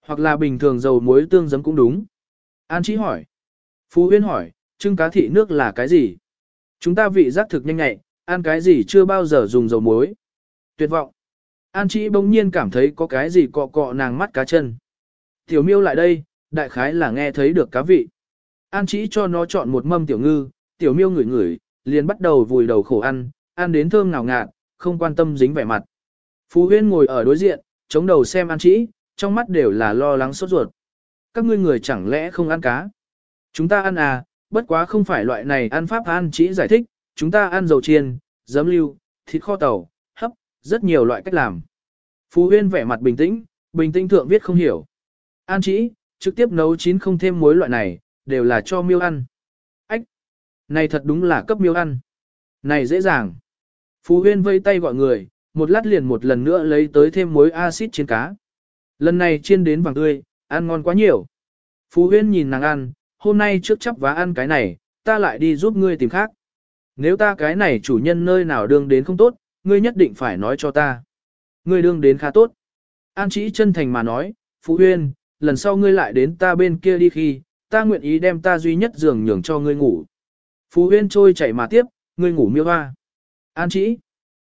Hoặc là bình thường dầu muối tương giấm cũng đúng. An Chí hỏi. Phú Huyên hỏi, trưng cá thị nước là cái gì? Chúng ta vị giác thực nhanh nhạy, ăn cái gì chưa bao giờ dùng dầu muối. Tuyệt vọng. An Chí bỗng nhiên cảm thấy có cái gì cọ cọ nàng mắt cá chân. Tiểu miêu lại đây, đại khái là nghe thấy được cá vị. An Chí cho nó chọn một mâm tiểu ngư, tiểu miêu ngửi ngửi, liền bắt đầu vùi đầu khổ ăn, ăn đến thơm ngào ngạt, không quan tâm dính vẻ mặt. Phú Huyên ngồi ở đối diện, chống đầu xem An Chỉ, trong mắt đều là lo lắng sốt ruột. Các ngươi người chẳng lẽ không ăn cá? Chúng ta ăn à, bất quá không phải loại này ăn pháp An Chỉ giải thích, chúng ta ăn dầu chiên, giấm lưu, thịt kho tàu, hấp, rất nhiều loại cách làm. Phú Huyên vẻ mặt bình tĩnh, bình tĩnh thượng viết không hiểu. An Chỉ, trực tiếp nấu chín không thêm muối loại này, đều là cho miêu ăn. Này thật đúng là cấp miêu ăn. Này dễ dàng. Phú Huyên vây tay gọi người, một lát liền một lần nữa lấy tới thêm muối axit trên cá. Lần này chiên đến vàng tươi, ăn ngon quá nhiều. Phú Huyên nhìn nàng ăn, hôm nay trước chấp vá ăn cái này, ta lại đi giúp ngươi tìm khác. Nếu ta cái này chủ nhân nơi nào đương đến không tốt, ngươi nhất định phải nói cho ta. Ngươi đương đến khá tốt. An chỉ chân thành mà nói, Phú Huyên, lần sau ngươi lại đến ta bên kia đi khi, ta nguyện ý đem ta duy nhất giường nhường cho ngươi ngủ. Phú Huyên trôi chảy mà tiếp, ngươi ngủ miêu hoa. An chỉ,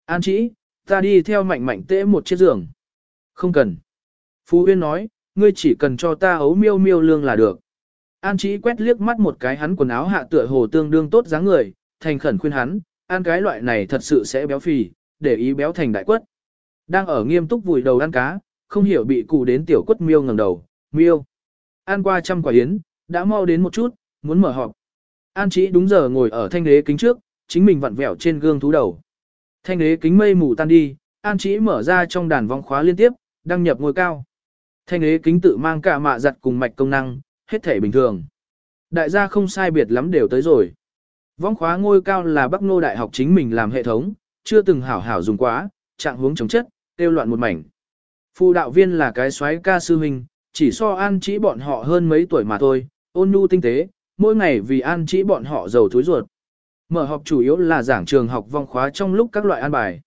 An chỉ, ta đi theo mạnh mạnh tễ một chiếc giường. Không cần. Phú Huyên nói, ngươi chỉ cần cho ta ấu miêu miêu lương là được. An chỉ quét liếc mắt một cái hắn quần áo hạ tựa hồ tương đương tốt dáng người, thành khẩn khuyên hắn, ăn cái loại này thật sự sẽ béo phì, để ý béo thành đại quất. Đang ở nghiêm túc vùi đầu ăn cá, không hiểu bị cụ đến tiểu quất miêu ngẩng đầu, miêu. Ăn qua trăm quả yến, đã mau đến một chút, muốn mở họp. An Chí đúng giờ ngồi ở thanh đế kính trước, chính mình vặn vẹo trên gương thú đầu. Thanh đế kính mây mù tan đi, an Chí mở ra trong đàn vong khóa liên tiếp, đăng nhập ngôi cao. Thanh đế kính tự mang cả mạ giặt cùng mạch công năng, hết thể bình thường. Đại gia không sai biệt lắm đều tới rồi. Vong khóa ngôi cao là Bắc Nô Đại học chính mình làm hệ thống, chưa từng hảo hảo dùng quá, trạng hướng chống chất, tiêu loạn một mảnh. Phụ đạo viên là cái xoáy ca sư huynh, chỉ so an chỉ bọn họ hơn mấy tuổi mà thôi, ôn nhu tinh tế, mỗi ngày vì an chỉ bọn họ giàu thối ruột. Mở học chủ yếu là giảng trường học vong khóa trong lúc các loại an bài.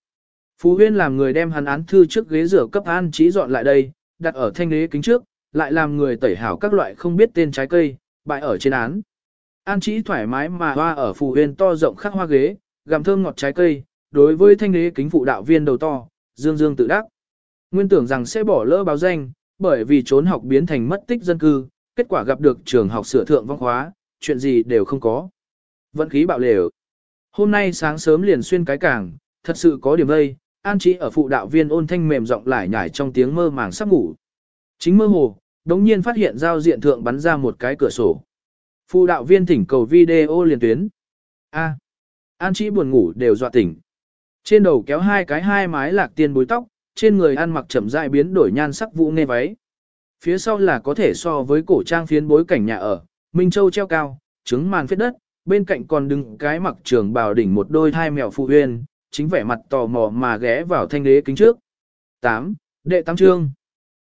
Phú Huyên làm người đem hắn án thư trước ghế rửa cấp an chỉ dọn lại đây, đặt ở thanh ghế kính trước, lại làm người tẩy hảo các loại không biết tên trái cây, bại ở trên án. An chỉ thoải mái mà hoa ở Phù Huyên to rộng khắc hoa ghế, gặm thơm ngọt trái cây, đối với thanh ghế kính phụ đạo viên đầu to, dương dương tự đắc. Nguyên tưởng rằng sẽ bỏ lỡ báo danh, bởi vì trốn học biến thành mất tích dân cư, kết quả gặp được trường học sửa thượng văn khóa, chuyện gì đều không có. Vận khí bạo lều. Hôm nay sáng sớm liền xuyên cái cảng, thật sự có điểm vây, an trí ở phụ đạo viên ôn thanh mềm giọng lải nhải trong tiếng mơ màng sắp ngủ. Chính mơ hồ, đống nhiên phát hiện giao diện thượng bắn ra một cái cửa sổ. Phụ đạo viên thỉnh cầu video liền tuyến. A. an trí buồn ngủ đều dọa tỉnh. Trên đầu kéo hai cái hai mái lạc tiên bối tóc, trên người ăn mặc chậm rãi biến đổi nhan sắc vũ nghe váy. Phía sau là có thể so với cổ trang phiến bối cảnh nhà ở, Minh Châu treo cao, trứng màn phết đất, bên cạnh còn đứng cái mặc trường bào đỉnh một đôi thai mèo phụ huyên, chính vẻ mặt tò mò mà ghé vào thanh đế kính trước. 8. Đệ tam trương.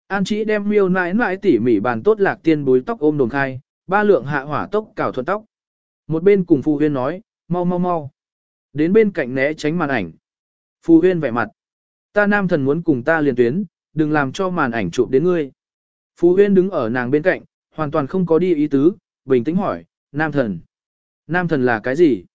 An chỉ đem miêu nãi nãi tỉ mỉ bàn tốt lạc tiên búi tóc ôm đồn khai, ba lượng hạ hỏa tốc cào thuần tóc. Một bên cùng phụ huyên nói, mau mau mau. Đến bên cạnh né tránh màn ảnh. Phụ huyên vẻ mặt. Ta nam thần muốn cùng ta liền tuyến, đừng làm cho màn ảnh chụp đến ngươi. Phú Huyên đứng ở nàng bên cạnh, hoàn toàn không có đi ý tứ, bình tĩnh hỏi, nam thần. Nam thần là cái gì?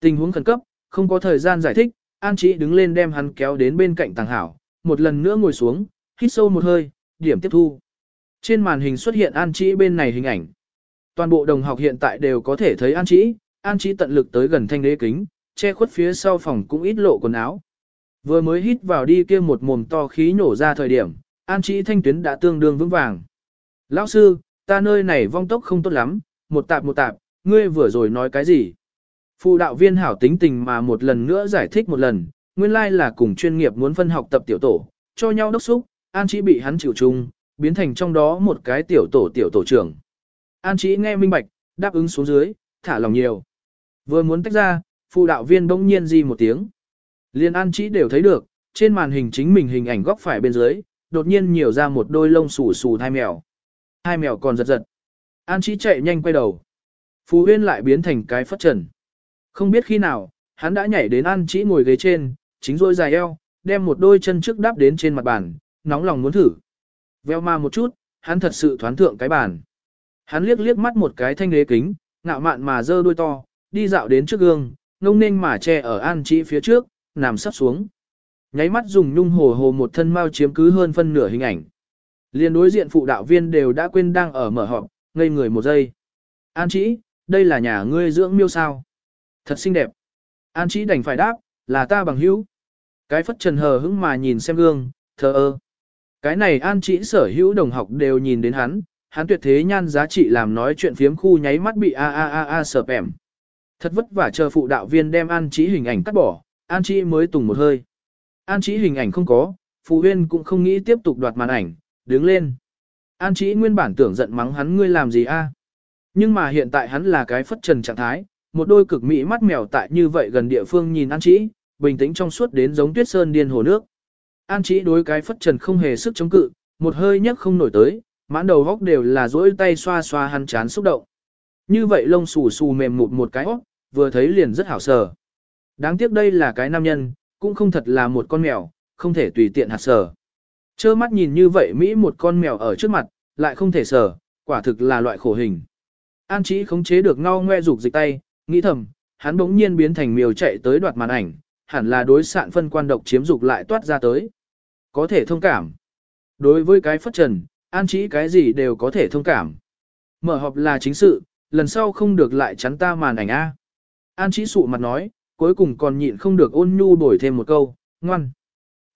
Tình huống khẩn cấp, không có thời gian giải thích, An Chí đứng lên đem hắn kéo đến bên cạnh tàng hảo, một lần nữa ngồi xuống, hít sâu một hơi, điểm tiếp thu. Trên màn hình xuất hiện An Chí bên này hình ảnh. Toàn bộ đồng học hiện tại đều có thể thấy An Chí, An Chí tận lực tới gần thanh đế kính, che khuất phía sau phòng cũng ít lộ quần áo. Vừa mới hít vào đi kia một mồm to khí nổ ra thời điểm, An Chí Thanh Tuyến đã tương đương vững vàng. Lão sư, ta nơi này vong tốc không tốt lắm, một tạp một tạp, ngươi vừa rồi nói cái gì? Phụ đạo viên hảo tính tình mà một lần nữa giải thích một lần, nguyên lai like là cùng chuyên nghiệp muốn phân học tập tiểu tổ, cho nhau đốc xúc, An Chí bị hắn chịu chung, biến thành trong đó một cái tiểu tổ tiểu tổ trưởng. An Chí nghe minh bạch, đáp ứng xuống dưới, thả lòng nhiều. Vừa muốn tách ra, phụ đạo viên bỗng nhiên di một tiếng. Liên An Chí đều thấy được, trên màn hình chính mình hình ảnh góc phải bên dưới, đột nhiên nhiều ra một đôi lông xù xù thai mèo. Hai mèo còn giật giật. An Chí chạy nhanh quay đầu. Phú Huyên lại biến thành cái phất trần. Không biết khi nào, hắn đã nhảy đến An Chí ngồi ghế trên, chính rôi dài eo, đem một đôi chân trước đắp đến trên mặt bàn, nóng lòng muốn thử. Veo ma một chút, hắn thật sự thoán thượng cái bàn. Hắn liếc liếc mắt một cái thanh đế kính, ngạo mạn mà dơ đuôi to, đi dạo đến trước gương, ngông nên mà che ở An Chí phía trước, nằm sắp xuống. Nháy mắt dùng nhung hồ hồ một thân mau chiếm cứ hơn phân nửa hình ảnh. Liên đối diện phụ đạo viên đều đã quên đang ở mở họp, ngây người một giây. An chỉ, đây là nhà ngươi dưỡng miêu sao. Thật xinh đẹp. An chỉ đành phải đáp, là ta bằng hữu. Cái phất trần hờ hững mà nhìn xem gương, thờ ơ. Cái này An chỉ sở hữu đồng học đều nhìn đến hắn, hắn tuyệt thế nhan giá trị làm nói chuyện phiếm khu nháy mắt bị a a a a sợp ẻm. Thật vất vả chờ phụ đạo viên đem An chỉ hình ảnh cắt bỏ, An chỉ mới tùng một hơi. An chỉ hình ảnh không có, phụ huyên cũng không nghĩ tiếp tục đoạt màn ảnh, đứng lên. An Chí nguyên bản tưởng giận mắng hắn ngươi làm gì a? Nhưng mà hiện tại hắn là cái phất trần trạng thái, một đôi cực mỹ mắt mèo tại như vậy gần địa phương nhìn An Chí, bình tĩnh trong suốt đến giống tuyết sơn điên hồ nước. An Chí đối cái phất trần không hề sức chống cự, một hơi nhấc không nổi tới, mãn đầu góc đều là duỗi tay xoa xoa hắn chán xúc động. Như vậy lông xù xù mềm mụt một cái óc, vừa thấy liền rất hảo sờ. Đáng tiếc đây là cái nam nhân, cũng không thật là một con mèo, không thể tùy tiện hạt sờ. Chơ mắt nhìn như vậy Mỹ một con mèo ở trước mặt, lại không thể sờ, quả thực là loại khổ hình. An Chí khống chế được ngao ngoe rục dịch tay, nghĩ thầm, hắn bỗng nhiên biến thành miều chạy tới đoạt màn ảnh, hẳn là đối sạn phân quan độc chiếm dục lại toát ra tới. Có thể thông cảm. Đối với cái phất trần, An Chí cái gì đều có thể thông cảm. Mở họp là chính sự, lần sau không được lại chắn ta màn ảnh A. An Chí sụ mặt nói, cuối cùng còn nhịn không được ôn nhu đổi thêm một câu, ngoan.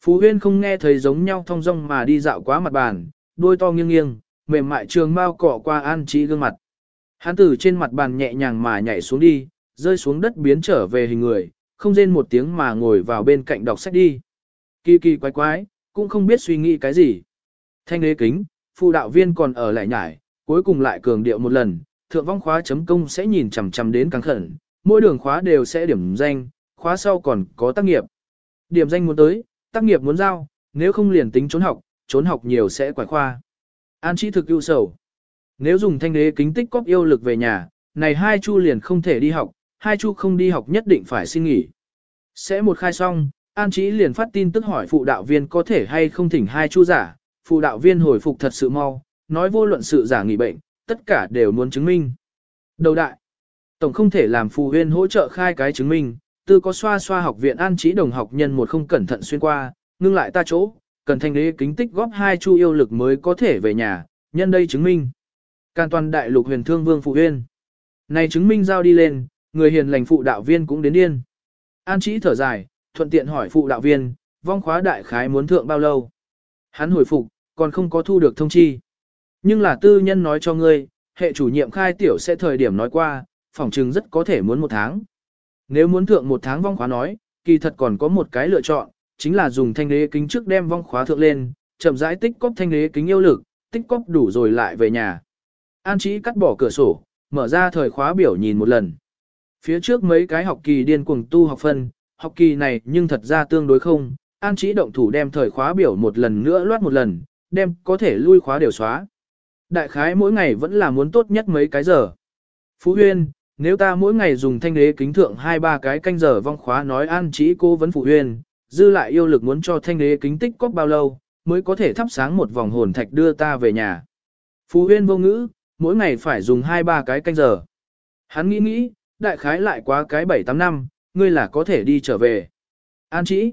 Phú Huyên không nghe thấy giống nhau thong dong mà đi dạo quá mặt bàn, đôi to nghiêng nghiêng, mềm mại trường mau cọ qua An trí gương mặt. Hắn từ trên mặt bàn nhẹ nhàng mà nhảy xuống đi, rơi xuống đất biến trở về hình người, không rên một tiếng mà ngồi vào bên cạnh đọc sách đi. Kỳ kỳ quái quái, cũng không biết suy nghĩ cái gì. Thanh đế kính, phụ đạo viên còn ở lại nhải, cuối cùng lại cường điệu một lần, thượng vong khóa chấm công sẽ nhìn chằm chằm đến căng khẩn, mỗi đường khóa đều sẽ điểm danh, khóa sau còn có tác nghiệp. Điểm danh muốn tới, tác nghiệp muốn giao, nếu không liền tính trốn học, trốn học nhiều sẽ quải khoa. An trí thực ưu sầu. Nếu dùng thanh đế kính tích cóp yêu lực về nhà, này hai chu liền không thể đi học, hai chu không đi học nhất định phải xin nghỉ. Sẽ một khai xong, An trí liền phát tin tức hỏi phụ đạo viên có thể hay không thỉnh hai chu giả, phụ đạo viên hồi phục thật sự mau, nói vô luận sự giả nghỉ bệnh, tất cả đều muốn chứng minh. Đầu đại, tổng không thể làm phụ huyên hỗ trợ khai cái chứng minh, tư có xoa xoa học viện an trí đồng học nhân một không cẩn thận xuyên qua, ngưng lại ta chỗ, cần thanh đế kính tích góp hai chu yêu lực mới có thể về nhà, nhân đây chứng minh. Can toàn đại lục huyền thương vương phụ huyên. Này chứng minh giao đi lên, người hiền lành phụ đạo viên cũng đến điên. An trí thở dài, thuận tiện hỏi phụ đạo viên, vong khóa đại khái muốn thượng bao lâu. Hắn hồi phục, còn không có thu được thông chi. Nhưng là tư nhân nói cho ngươi, hệ chủ nhiệm khai tiểu sẽ thời điểm nói qua, phỏng chừng rất có thể muốn một tháng. Nếu muốn thượng một tháng vong khóa nói, kỳ thật còn có một cái lựa chọn, chính là dùng thanh đế kính trước đem vong khóa thượng lên, chậm rãi tích cóp thanh đế kính yêu lực, tích cóp đủ rồi lại về nhà. An Chí cắt bỏ cửa sổ, mở ra thời khóa biểu nhìn một lần. Phía trước mấy cái học kỳ điên cuồng tu học phân, học kỳ này nhưng thật ra tương đối không, An Chí động thủ đem thời khóa biểu một lần nữa loát một lần, đem có thể lui khóa đều xóa. Đại khái mỗi ngày vẫn là muốn tốt nhất mấy cái giờ. Phú Huyên, nếu ta mỗi ngày dùng thanh đế kính thượng hai ba cái canh giờ vong khóa nói An chỉ cô vấn phụ huyền, dư lại yêu lực muốn cho thanh đế kính tích cóp bao lâu, mới có thể thắp sáng một vòng hồn thạch đưa ta về nhà. Phú Huyên vô ngữ, mỗi ngày phải dùng hai ba cái canh giờ. Hắn nghĩ nghĩ, đại khái lại quá cái 7-8 năm, ngươi là có thể đi trở về. An chỉ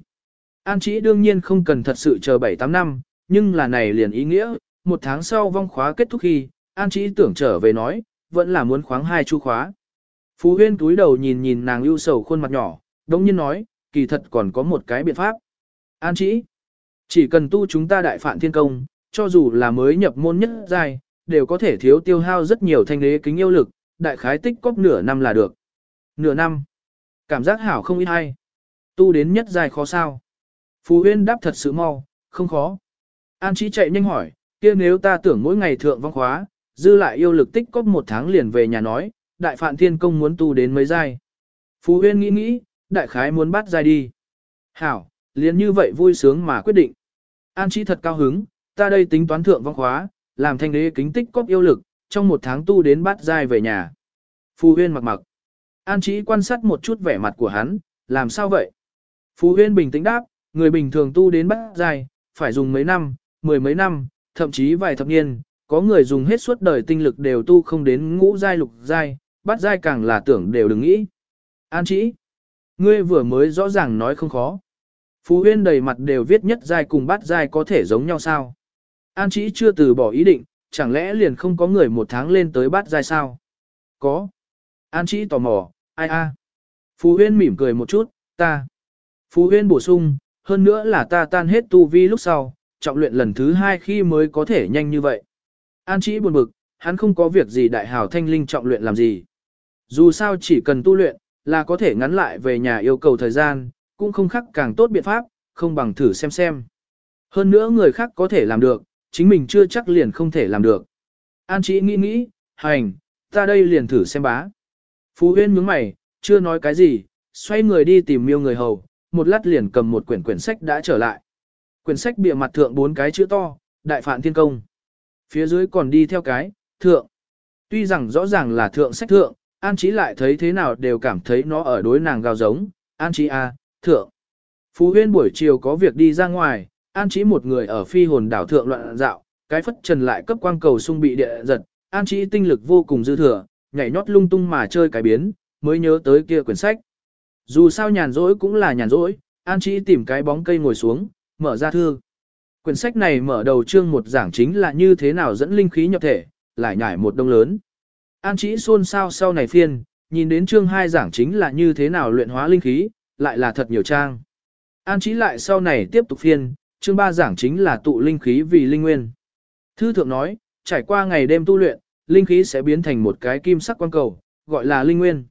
An chỉ đương nhiên không cần thật sự chờ 7-8 năm, nhưng là này liền ý nghĩa, một tháng sau vong khóa kết thúc khi, An chỉ tưởng trở về nói, vẫn là muốn khoáng hai chu khóa. Phú Huyên túi đầu nhìn nhìn nàng ưu sầu khuôn mặt nhỏ, đống nhiên nói, kỳ thật còn có một cái biện pháp. An chỉ. Chỉ cần tu chúng ta đại phạn thiên công, cho dù là mới nhập môn nhất giai, đều có thể thiếu tiêu hao rất nhiều thanh đế kính yêu lực, đại khái tích cóp nửa năm là được. Nửa năm. Cảm giác hảo không ít hay. Tu đến nhất giai khó sao. Phú Huyên đáp thật sự mau, không khó. An Chí chạy nhanh hỏi, kia nếu ta tưởng mỗi ngày thượng vong khóa, dư lại yêu lực tích cóp một tháng liền về nhà nói, đại phạn thiên công muốn tu đến mấy giai. Phú Huyên nghĩ nghĩ, đại khái muốn bắt giai đi. Hảo, liền như vậy vui sướng mà quyết định. An Chí thật cao hứng, ta đây tính toán thượng vong khóa, làm thanh đế kính tích cóp yêu lực, trong một tháng tu đến bát giai về nhà. Phú Huyên mặc mặc. An Chí quan sát một chút vẻ mặt của hắn, làm sao vậy? Phú Huyên bình tĩnh đáp, người bình thường tu đến bát giai, phải dùng mấy năm, mười mấy năm, thậm chí vài thập niên, có người dùng hết suốt đời tinh lực đều tu không đến ngũ giai lục giai, bát giai càng là tưởng đều đừng nghĩ. An chỉ ngươi vừa mới rõ ràng nói không khó. Phú Huyên đầy mặt đều viết nhất giai cùng bát giai có thể giống nhau sao? An chỉ chưa từ bỏ ý định, chẳng lẽ liền không có người một tháng lên tới bát giai sao? Có. An chỉ tò mò, ai a? Phú Huyên mỉm cười một chút, ta. Phú Huyên bổ sung, hơn nữa là ta tan hết tu vi lúc sau, trọng luyện lần thứ hai khi mới có thể nhanh như vậy. An chỉ buồn bực, hắn không có việc gì đại hào thanh linh trọng luyện làm gì. Dù sao chỉ cần tu luyện, là có thể ngắn lại về nhà yêu cầu thời gian, cũng không khắc càng tốt biện pháp, không bằng thử xem xem. Hơn nữa người khác có thể làm được, chính mình chưa chắc liền không thể làm được. An chỉ nghĩ nghĩ, hành, ta đây liền thử xem bá. Phú Huyên nhướng mày, chưa nói cái gì, xoay người đi tìm miêu người hầu, một lát liền cầm một quyển quyển sách đã trở lại. Quyển sách bìa mặt thượng bốn cái chữ to, Đại Phạn Thiên Công. Phía dưới còn đi theo cái, thượng. Tuy rằng rõ ràng là thượng sách thượng, An Chí lại thấy thế nào đều cảm thấy nó ở đối nàng gào giống, An Chí a, à, thượng. Phú Huyên buổi chiều có việc đi ra ngoài, An Chí một người ở phi hồn đảo thượng loạn dạo, cái phất trần lại cấp quang cầu sung bị địa giật, An Chí tinh lực vô cùng dư thừa, nhảy nhót lung tung mà chơi cái biến, mới nhớ tới kia quyển sách. Dù sao nhàn rỗi cũng là nhàn rỗi, An Chí tìm cái bóng cây ngồi xuống, mở ra thư. Quyển sách này mở đầu chương một giảng chính là như thế nào dẫn linh khí nhập thể, lại nhảy một đông lớn. An Chí xôn xao sau này phiên, nhìn đến chương hai giảng chính là như thế nào luyện hóa linh khí, lại là thật nhiều trang. An Chí lại sau này tiếp tục phiên, chương ba giảng chính là tụ linh khí vì linh nguyên. Thư thượng nói, trải qua ngày đêm tu luyện, linh khí sẽ biến thành một cái kim sắc quang cầu, gọi là linh nguyên.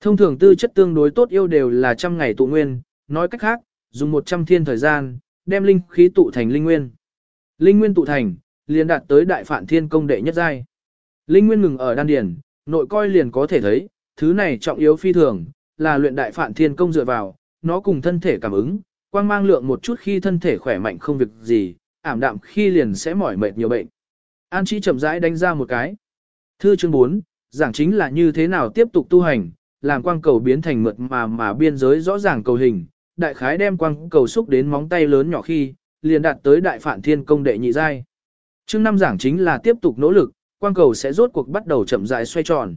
Thông thường tư chất tương đối tốt yêu đều là trăm ngày tụ nguyên, nói cách khác, dùng 100 thiên thời gian, đem linh khí tụ thành linh nguyên. Linh nguyên tụ thành, liền đạt tới đại phản thiên công đệ nhất giai. Linh nguyên ngừng ở đan điền nội coi liền có thể thấy, thứ này trọng yếu phi thường, là luyện đại phản thiên công dựa vào, nó cùng thân thể cảm ứng, quang mang lượng một chút khi thân thể khỏe mạnh không việc gì, ảm đạm khi liền sẽ mỏi mệt nhiều bệnh. An Chí chậm rãi đánh ra một cái. Thư chương 4, giảng chính là như thế nào tiếp tục tu hành, làm quang cầu biến thành mượt mà mà biên giới rõ ràng cầu hình, đại khái đem quang cầu xúc đến móng tay lớn nhỏ khi, liền đạt tới đại phản thiên công đệ nhị giai. Chương năm giảng chính là tiếp tục nỗ lực, quang cầu sẽ rốt cuộc bắt đầu chậm rãi xoay tròn.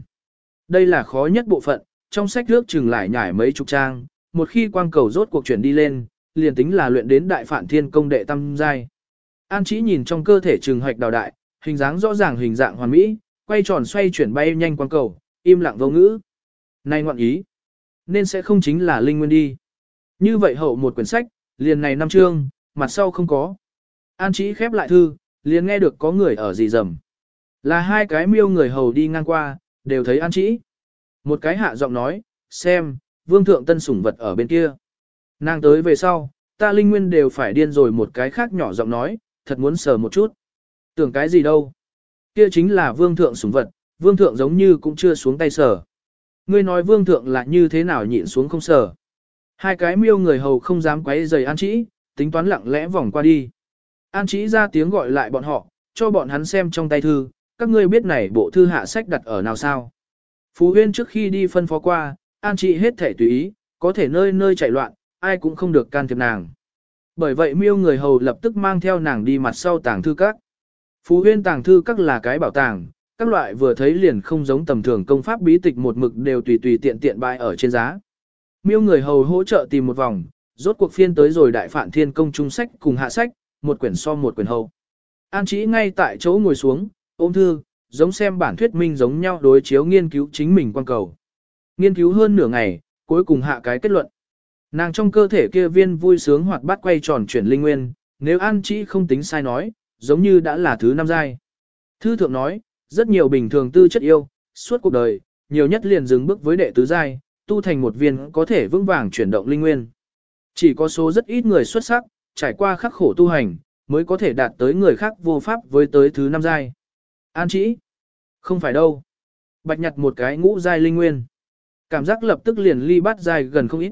Đây là khó nhất bộ phận, trong sách nước chừng lại nhải mấy chục trang, một khi quang cầu rốt cuộc chuyển đi lên, liền tính là luyện đến đại phản thiên công đệ tam giai. An Chí nhìn trong cơ thể trừng hoạch đào đại, hình dáng rõ ràng hình dạng hoàn mỹ, quay tròn xoay chuyển bay nhanh quang cầu, im lặng vô ngữ. Này ngoạn ý, nên sẽ không chính là linh nguyên đi. Như vậy hậu một quyển sách, liền này năm chương, mặt sau không có. An Chí khép lại thư, liền nghe được có người ở gì rầm. Là hai cái miêu người hầu đi ngang qua, đều thấy An trĩ. Một cái hạ giọng nói, xem, vương thượng tân sủng vật ở bên kia. Nàng tới về sau, ta linh nguyên đều phải điên rồi một cái khác nhỏ giọng nói, thật muốn sờ một chút. Tưởng cái gì đâu. Kia chính là vương thượng sủng vật, vương thượng giống như cũng chưa xuống tay sờ. Ngươi nói vương thượng là như thế nào nhịn xuống không sờ. Hai cái miêu người hầu không dám quấy rầy an trĩ, tính toán lặng lẽ vòng qua đi. An trĩ ra tiếng gọi lại bọn họ, cho bọn hắn xem trong tay thư, các ngươi biết này bộ thư hạ sách đặt ở nào sao. Phú huyên trước khi đi phân phó qua, an trị hết thể tùy ý, có thể nơi nơi chạy loạn, ai cũng không được can thiệp nàng. Bởi vậy miêu người hầu lập tức mang theo nàng đi mặt sau tàng thư các. Phú huyên tàng thư các là cái bảo tàng, các loại vừa thấy liền không giống tầm thường công pháp bí tịch một mực đều tùy tùy tiện tiện bày ở trên giá. Miêu người hầu hỗ trợ tìm một vòng, rốt cuộc phiên tới rồi đại phản thiên công trung sách cùng hạ sách, một quyển so một quyển hầu. An chỉ ngay tại chỗ ngồi xuống, ôm thư, giống xem bản thuyết minh giống nhau đối chiếu nghiên cứu chính mình quan cầu. Nghiên cứu hơn nửa ngày, cuối cùng hạ cái kết luận. Nàng trong cơ thể kia viên vui sướng hoạt bát quay tròn chuyển linh nguyên, nếu An Chỉ không tính sai nói, giống như đã là thứ năm giai. Thư thượng nói, rất nhiều bình thường tư chất yêu, suốt cuộc đời, nhiều nhất liền dừng bước với đệ tứ giai, tu thành một viên có thể vững vàng chuyển động linh nguyên. Chỉ có số rất ít người xuất sắc, trải qua khắc khổ tu hành, mới có thể đạt tới người khác vô pháp với tới thứ năm giai. An chỉ, không phải đâu. Bạch nhặt một cái ngũ giai linh nguyên. Cảm giác lập tức liền ly bát giai gần không ít.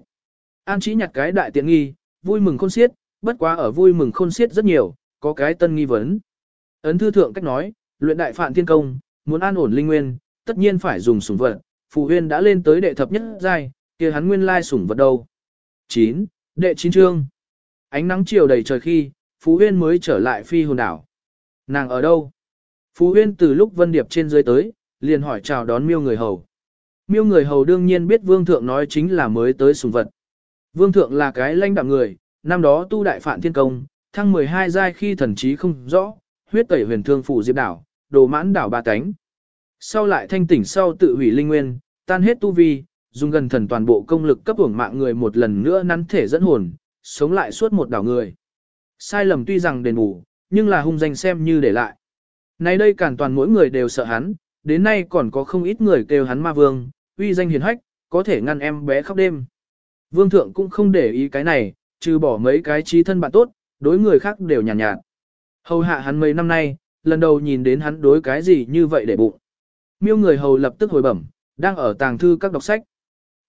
An chỉ nhặt cái đại tiện nghi, vui mừng khôn xiết, bất quá ở vui mừng khôn xiết rất nhiều, có cái tân nghi vấn. Ấn thư thượng cách nói, luyện đại phạn thiên công, muốn an ổn linh nguyên, tất nhiên phải dùng sủng vật. Phù huyên đã lên tới đệ thập nhất giai, kia hắn nguyên lai sủng vật đâu. 9. Đệ chín chương. Ánh nắng chiều đầy trời khi, Phú Huyên mới trở lại phi hồn đảo. Nàng ở đâu? Phú Huyên từ lúc Vân Điệp trên dưới tới, liền hỏi chào đón miêu người hầu. Miêu người hầu đương nhiên biết Vương Thượng nói chính là mới tới sùng vật. Vương Thượng là cái lanh đạm người, năm đó tu đại phạn thiên công, thăng 12 giai khi thần trí không rõ, huyết tẩy huyền thương phủ diệp đảo, đồ mãn đảo ba cánh. Sau lại thanh tỉnh sau tự hủy linh nguyên, tan hết tu vi, dùng gần thần toàn bộ công lực cấp hưởng mạng người một lần nữa nắn thể dẫn hồn, sống lại suốt một đảo người. Sai lầm tuy rằng đền bù, nhưng là hung danh xem như để lại. Nay đây cản toàn mỗi người đều sợ hắn, đến nay còn có không ít người kêu hắn ma vương, uy danh hiền hách, có thể ngăn em bé khóc đêm. Vương thượng cũng không để ý cái này, trừ bỏ mấy cái trí thân bạn tốt, đối người khác đều nhàn nhạt, nhạt. Hầu hạ hắn mấy năm nay, lần đầu nhìn đến hắn đối cái gì như vậy để bụng. Miêu người hầu lập tức hồi bẩm, đang ở tàng thư các đọc sách.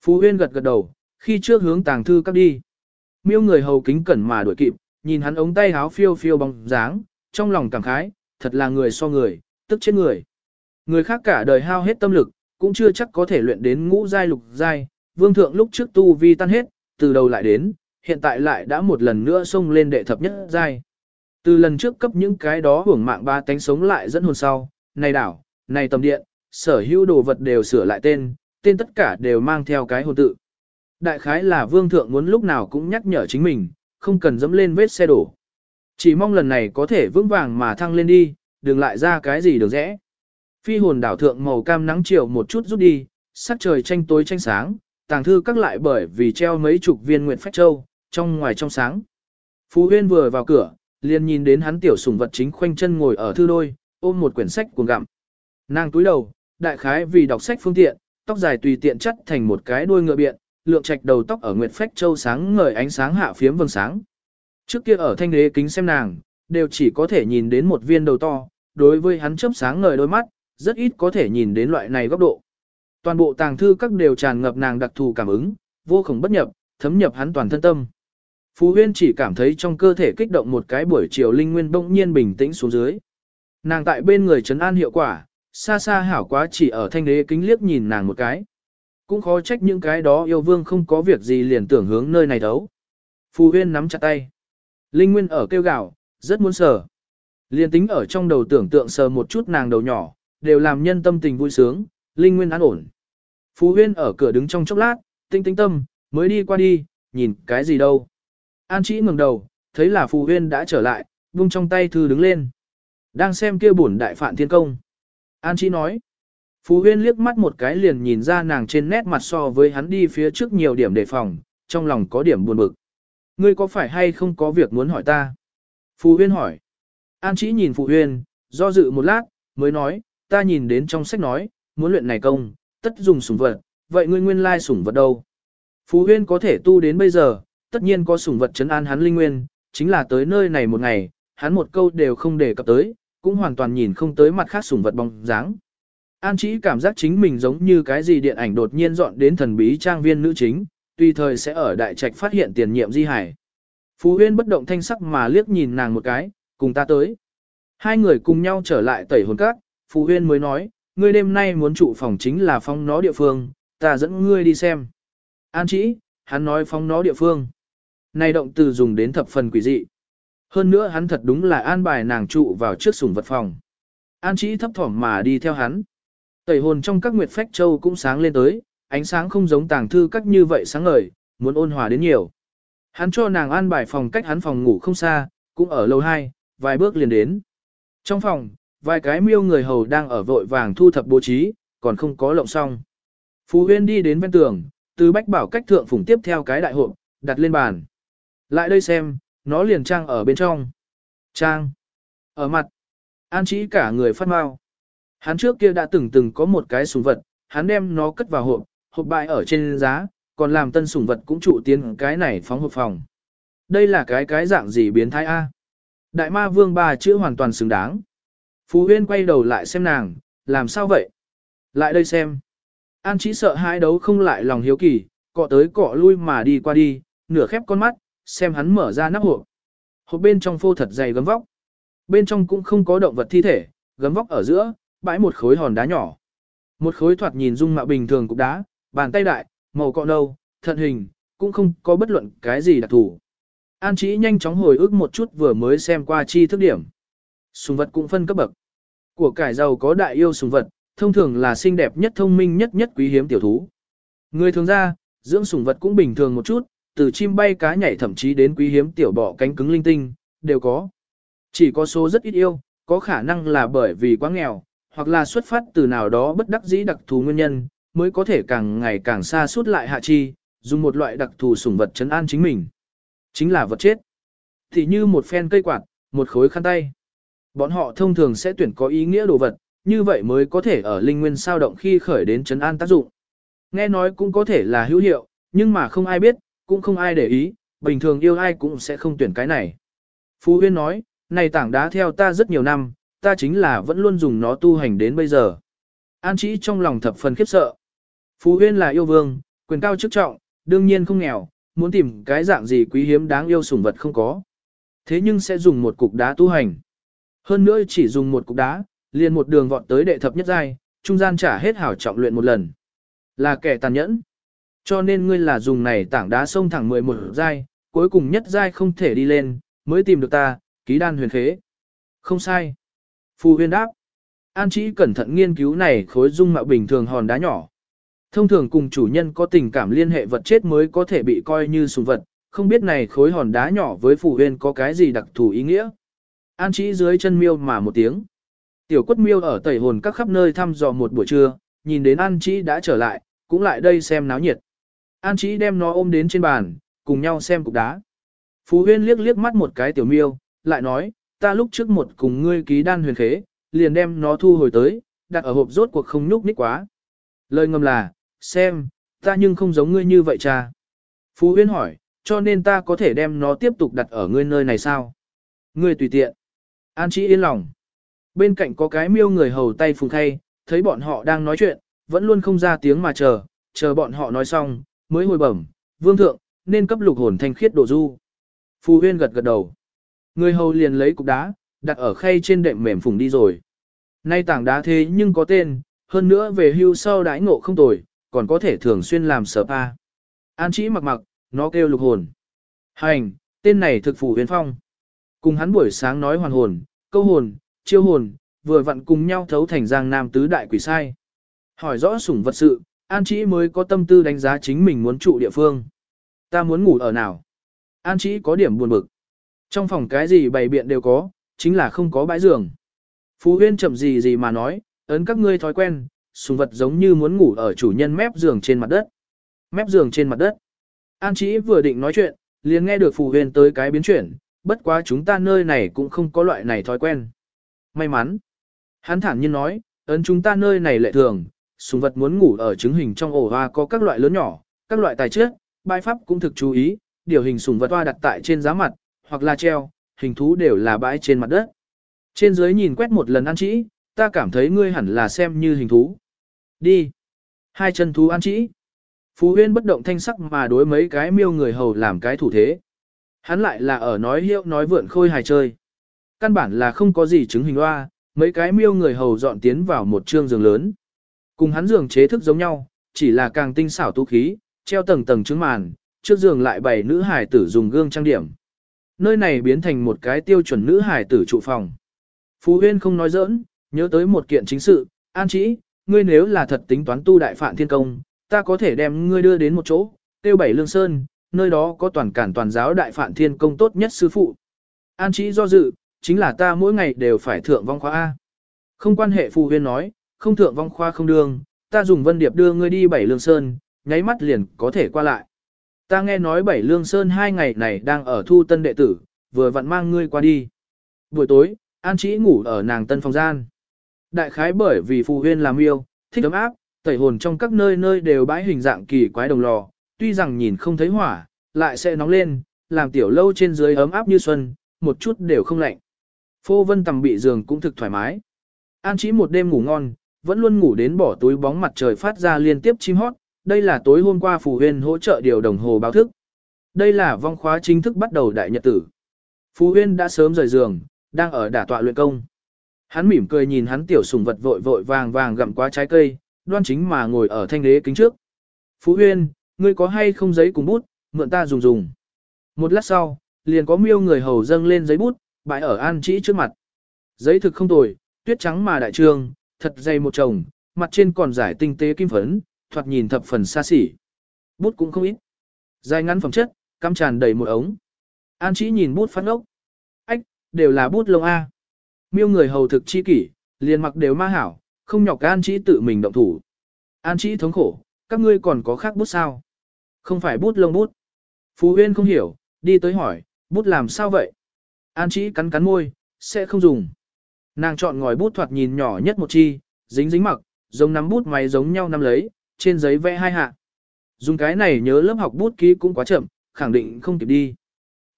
Phú Huyên gật gật đầu, khi trước hướng tàng thư các đi. Miêu người hầu kính cẩn mà đuổi kịp, nhìn hắn ống tay háo phiêu phiêu bóng dáng, trong lòng cảm khái, thật là người so người, tức chết người. Người khác cả đời hao hết tâm lực, cũng chưa chắc có thể luyện đến ngũ giai lục giai, vương thượng lúc trước tu vi tan hết, từ đầu lại đến, hiện tại lại đã một lần nữa xông lên đệ thập nhất giai. Từ lần trước cấp những cái đó hưởng mạng ba tánh sống lại dẫn hồn sau, này đảo, này tầm điện, sở hữu đồ vật đều sửa lại tên, tên tất cả đều mang theo cái hồn tự. Đại khái là vương thượng muốn lúc nào cũng nhắc nhở chính mình, không cần dẫm lên vết xe đổ. Chỉ mong lần này có thể vững vàng mà thăng lên đi, đừng lại ra cái gì được rẽ. Phi hồn đảo thượng màu cam nắng chiều một chút rút đi, sắc trời tranh tối tranh sáng, tàng thư các lại bởi vì treo mấy chục viên nguyện phách châu, trong ngoài trong sáng. Phú Huyên vừa vào cửa, liền nhìn đến hắn tiểu sủng vật chính khoanh chân ngồi ở thư đôi, ôm một quyển sách cuồng gặm. Nàng túi đầu, đại khái vì đọc sách phương tiện, tóc dài tùy tiện chắt thành một cái đuôi ngựa biện, lượng trạch đầu tóc ở nguyệt phách châu sáng ngời ánh sáng hạ phiếm vầng sáng. Trước kia ở thanh đế kính xem nàng, đều chỉ có thể nhìn đến một viên đầu to, đối với hắn chớp sáng ngời đôi mắt, rất ít có thể nhìn đến loại này góc độ. Toàn bộ tàng thư các đều tràn ngập nàng đặc thù cảm ứng, vô cùng bất nhập, thấm nhập hắn toàn thân tâm. Phú Huyên chỉ cảm thấy trong cơ thể kích động một cái buổi chiều linh nguyên bỗng nhiên bình tĩnh xuống dưới. Nàng tại bên người trấn an hiệu quả, xa xa hảo quá chỉ ở thanh đế kính liếc nhìn nàng một cái. Cũng khó trách những cái đó yêu vương không có việc gì liền tưởng hướng nơi này đấu. Phù huyên nắm chặt tay. Linh Nguyên ở kêu gạo, rất muốn sờ. Liền tính ở trong đầu tưởng tượng sờ một chút nàng đầu nhỏ, đều làm nhân tâm tình vui sướng, Linh Nguyên an ổn. Phú huyên ở cửa đứng trong chốc lát, tinh tinh tâm, mới đi qua đi, nhìn cái gì đâu. An chỉ ngẩng đầu, thấy là Phú huyên đã trở lại, buông trong tay thư đứng lên. Đang xem kia bổn đại phạn thiên công. An chỉ nói. Phú Huyên liếc mắt một cái liền nhìn ra nàng trên nét mặt so với hắn đi phía trước nhiều điểm đề phòng, trong lòng có điểm buồn bực. Ngươi có phải hay không có việc muốn hỏi ta? Phù Huyên hỏi. An chỉ nhìn Phù Huyên, do dự một lát, mới nói, ta nhìn đến trong sách nói, muốn luyện này công, tất dùng sủng vật, vậy ngươi nguyên lai sủng vật đâu? Phù Huyên có thể tu đến bây giờ, tất nhiên có sủng vật chấn an hắn linh nguyên, chính là tới nơi này một ngày, hắn một câu đều không để cập tới, cũng hoàn toàn nhìn không tới mặt khác sủng vật bóng dáng. An Chí cảm giác chính mình giống như cái gì điện ảnh đột nhiên dọn đến thần bí trang viên nữ chính, tùy thời sẽ ở đại trạch phát hiện tiền nhiệm di hải. Phú Huyên bất động thanh sắc mà liếc nhìn nàng một cái, cùng ta tới. Hai người cùng nhau trở lại tẩy hồn các, Phú Huyên mới nói, ngươi đêm nay muốn trụ phòng chính là phong nó địa phương, ta dẫn ngươi đi xem. An chỉ, hắn nói phong nó địa phương. Này động từ dùng đến thập phần quỷ dị. Hơn nữa hắn thật đúng là an bài nàng trụ vào trước sủng vật phòng. An chỉ thấp thỏm mà đi theo hắn. Tẩy hồn trong các nguyệt phách châu cũng sáng lên tới, ánh sáng không giống tàng thư các như vậy sáng ngời, muốn ôn hòa đến nhiều. Hắn cho nàng an bài phòng cách hắn phòng ngủ không xa, cũng ở lầu 2, vài bước liền đến. Trong phòng, vài cái miêu người hầu đang ở vội vàng thu thập bố trí, còn không có lộng xong. Phú Huyên đi đến bên tường, từ bách bảo cách thượng phủng tiếp theo cái đại hộp, đặt lên bàn. Lại đây xem, nó liền trang ở bên trong. Trang. Ở mặt. An chỉ cả người phát mau. Hắn trước kia đã từng từng có một cái súng vật, hắn đem nó cất vào hộp, hộp bại ở trên giá, còn làm tân sủng vật cũng trụ tiến cái này phóng hộp phòng. Đây là cái cái dạng gì biến thái A. Đại ma vương ba chữ hoàn toàn xứng đáng. Phú Huyên quay đầu lại xem nàng, làm sao vậy? Lại đây xem. An chỉ sợ hãi đấu không lại lòng hiếu kỳ, cọ tới cọ lui mà đi qua đi, nửa khép con mắt, xem hắn mở ra nắp hộp. Hộp bên trong phô thật dày gấm vóc. Bên trong cũng không có động vật thi thể, gấm vóc ở giữa, bãi một khối hòn đá nhỏ. Một khối thoạt nhìn dung mạo bình thường cục đá, bàn tay đại, màu cọ nâu, thận hình, cũng không có bất luận cái gì đặc thù. An Chí nhanh chóng hồi ức một chút vừa mới xem qua chi thức điểm. Sùng vật cũng phân cấp bậc. Của cải giàu có đại yêu sùng vật, thông thường là xinh đẹp nhất thông minh nhất nhất quý hiếm tiểu thú. Người thường ra, dưỡng sùng vật cũng bình thường một chút, từ chim bay cá nhảy thậm chí đến quý hiếm tiểu bọ cánh cứng linh tinh, đều có. Chỉ có số rất ít yêu, có khả năng là bởi vì quá nghèo, hoặc là xuất phát từ nào đó bất đắc dĩ đặc thù nguyên nhân, mới có thể càng ngày càng xa suốt lại hạ chi, dùng một loại đặc thù sủng vật chấn an chính mình. Chính là vật chết. Thì như một phen cây quạt, một khối khăn tay. Bọn họ thông thường sẽ tuyển có ý nghĩa đồ vật, như vậy mới có thể ở linh nguyên sao động khi khởi đến chấn an tác dụng. Nghe nói cũng có thể là hữu hiệu, nhưng mà không ai biết, cũng không ai để ý, bình thường yêu ai cũng sẽ không tuyển cái này. Phú Huyên nói, này tảng đá theo ta rất nhiều năm, ta chính là vẫn luôn dùng nó tu hành đến bây giờ. An Chí trong lòng thập phần khiếp sợ. Phú Huyên là yêu vương, quyền cao chức trọng, đương nhiên không nghèo, muốn tìm cái dạng gì quý hiếm đáng yêu sủng vật không có. Thế nhưng sẽ dùng một cục đá tu hành. Hơn nữa chỉ dùng một cục đá, liền một đường vọt tới đệ thập nhất giai, trung gian trả hết hảo trọng luyện một lần. Là kẻ tàn nhẫn. Cho nên ngươi là dùng này tảng đá sông thẳng 11 giai, cuối cùng nhất giai không thể đi lên, mới tìm được ta, ký đan huyền khế. Không sai. Phù huyền đáp. An chỉ cẩn thận nghiên cứu này khối dung mạo bình thường hòn đá nhỏ. Thông thường cùng chủ nhân có tình cảm liên hệ vật chết mới có thể bị coi như sùng vật, không biết này khối hòn đá nhỏ với phù huyên có cái gì đặc thù ý nghĩa. An chỉ dưới chân miêu mà một tiếng. Tiểu quất miêu ở tẩy hồn các khắp nơi thăm dò một buổi trưa, nhìn đến An chỉ đã trở lại, cũng lại đây xem náo nhiệt. An chỉ đem nó ôm đến trên bàn, cùng nhau xem cục đá. Phú Huyên liếc liếc mắt một cái tiểu miêu, lại nói, ta lúc trước một cùng ngươi ký đan huyền khế, liền đem nó thu hồi tới, đặt ở hộp rốt cuộc không nhúc nhích quá. Lời ngầm là, xem, ta nhưng không giống ngươi như vậy cha. Phú Huyên hỏi, cho nên ta có thể đem nó tiếp tục đặt ở ngươi nơi này sao? Ngươi tùy tiện. An Chí yên lòng. Bên cạnh có cái miêu người hầu tay phùng khay, thấy bọn họ đang nói chuyện, vẫn luôn không ra tiếng mà chờ, chờ bọn họ nói xong, mới hồi bẩm, vương thượng, nên cấp lục hồn thanh khiết độ du. Phù huyên gật gật đầu. Người hầu liền lấy cục đá, đặt ở khay trên đệm mềm phùng đi rồi. Nay tảng đá thế nhưng có tên, hơn nữa về hưu sau đãi ngộ không tồi, còn có thể thường xuyên làm sở pa. An chỉ mặc mặc, nó kêu lục hồn. Hành, tên này thực phủ huyền phong. Cùng hắn buổi sáng nói hoàn hồn, câu hồn, chiêu hồn, vừa vặn cùng nhau thấu thành giang nam tứ đại quỷ sai. Hỏi rõ sủng vật sự, An Chí mới có tâm tư đánh giá chính mình muốn trụ địa phương. Ta muốn ngủ ở nào? An Chí có điểm buồn bực. Trong phòng cái gì bày biện đều có, chính là không có bãi giường. Phú Huyên chậm gì gì mà nói, ấn các ngươi thói quen, sùng vật giống như muốn ngủ ở chủ nhân mép giường trên mặt đất. Mép giường trên mặt đất. An Chí vừa định nói chuyện, liền nghe được Phù huyền tới cái biến chuyển, bất quá chúng ta nơi này cũng không có loại này thói quen. May mắn. Hắn thản nhiên nói, ấn chúng ta nơi này lệ thường, sùng vật muốn ngủ ở trứng hình trong ổ hoa có các loại lớn nhỏ, các loại tài trước, bài pháp cũng thực chú ý, điều hình sùng vật hoa đặt tại trên giá mặt, hoặc là treo, hình thú đều là bãi trên mặt đất. Trên dưới nhìn quét một lần An Chí, ta cảm thấy ngươi hẳn là xem như hình thú. Đi. Hai chân thú ăn trĩ. Phú Huyên bất động thanh sắc mà đối mấy cái miêu người hầu làm cái thủ thế. Hắn lại là ở nói hiệu nói vượn khôi hài chơi. Căn bản là không có gì chứng hình hoa, mấy cái miêu người hầu dọn tiến vào một trương giường lớn. Cùng hắn giường chế thức giống nhau, chỉ là càng tinh xảo tu khí, treo tầng tầng trứng màn, trước giường lại bày nữ hải tử dùng gương trang điểm. Nơi này biến thành một cái tiêu chuẩn nữ hải tử trụ phòng. Phú Huyên không nói giỡn, nhớ tới một kiện chính sự, an chỉ, ngươi nếu là thật tính toán tu đại phạn thiên công, ta có thể đem ngươi đưa đến một chỗ, tiêu bảy lương sơn, nơi đó có toàn cản toàn giáo đại phạn thiên công tốt nhất sư phụ. An trí do dự, chính là ta mỗi ngày đều phải thượng vong khóa A. Không quan hệ Phù Huyên nói, không thượng vong khoa không đường. ta dùng vân điệp đưa ngươi đi bảy lương sơn, nháy mắt liền có thể qua lại. Ta nghe nói bảy lương sơn hai ngày này đang ở thu tân đệ tử, vừa vặn mang ngươi qua đi. Buổi tối, An Chí ngủ ở nàng tân phòng gian. Đại khái bởi vì phù huyên làm yêu, thích ấm áp, tẩy hồn trong các nơi nơi đều bãi hình dạng kỳ quái đồng lò, tuy rằng nhìn không thấy hỏa, lại sẽ nóng lên, làm tiểu lâu trên dưới ấm áp như xuân, một chút đều không lạnh. Phô vân tầm bị giường cũng thực thoải mái. An Chỉ một đêm ngủ ngon, vẫn luôn ngủ đến bỏ túi bóng mặt trời phát ra liên tiếp chim hót, đây là tối hôm qua Phù Huyên hỗ trợ điều đồng hồ báo thức. Đây là vong khóa chính thức bắt đầu đại nhật tử. Phù Huyên đã sớm rời giường, đang ở đả tọa luyện công. Hắn mỉm cười nhìn hắn tiểu sùng vật vội vội vàng vàng gặm qua trái cây, đoan chính mà ngồi ở thanh đế kính trước. Phú Huyên, ngươi có hay không giấy cùng bút, mượn ta dùng dùng. Một lát sau, liền có miêu người hầu dâng lên giấy bút, bãi ở an trĩ trước mặt. Giấy thực không tồi, tuyết trắng mà đại trương, thật dày một chồng, mặt trên còn giải tinh tế kim phấn, thoạt nhìn thập phần xa xỉ. Bút cũng không ít. Dài ngắn phẩm chất, cắm tràn đầy một ống. An chỉ nhìn bút phát ốc. Ách, đều là bút lông A. Miêu người hầu thực chi kỷ, liền mặc đều ma hảo, không nhọc An chỉ tự mình động thủ. An chỉ thống khổ, các ngươi còn có khác bút sao? Không phải bút lông bút. Phú Huyên không hiểu, đi tới hỏi, bút làm sao vậy? An chỉ cắn cắn môi, sẽ không dùng. Nàng chọn ngòi bút thoạt nhìn nhỏ nhất một chi, dính dính mặc, giống nắm bút máy giống nhau nắm lấy, trên giấy vẽ hai hạ. Dùng cái này nhớ lớp học bút ký cũng quá chậm, khẳng định không kịp đi.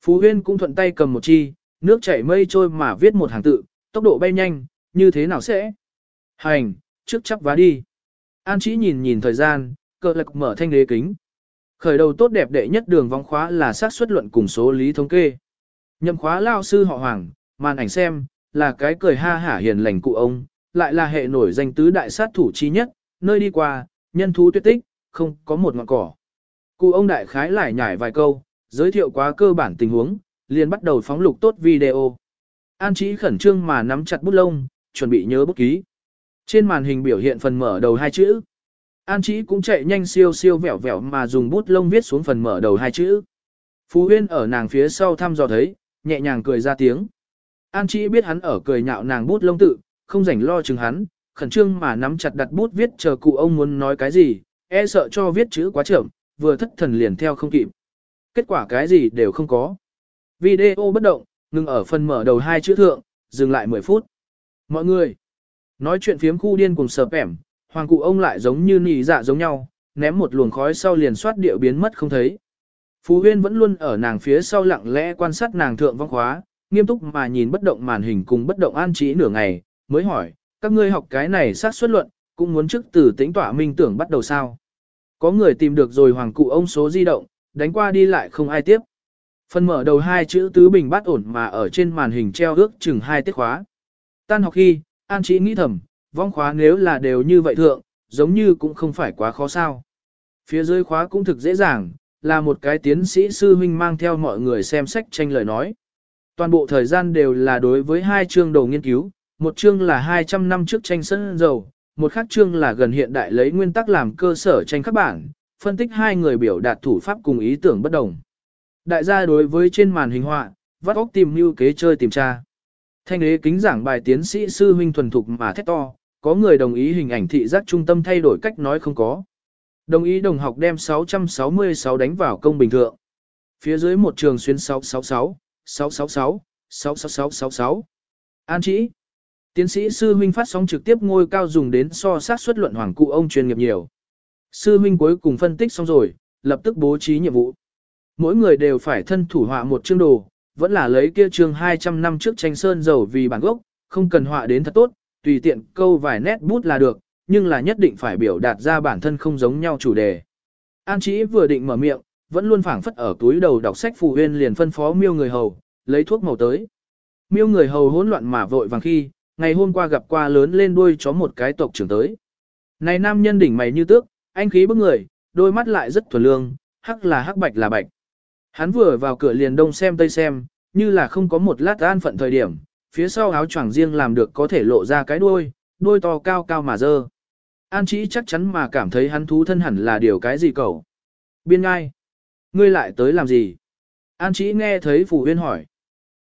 Phú Huyên cũng thuận tay cầm một chi, nước chảy mây trôi mà viết một hàng tự, tốc độ bay nhanh, như thế nào sẽ? Hành, trước chắp vá đi. An chỉ nhìn nhìn thời gian, cờ lạc mở thanh đế kính. Khởi đầu tốt đẹp đệ nhất đường vong khóa là xác suất luận cùng số lý thống kê. Nhậm khóa lao sư họ Hoàng, màn ảnh xem, là cái cười ha hả hiền lành cụ ông, lại là hệ nổi danh tứ đại sát thủ chi nhất, nơi đi qua, nhân thú tuyệt tích, không có một ngọn cỏ. Cụ ông đại khái lại nhải vài câu, giới thiệu quá cơ bản tình huống, liền bắt đầu phóng lục tốt video. An Chí khẩn trương mà nắm chặt bút lông, chuẩn bị nhớ bút ký. Trên màn hình biểu hiện phần mở đầu hai chữ. An Chí cũng chạy nhanh siêu siêu vẹo vẹo mà dùng bút lông viết xuống phần mở đầu hai chữ. Phú Huyên ở nàng phía sau thăm dò thấy, nhẹ nhàng cười ra tiếng. An Chí biết hắn ở cười nhạo nàng bút lông tự, không rảnh lo chừng hắn, khẩn trương mà nắm chặt đặt bút viết chờ cụ ông muốn nói cái gì, e sợ cho viết chữ quá chậm, vừa thất thần liền theo không kịp. Kết quả cái gì đều không có. Video bất động, ngừng ở phần mở đầu hai chữ thượng, dừng lại 10 phút. Mọi người, nói chuyện phiếm khu điên cùng sợp ẻm, hoàng cụ ông lại giống như nì dạ giống nhau, ném một luồng khói sau liền soát điệu biến mất không thấy. Phú Huyên vẫn luôn ở nàng phía sau lặng lẽ quan sát nàng thượng vong khóa, nghiêm túc mà nhìn bất động màn hình cùng bất động an trí nửa ngày, mới hỏi, các ngươi học cái này sát xuất luận, cũng muốn trước từ tính tỏa minh tưởng bắt đầu sao. Có người tìm được rồi hoàng cụ ông số di động, đánh qua đi lại không ai tiếp. Phần mở đầu hai chữ tứ bình bát ổn mà ở trên màn hình treo ước chừng hai tiết khóa. Tan học khi, An Chí nghĩ thầm, vong khóa nếu là đều như vậy thượng, giống như cũng không phải quá khó sao. Phía dưới khóa cũng thực dễ dàng, là một cái tiến sĩ sư huynh mang theo mọi người xem sách tranh lời nói. Toàn bộ thời gian đều là đối với hai chương đầu nghiên cứu, một chương là 200 năm trước tranh sân dầu, một khác chương là gần hiện đại lấy nguyên tắc làm cơ sở tranh các bản, phân tích hai người biểu đạt thủ pháp cùng ý tưởng bất đồng. Đại gia đối với trên màn hình họa, vắt óc tìm mưu kế chơi tìm tra. Thanh đế kính giảng bài tiến sĩ sư huynh thuần thục mà thét to, có người đồng ý hình ảnh thị giác trung tâm thay đổi cách nói không có. Đồng ý đồng học đem 666 đánh vào công bình thượng. Phía dưới một trường xuyên 666, 666, 66666. An chỉ. Tiến sĩ sư huynh phát sóng trực tiếp ngôi cao dùng đến so sát suất luận hoàng cụ ông chuyên nghiệp nhiều. Sư huynh cuối cùng phân tích xong rồi, lập tức bố trí nhiệm vụ. Mỗi người đều phải thân thủ họa một chương đồ, vẫn là lấy kia chương 200 năm trước tranh sơn dầu vì bản gốc, không cần họa đến thật tốt, tùy tiện câu vài nét bút là được, nhưng là nhất định phải biểu đạt ra bản thân không giống nhau chủ đề. An Chí vừa định mở miệng, vẫn luôn phảng phất ở túi đầu đọc sách phù huyên liền phân phó miêu người hầu, lấy thuốc màu tới. Miêu người hầu hỗn loạn mà vội vàng khi, ngày hôm qua gặp qua lớn lên đuôi chó một cái tộc trưởng tới. Này nam nhân đỉnh mày như tước, anh khí bức người, đôi mắt lại rất thuần lương, hắc là hắc bạch là bạch. Hắn vừa vào cửa liền đông xem tây xem, như là không có một lát an phận thời điểm, phía sau áo choàng riêng làm được có thể lộ ra cái đuôi, đuôi to cao cao mà dơ. An chỉ chắc chắn mà cảm thấy hắn thú thân hẳn là điều cái gì cậu. Biên ngai. Ngươi lại tới làm gì? An chỉ nghe thấy phủ huyên hỏi.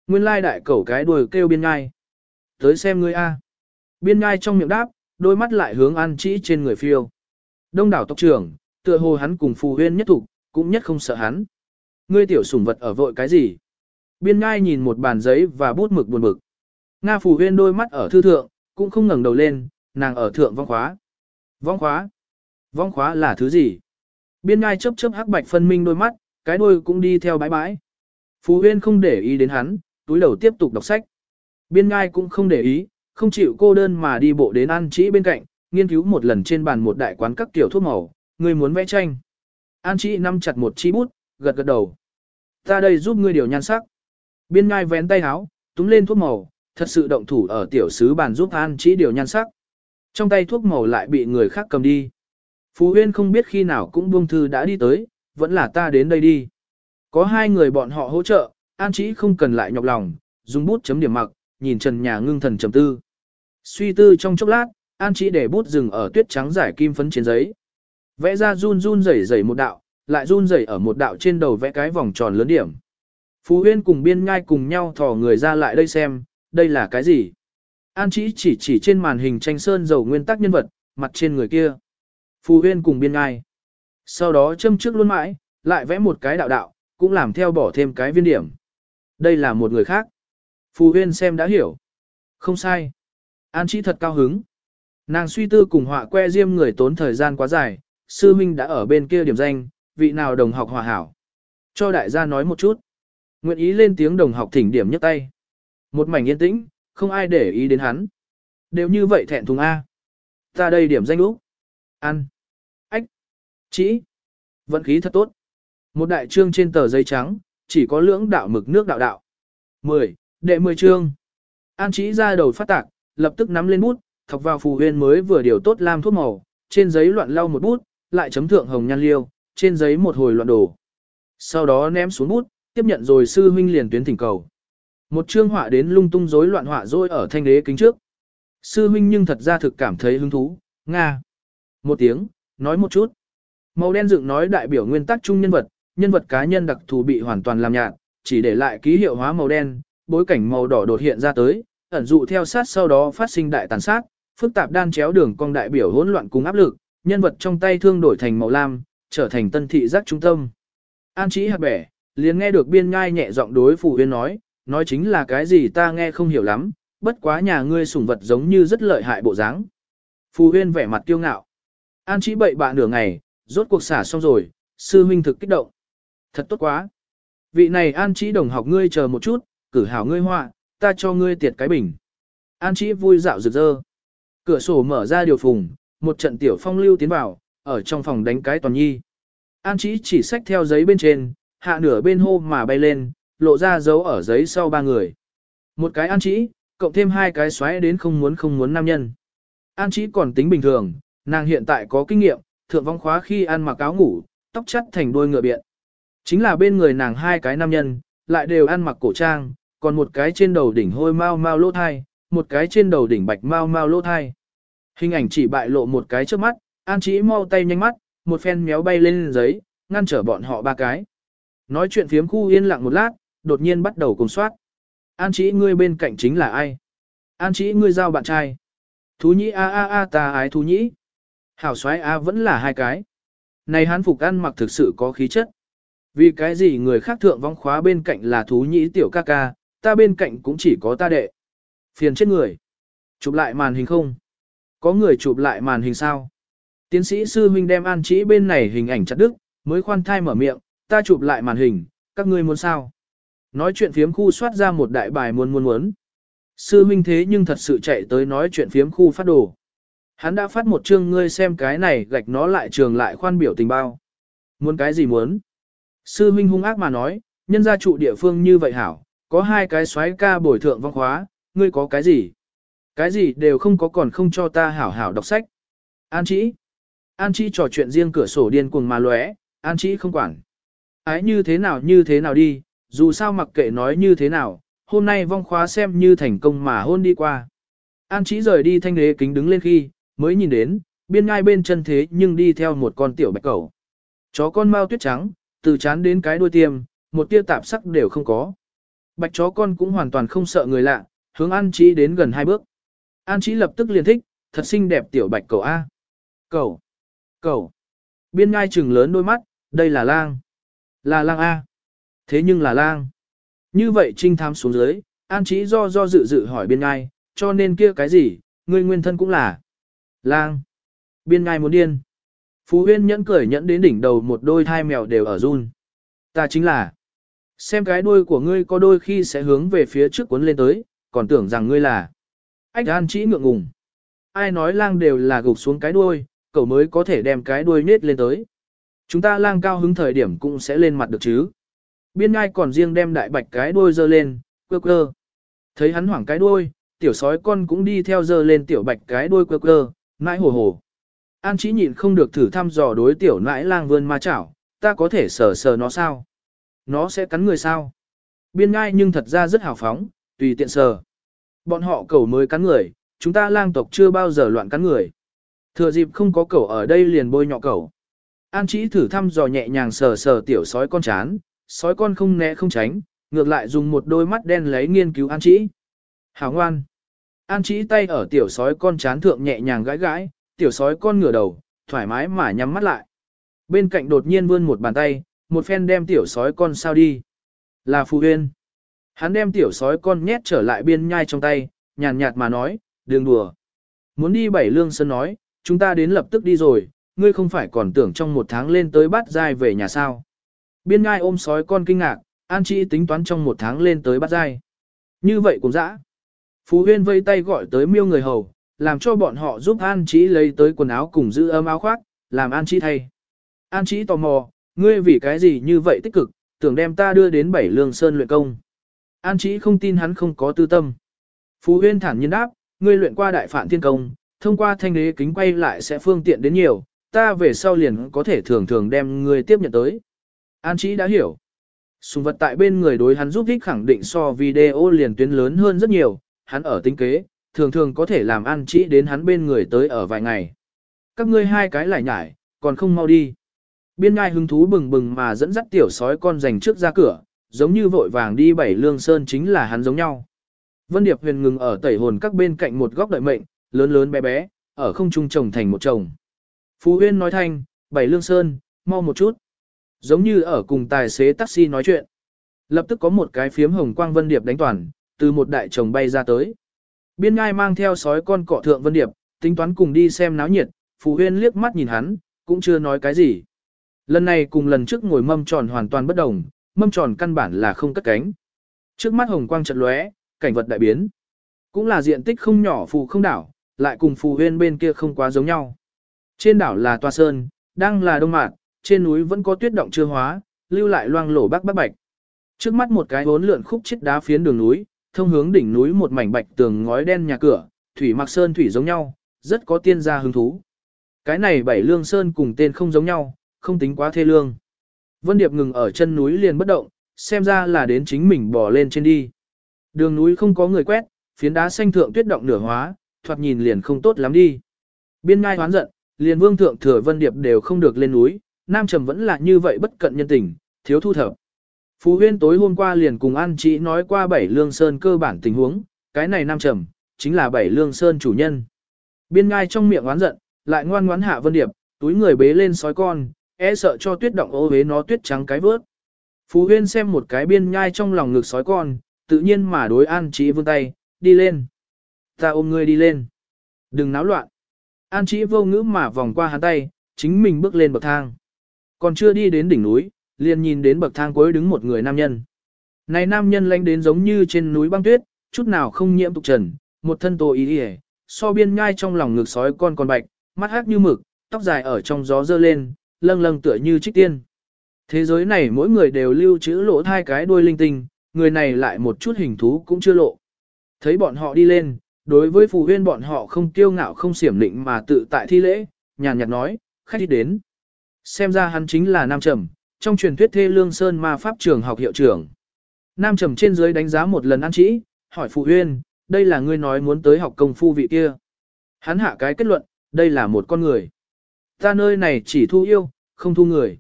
Nguyên lai đại cẩu cái đuôi kêu biên ngai. Tới xem ngươi a. Biên ngai trong miệng đáp, đôi mắt lại hướng an chỉ trên người phiêu. Đông đảo tộc trưởng, tựa hồ hắn cùng phù huyên nhất thủ, cũng nhất không sợ hắn. Ngươi tiểu sủng vật ở vội cái gì? Biên ngai nhìn một bàn giấy và bút mực buồn bực. Nga Phù Huyên đôi mắt ở thư thượng, cũng không ngẩng đầu lên, nàng ở thượng vong khóa. Vong khóa? Vong khóa là thứ gì? Biên ngai chớp chớp hắc bạch phân minh đôi mắt, cái đuôi cũng đi theo bãi bãi. Phù Huyên không để ý đến hắn, túi đầu tiếp tục đọc sách. Biên ngai cũng không để ý, không chịu cô đơn mà đi bộ đến An Chỉ bên cạnh, nghiên cứu một lần trên bàn một đại quán các tiểu thuốc màu, người muốn vẽ tranh. An Chỉ nắm chặt một chi bút, gật gật đầu. Ta đây giúp ngươi điều nhan sắc. Biên ngai vén tay háo, túm lên thuốc màu, thật sự động thủ ở tiểu sứ bàn giúp An Chí điều nhan sắc. Trong tay thuốc màu lại bị người khác cầm đi. Phú Huyên không biết khi nào cũng buông thư đã đi tới, vẫn là ta đến đây đi. Có hai người bọn họ hỗ trợ, An Chí không cần lại nhọc lòng, dùng bút chấm điểm mặc, nhìn trần nhà ngưng thần trầm tư. Suy tư trong chốc lát, An Chí để bút dừng ở tuyết trắng giải kim phấn trên giấy. Vẽ ra run run rẩy rẩy một đạo, lại run rẩy ở một đạo trên đầu vẽ cái vòng tròn lớn điểm. Phú Huyên cùng biên ngai cùng nhau thò người ra lại đây xem, đây là cái gì? An Chỉ chỉ chỉ trên màn hình tranh sơn dầu nguyên tắc nhân vật, mặt trên người kia. Phú Huyên cùng biên ngai. Sau đó châm trước luôn mãi, lại vẽ một cái đạo đạo, cũng làm theo bỏ thêm cái viên điểm. Đây là một người khác. phú Huyên xem đã hiểu. Không sai. An Chí thật cao hứng. Nàng suy tư cùng họa que diêm người tốn thời gian quá dài, sư minh đã ở bên kia điểm danh, vị nào đồng học hòa hảo. Cho đại gia nói một chút. Nguyện ý lên tiếng đồng học thỉnh điểm nhấc tay. Một mảnh yên tĩnh, không ai để ý đến hắn. Đều như vậy thẹn thùng A. Ta đây điểm danh úc. Ăn. Ách. Chỉ. Vận khí thật tốt. Một đại trương trên tờ giấy trắng, chỉ có lưỡng đạo mực nước đạo đạo. 10. Đệ 10 trương An Chí ra đầu phát tạc, lập tức nắm lên bút, thọc vào phù huyên mới vừa điều tốt lam thuốc màu, trên giấy loạn lau một bút, lại chấm thượng hồng nhan liêu, trên giấy một hồi loạn đổ. Sau đó ném xuống bút, tiếp nhận rồi sư huynh liền tuyến thỉnh cầu. Một chương họa đến lung tung rối loạn họa rối ở thanh đế kính trước. Sư huynh nhưng thật ra thực cảm thấy hứng thú, Nga. Một tiếng, nói một chút. Màu đen dựng nói đại biểu nguyên tắc chung nhân vật, nhân vật cá nhân đặc thù bị hoàn toàn làm nhạt, chỉ để lại ký hiệu hóa màu đen, bối cảnh màu đỏ đột hiện ra tới, ẩn dụ theo sát sau đó phát sinh đại tàn sát, phức tạp đan chéo đường cong đại biểu hỗn loạn cùng áp lực, nhân vật trong tay thương đổi thành màu lam, trở thành tân thị giác trung tâm. An trí hạt bẻ, liền nghe được biên ngai nhẹ giọng đối phù huyên nói, nói chính là cái gì ta nghe không hiểu lắm, bất quá nhà ngươi sủng vật giống như rất lợi hại bộ dáng. Phù huyên vẻ mặt kiêu ngạo. An trí bậy bạ nửa ngày, rốt cuộc xả xong rồi, sư huynh thực kích động. Thật tốt quá. Vị này An trí đồng học ngươi chờ một chút, cử hảo ngươi họa, ta cho ngươi tiệt cái bình. An trí vui dạo rực rỡ. Cửa sổ mở ra điều phùng, một trận tiểu phong lưu tiến vào, ở trong phòng đánh cái toàn nhi. An Chí chỉ xách theo giấy bên trên, hạ nửa bên hô mà bay lên, lộ ra dấu ở giấy sau ba người. Một cái An Chí, cộng thêm hai cái xoáy đến không muốn không muốn nam nhân. An Chí còn tính bình thường, nàng hiện tại có kinh nghiệm, thượng vong khóa khi ăn mặc áo ngủ, tóc chắt thành đuôi ngựa biện. Chính là bên người nàng hai cái nam nhân, lại đều ăn mặc cổ trang, còn một cái trên đầu đỉnh hôi mau mau lỗ thai, một cái trên đầu đỉnh bạch mau mau lỗ thai. Hình ảnh chỉ bại lộ một cái trước mắt, An Chí mau tay nhanh mắt, một phen méo bay lên giấy, ngăn trở bọn họ ba cái. Nói chuyện phiếm khu yên lặng một lát, đột nhiên bắt đầu cùng soát. An Chí ngươi bên cạnh chính là ai? An Chí ngươi giao bạn trai. Thú nhĩ a a a ta ái thú nhĩ. Hảo xoái a vẫn là hai cái. Này hán phục ăn mặc thực sự có khí chất. Vì cái gì người khác thượng vong khóa bên cạnh là thú nhĩ tiểu ca ca, ta bên cạnh cũng chỉ có ta đệ. Phiền chết người. Chụp lại màn hình không? Có người chụp lại màn hình sao? Tiến sĩ sư huynh đem an chỉ bên này hình ảnh chặt đức, mới khoan thai mở miệng, ta chụp lại màn hình, các ngươi muốn sao? Nói chuyện phiếm khu soát ra một đại bài muốn muốn muốn. Sư huynh thế nhưng thật sự chạy tới nói chuyện phiếm khu phát đồ. Hắn đã phát một chương ngươi xem cái này gạch nó lại trường lại khoan biểu tình bao. Muốn cái gì muốn? Sư huynh hung ác mà nói, nhân gia trụ địa phương như vậy hảo, có hai cái xoáy ca bồi thượng văn khóa, ngươi có cái gì? Cái gì đều không có còn không cho ta hảo hảo đọc sách. An chỉ. An Chi trò chuyện riêng cửa sổ điên cuồng mà lóe, An Chi không quản. Ái như thế nào như thế nào đi, dù sao mặc kệ nói như thế nào, hôm nay vong khóa xem như thành công mà hôn đi qua. An Chi rời đi thanh đế kính đứng lên khi, mới nhìn đến, biên ngai bên chân thế nhưng đi theo một con tiểu bạch cẩu. Chó con mau tuyết trắng, từ chán đến cái đuôi tiêm, một tia tạp sắc đều không có. Bạch chó con cũng hoàn toàn không sợ người lạ, hướng An Chí đến gần hai bước. An Chí lập tức liền thích, thật xinh đẹp tiểu bạch cầu A. Cầu. Cậu. Biên ngai trừng lớn đôi mắt, đây là lang. Là lang A. Thế nhưng là lang. Như vậy trinh tham xuống dưới, an trí do do dự dự hỏi biên ngai, cho nên kia cái gì, ngươi nguyên thân cũng là lang. Biên ngai muốn điên. Phú huyên nhẫn cười nhẫn đến đỉnh đầu một đôi thai mèo đều ở run. Ta chính là. Xem cái đuôi của ngươi có đôi khi sẽ hướng về phía trước cuốn lên tới, còn tưởng rằng ngươi là. Ách an chỉ ngượng ngùng. Ai nói lang đều là gục xuống cái đuôi, cậu mới có thể đem cái đuôi nết lên tới. Chúng ta lang cao hứng thời điểm cũng sẽ lên mặt được chứ. Biên ngai còn riêng đem đại bạch cái đuôi dơ lên, quơ quơ. Thấy hắn hoảng cái đuôi, tiểu sói con cũng đi theo dơ lên tiểu bạch cái đuôi quơ quơ, nãi hồ hồ. An chỉ nhịn không được thử thăm dò đối tiểu nãi lang vươn ma chảo, ta có thể sờ sờ nó sao? Nó sẽ cắn người sao? Biên ngai nhưng thật ra rất hào phóng, tùy tiện sờ. Bọn họ cầu mới cắn người, chúng ta lang tộc chưa bao giờ loạn cắn người. Thừa dịp không có cẩu ở đây liền bôi nhọ cẩu. An chỉ thử thăm dò nhẹ nhàng sờ sờ tiểu sói con chán, sói con không né không tránh, ngược lại dùng một đôi mắt đen lấy nghiên cứu An chỉ. Hảo ngoan. An chỉ tay ở tiểu sói con chán thượng nhẹ nhàng gãi gãi, tiểu sói con ngửa đầu, thoải mái mà nhắm mắt lại. Bên cạnh đột nhiên vươn một bàn tay, một phen đem tiểu sói con sao đi. Là Phù Huyên. Hắn đem tiểu sói con nhét trở lại biên nhai trong tay, nhàn nhạt mà nói, đừng đùa. Muốn đi bảy lương sơn nói, chúng ta đến lập tức đi rồi, ngươi không phải còn tưởng trong một tháng lên tới bát dai về nhà sao. Biên ngai ôm sói con kinh ngạc, an chi tính toán trong một tháng lên tới bát dai. Như vậy cũng dã. Phú huyên vây tay gọi tới miêu người hầu, làm cho bọn họ giúp an chi lấy tới quần áo cùng giữ ấm áo khoác, làm an chi thay. An chi tò mò, ngươi vì cái gì như vậy tích cực, tưởng đem ta đưa đến bảy lương sơn luyện công. An Chi không tin hắn không có tư tâm. Phú huyên thản nhiên đáp, ngươi luyện qua đại phản thiên công, thông qua thanh đế kính quay lại sẽ phương tiện đến nhiều, ta về sau liền có thể thường thường đem ngươi tiếp nhận tới. An Chí đã hiểu. Sùng vật tại bên người đối hắn giúp ích khẳng định so video liền tuyến lớn hơn rất nhiều, hắn ở tính kế, thường thường có thể làm an Chí đến hắn bên người tới ở vài ngày. Các ngươi hai cái lại nhải, còn không mau đi. Biên ngai hứng thú bừng bừng mà dẫn dắt tiểu sói con dành trước ra cửa, giống như vội vàng đi bảy lương sơn chính là hắn giống nhau. Vân Điệp huyền ngừng ở tẩy hồn các bên cạnh một góc đợi mệnh, lớn lớn bé bé, ở không trung trồng thành một chồng. Phú Huyên nói thanh, bảy lương sơn, mau một chút. Giống như ở cùng tài xế taxi nói chuyện. Lập tức có một cái phiếm hồng quang Vân Điệp đánh toàn, từ một đại chồng bay ra tới. Biên ngai mang theo sói con cọ thượng Vân Điệp, tính toán cùng đi xem náo nhiệt, Phú Huyên liếc mắt nhìn hắn, cũng chưa nói cái gì. Lần này cùng lần trước ngồi mâm tròn hoàn toàn bất đồng, mâm tròn căn bản là không cất cánh. Trước mắt hồng quang chợt lóe, cảnh vật đại biến. Cũng là diện tích không nhỏ phù không đảo, lại cùng phù huyên bên kia không quá giống nhau. Trên đảo là toa sơn, đang là đông mạn, trên núi vẫn có tuyết động chưa hóa, lưu lại loang lổ bắc bắc bạch. Trước mắt một cái bốn lượn khúc chết đá phiến đường núi, thông hướng đỉnh núi một mảnh bạch tường ngói đen nhà cửa, thủy mặc sơn thủy giống nhau, rất có tiên gia hứng thú. Cái này bảy lương sơn cùng tên không giống nhau, không tính quá thê lương. Vân Điệp ngừng ở chân núi liền bất động, xem ra là đến chính mình bỏ lên trên đi. Đường núi không có người quét, phiến đá xanh thượng tuyết động nửa hóa, thoạt nhìn liền không tốt lắm đi. Biên ngai hoán giận, liền vương thượng thừa Vân Điệp đều không được lên núi, Nam Trầm vẫn là như vậy bất cận nhân tình, thiếu thu thập. Phú Huyên tối hôm qua liền cùng An Chí nói qua bảy lương sơn cơ bản tình huống, cái này Nam Trầm, chính là bảy lương sơn chủ nhân. Biên ngai trong miệng oán giận, lại ngoan ngoãn hạ Vân Điệp, túi người bế lên sói con, e sợ cho tuyết động ô hế nó tuyết trắng cái vớt. Phú Huyên xem một cái biên ngai trong lòng ngực sói con, tự nhiên mà đối An Chí vươn tay, đi lên. Ta ôm ngươi đi lên. Đừng náo loạn. An Chí vô ngữ mà vòng qua hắn tay, chính mình bước lên bậc thang. Còn chưa đi đến đỉnh núi, liền nhìn đến bậc thang cuối đứng một người nam nhân. Này nam nhân lánh đến giống như trên núi băng tuyết, chút nào không nhiễm tục trần, một thân tô ý hề, so biên nhai trong lòng ngực sói con còn bạch, mắt hắc như mực, tóc dài ở trong gió dơ lên, lâng lâng tựa như trích tiên. Thế giới này mỗi người đều lưu trữ lộ hai cái đuôi linh tinh, người này lại một chút hình thú cũng chưa lộ. Thấy bọn họ đi lên, đối với phù huyên bọn họ không kiêu ngạo không xiểm định mà tự tại thi lễ, nhàn nhạt nói, khách đi đến. Xem ra hắn chính là Nam Trầm, trong truyền thuyết thê lương sơn ma pháp trường học hiệu trưởng. Nam Trầm trên dưới đánh giá một lần an chỉ, hỏi phù huyên, đây là ngươi nói muốn tới học công phu vị kia. Hắn hạ cái kết luận, đây là một con người. Ta nơi này chỉ thu yêu, không thu người.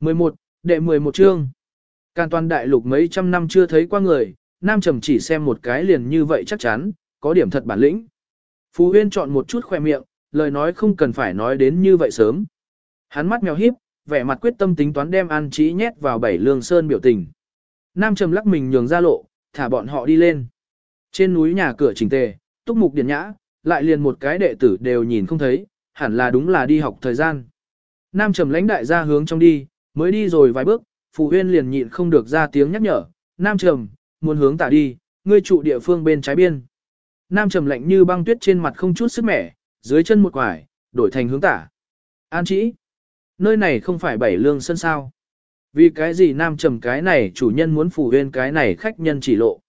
11, đệ 11 chương. Can toàn đại lục mấy trăm năm chưa thấy qua người, nam trầm chỉ xem một cái liền như vậy chắc chắn, có điểm thật bản lĩnh. Phú Huyên chọn một chút khoe miệng, lời nói không cần phải nói đến như vậy sớm. Hắn mắt mèo híp, vẻ mặt quyết tâm tính toán đem An Chí nhét vào bảy lương sơn biểu tình. Nam Trầm lắc mình nhường ra lộ, thả bọn họ đi lên. Trên núi nhà cửa chỉnh tề, túc mục điển nhã, lại liền một cái đệ tử đều nhìn không thấy, hẳn là đúng là đi học thời gian. Nam Trầm lãnh đại ra hướng trong đi, mới đi rồi vài bước, Phù Huyên liền nhịn không được ra tiếng nhắc nhở, Nam Trầm, muốn hướng tả đi, ngươi trụ địa phương bên trái biên. Nam Trầm lạnh như băng tuyết trên mặt không chút sức mẻ, dưới chân một quải, đổi thành hướng tả. An chỉ, nơi này không phải bảy lương sân sao. Vì cái gì Nam Trầm cái này chủ nhân muốn Phù Huyên cái này khách nhân chỉ lộ.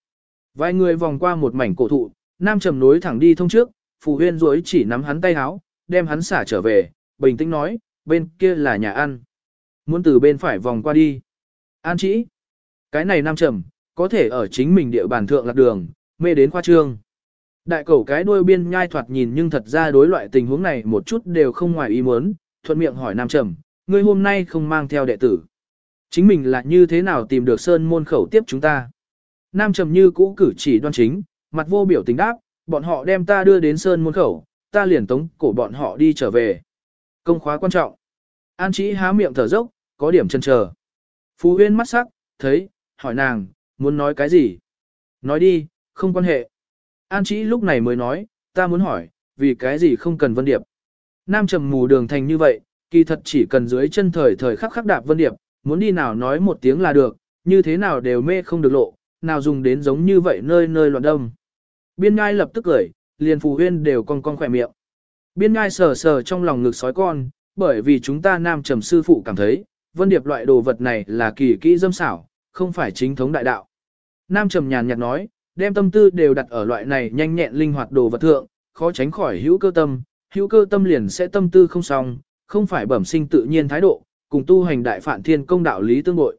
Vài người vòng qua một mảnh cổ thụ, Nam Trầm nối thẳng đi thông trước, Phù Huyên rối chỉ nắm hắn tay háo, đem hắn xả trở về, bình tĩnh nói, bên kia là nhà ăn. Muốn từ bên phải vòng qua đi. An chỉ. Cái này nam trầm, có thể ở chính mình địa bàn thượng lạc đường, mê đến khoa trương. Đại cẩu cái đuôi biên nhai thoạt nhìn nhưng thật ra đối loại tình huống này một chút đều không ngoài ý muốn, thuận miệng hỏi nam trầm, ngươi hôm nay không mang theo đệ tử. Chính mình là như thế nào tìm được sơn môn khẩu tiếp chúng ta. Nam trầm như cũ cử chỉ đoan chính, mặt vô biểu tình đáp, bọn họ đem ta đưa đến sơn môn khẩu, ta liền tống cổ bọn họ đi trở về. Công khóa quan trọng. An chỉ há miệng thở dốc, có điểm chân chờ. Phú Huyên mắt sắc, thấy, hỏi nàng, muốn nói cái gì? Nói đi, không quan hệ. An Chí lúc này mới nói, ta muốn hỏi, vì cái gì không cần Vân Điệp. Nam trầm mù đường thành như vậy, kỳ thật chỉ cần dưới chân thời thời khắc khắc đạp Vân Điệp, muốn đi nào nói một tiếng là được, như thế nào đều mê không được lộ, nào dùng đến giống như vậy nơi nơi loạn đông. Biên ngai lập tức cười, liền phù huyên đều con con khỏe miệng. Biên ngai sờ sờ trong lòng ngực sói con, bởi vì chúng ta nam trầm sư phụ cảm thấy, vân điệp loại đồ vật này là kỳ kỹ dâm xảo, không phải chính thống đại đạo. Nam trầm nhàn nhạt nói, đem tâm tư đều đặt ở loại này nhanh nhẹn linh hoạt đồ vật thượng, khó tránh khỏi hữu cơ tâm, hữu cơ tâm liền sẽ tâm tư không xong, không phải bẩm sinh tự nhiên thái độ, cùng tu hành đại phản thiên công đạo lý tương bội.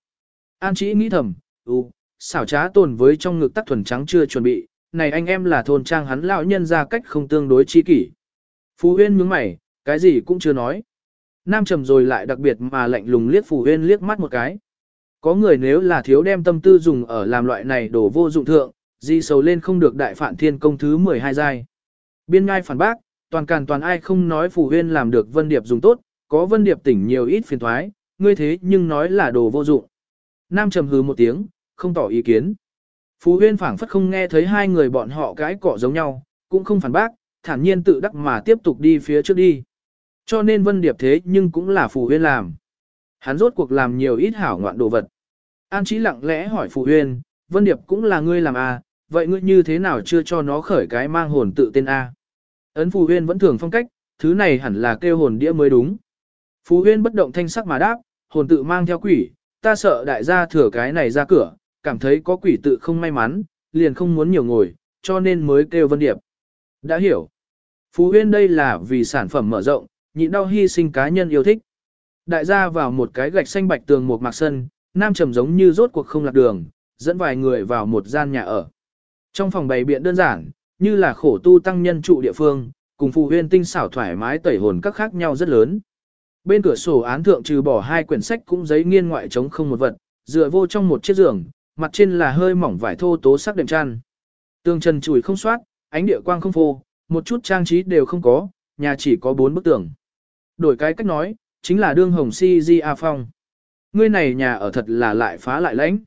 An chỉ nghĩ thầm, ừ, xảo trá tồn với trong ngực tắc thuần trắng chưa chuẩn bị, này anh em là thôn trang hắn lão nhân ra cách không tương đối chi kỷ. Phú Huyên nhướng mày, cái gì cũng chưa nói. Nam trầm rồi lại đặc biệt mà lạnh lùng liếc Phù Huyên liếc mắt một cái. Có người nếu là thiếu đem tâm tư dùng ở làm loại này đổ vô dụng thượng, di sầu lên không được đại phản thiên công thứ 12 giai. Biên ngai phản bác, toàn càn toàn ai không nói Phù Huyên làm được Vân Điệp dùng tốt, có Vân Điệp tỉnh nhiều ít phiền thoái, ngươi thế nhưng nói là đồ vô dụng. Nam trầm hứ một tiếng, không tỏ ý kiến. Phú Huyên phảng phất không nghe thấy hai người bọn họ cái cọ giống nhau, cũng không phản bác, thản nhiên tự đắc mà tiếp tục đi phía trước đi. Cho nên Vân Điệp thế nhưng cũng là Phù Huyên làm. Hắn rốt cuộc làm nhiều ít hảo ngoạn đồ vật. An Chí lặng lẽ hỏi Phù Huyên, Vân Điệp cũng là ngươi làm à, vậy ngươi như thế nào chưa cho nó khởi cái mang hồn tự tên A. Ấn Phù Huyên vẫn thường phong cách, thứ này hẳn là kêu hồn đĩa mới đúng. Phù Huyên bất động thanh sắc mà đáp, hồn tự mang theo quỷ, ta sợ đại gia thừa cái này ra cửa, cảm thấy có quỷ tự không may mắn, liền không muốn nhiều ngồi, cho nên mới kêu Vân Điệp. Đã hiểu. Phú Huyên đây là vì sản phẩm mở rộng, nhịn đau hy sinh cá nhân yêu thích. Đại gia vào một cái gạch xanh bạch tường một mạc sân, nam trầm giống như rốt cuộc không lạc đường, dẫn vài người vào một gian nhà ở. Trong phòng bày biện đơn giản, như là khổ tu tăng nhân trụ địa phương, cùng Phù Huyên tinh xảo thoải mái tẩy hồn các khác nhau rất lớn. Bên cửa sổ án thượng trừ bỏ hai quyển sách cũng giấy nghiên ngoại trống không một vật, dựa vô trong một chiếc giường, mặt trên là hơi mỏng vải thô tố sắc đệm chăn. Tường trần chùi không soát, ánh địa quang không phô, một chút trang trí đều không có, nhà chỉ có bốn bức tường. Đổi cái cách nói, chính là đương hồng si di a phong. Ngươi này nhà ở thật là lại phá lại lãnh.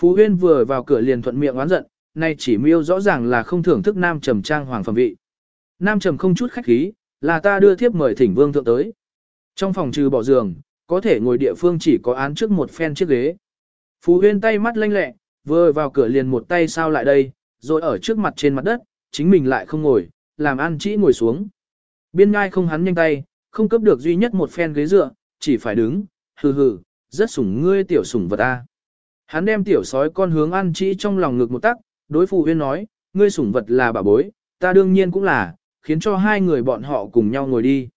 Phú Huyên vừa vào cửa liền thuận miệng oán giận, nay chỉ miêu rõ ràng là không thưởng thức nam trầm trang hoàng phẩm vị. Nam trầm không chút khách khí, là ta đưa thiếp mời thỉnh vương thượng tới. Trong phòng trừ bỏ giường, có thể ngồi địa phương chỉ có án trước một phen chiếc ghế. Phú Huyên tay mắt lanh lẹ, vừa vào cửa liền một tay sao lại đây, rồi ở trước mặt trên mặt đất, chính mình lại không ngồi, làm An Chỉ ngồi xuống. Biên ngai không hắn nhanh tay, không cấp được duy nhất một phen ghế dựa, chỉ phải đứng, hừ hừ, rất sủng ngươi tiểu sủng vật ta. Hắn đem tiểu sói con hướng An Chỉ trong lòng ngực một tắc, đối Phù Huyên nói, ngươi sủng vật là bà bối, ta đương nhiên cũng là, khiến cho hai người bọn họ cùng nhau ngồi đi.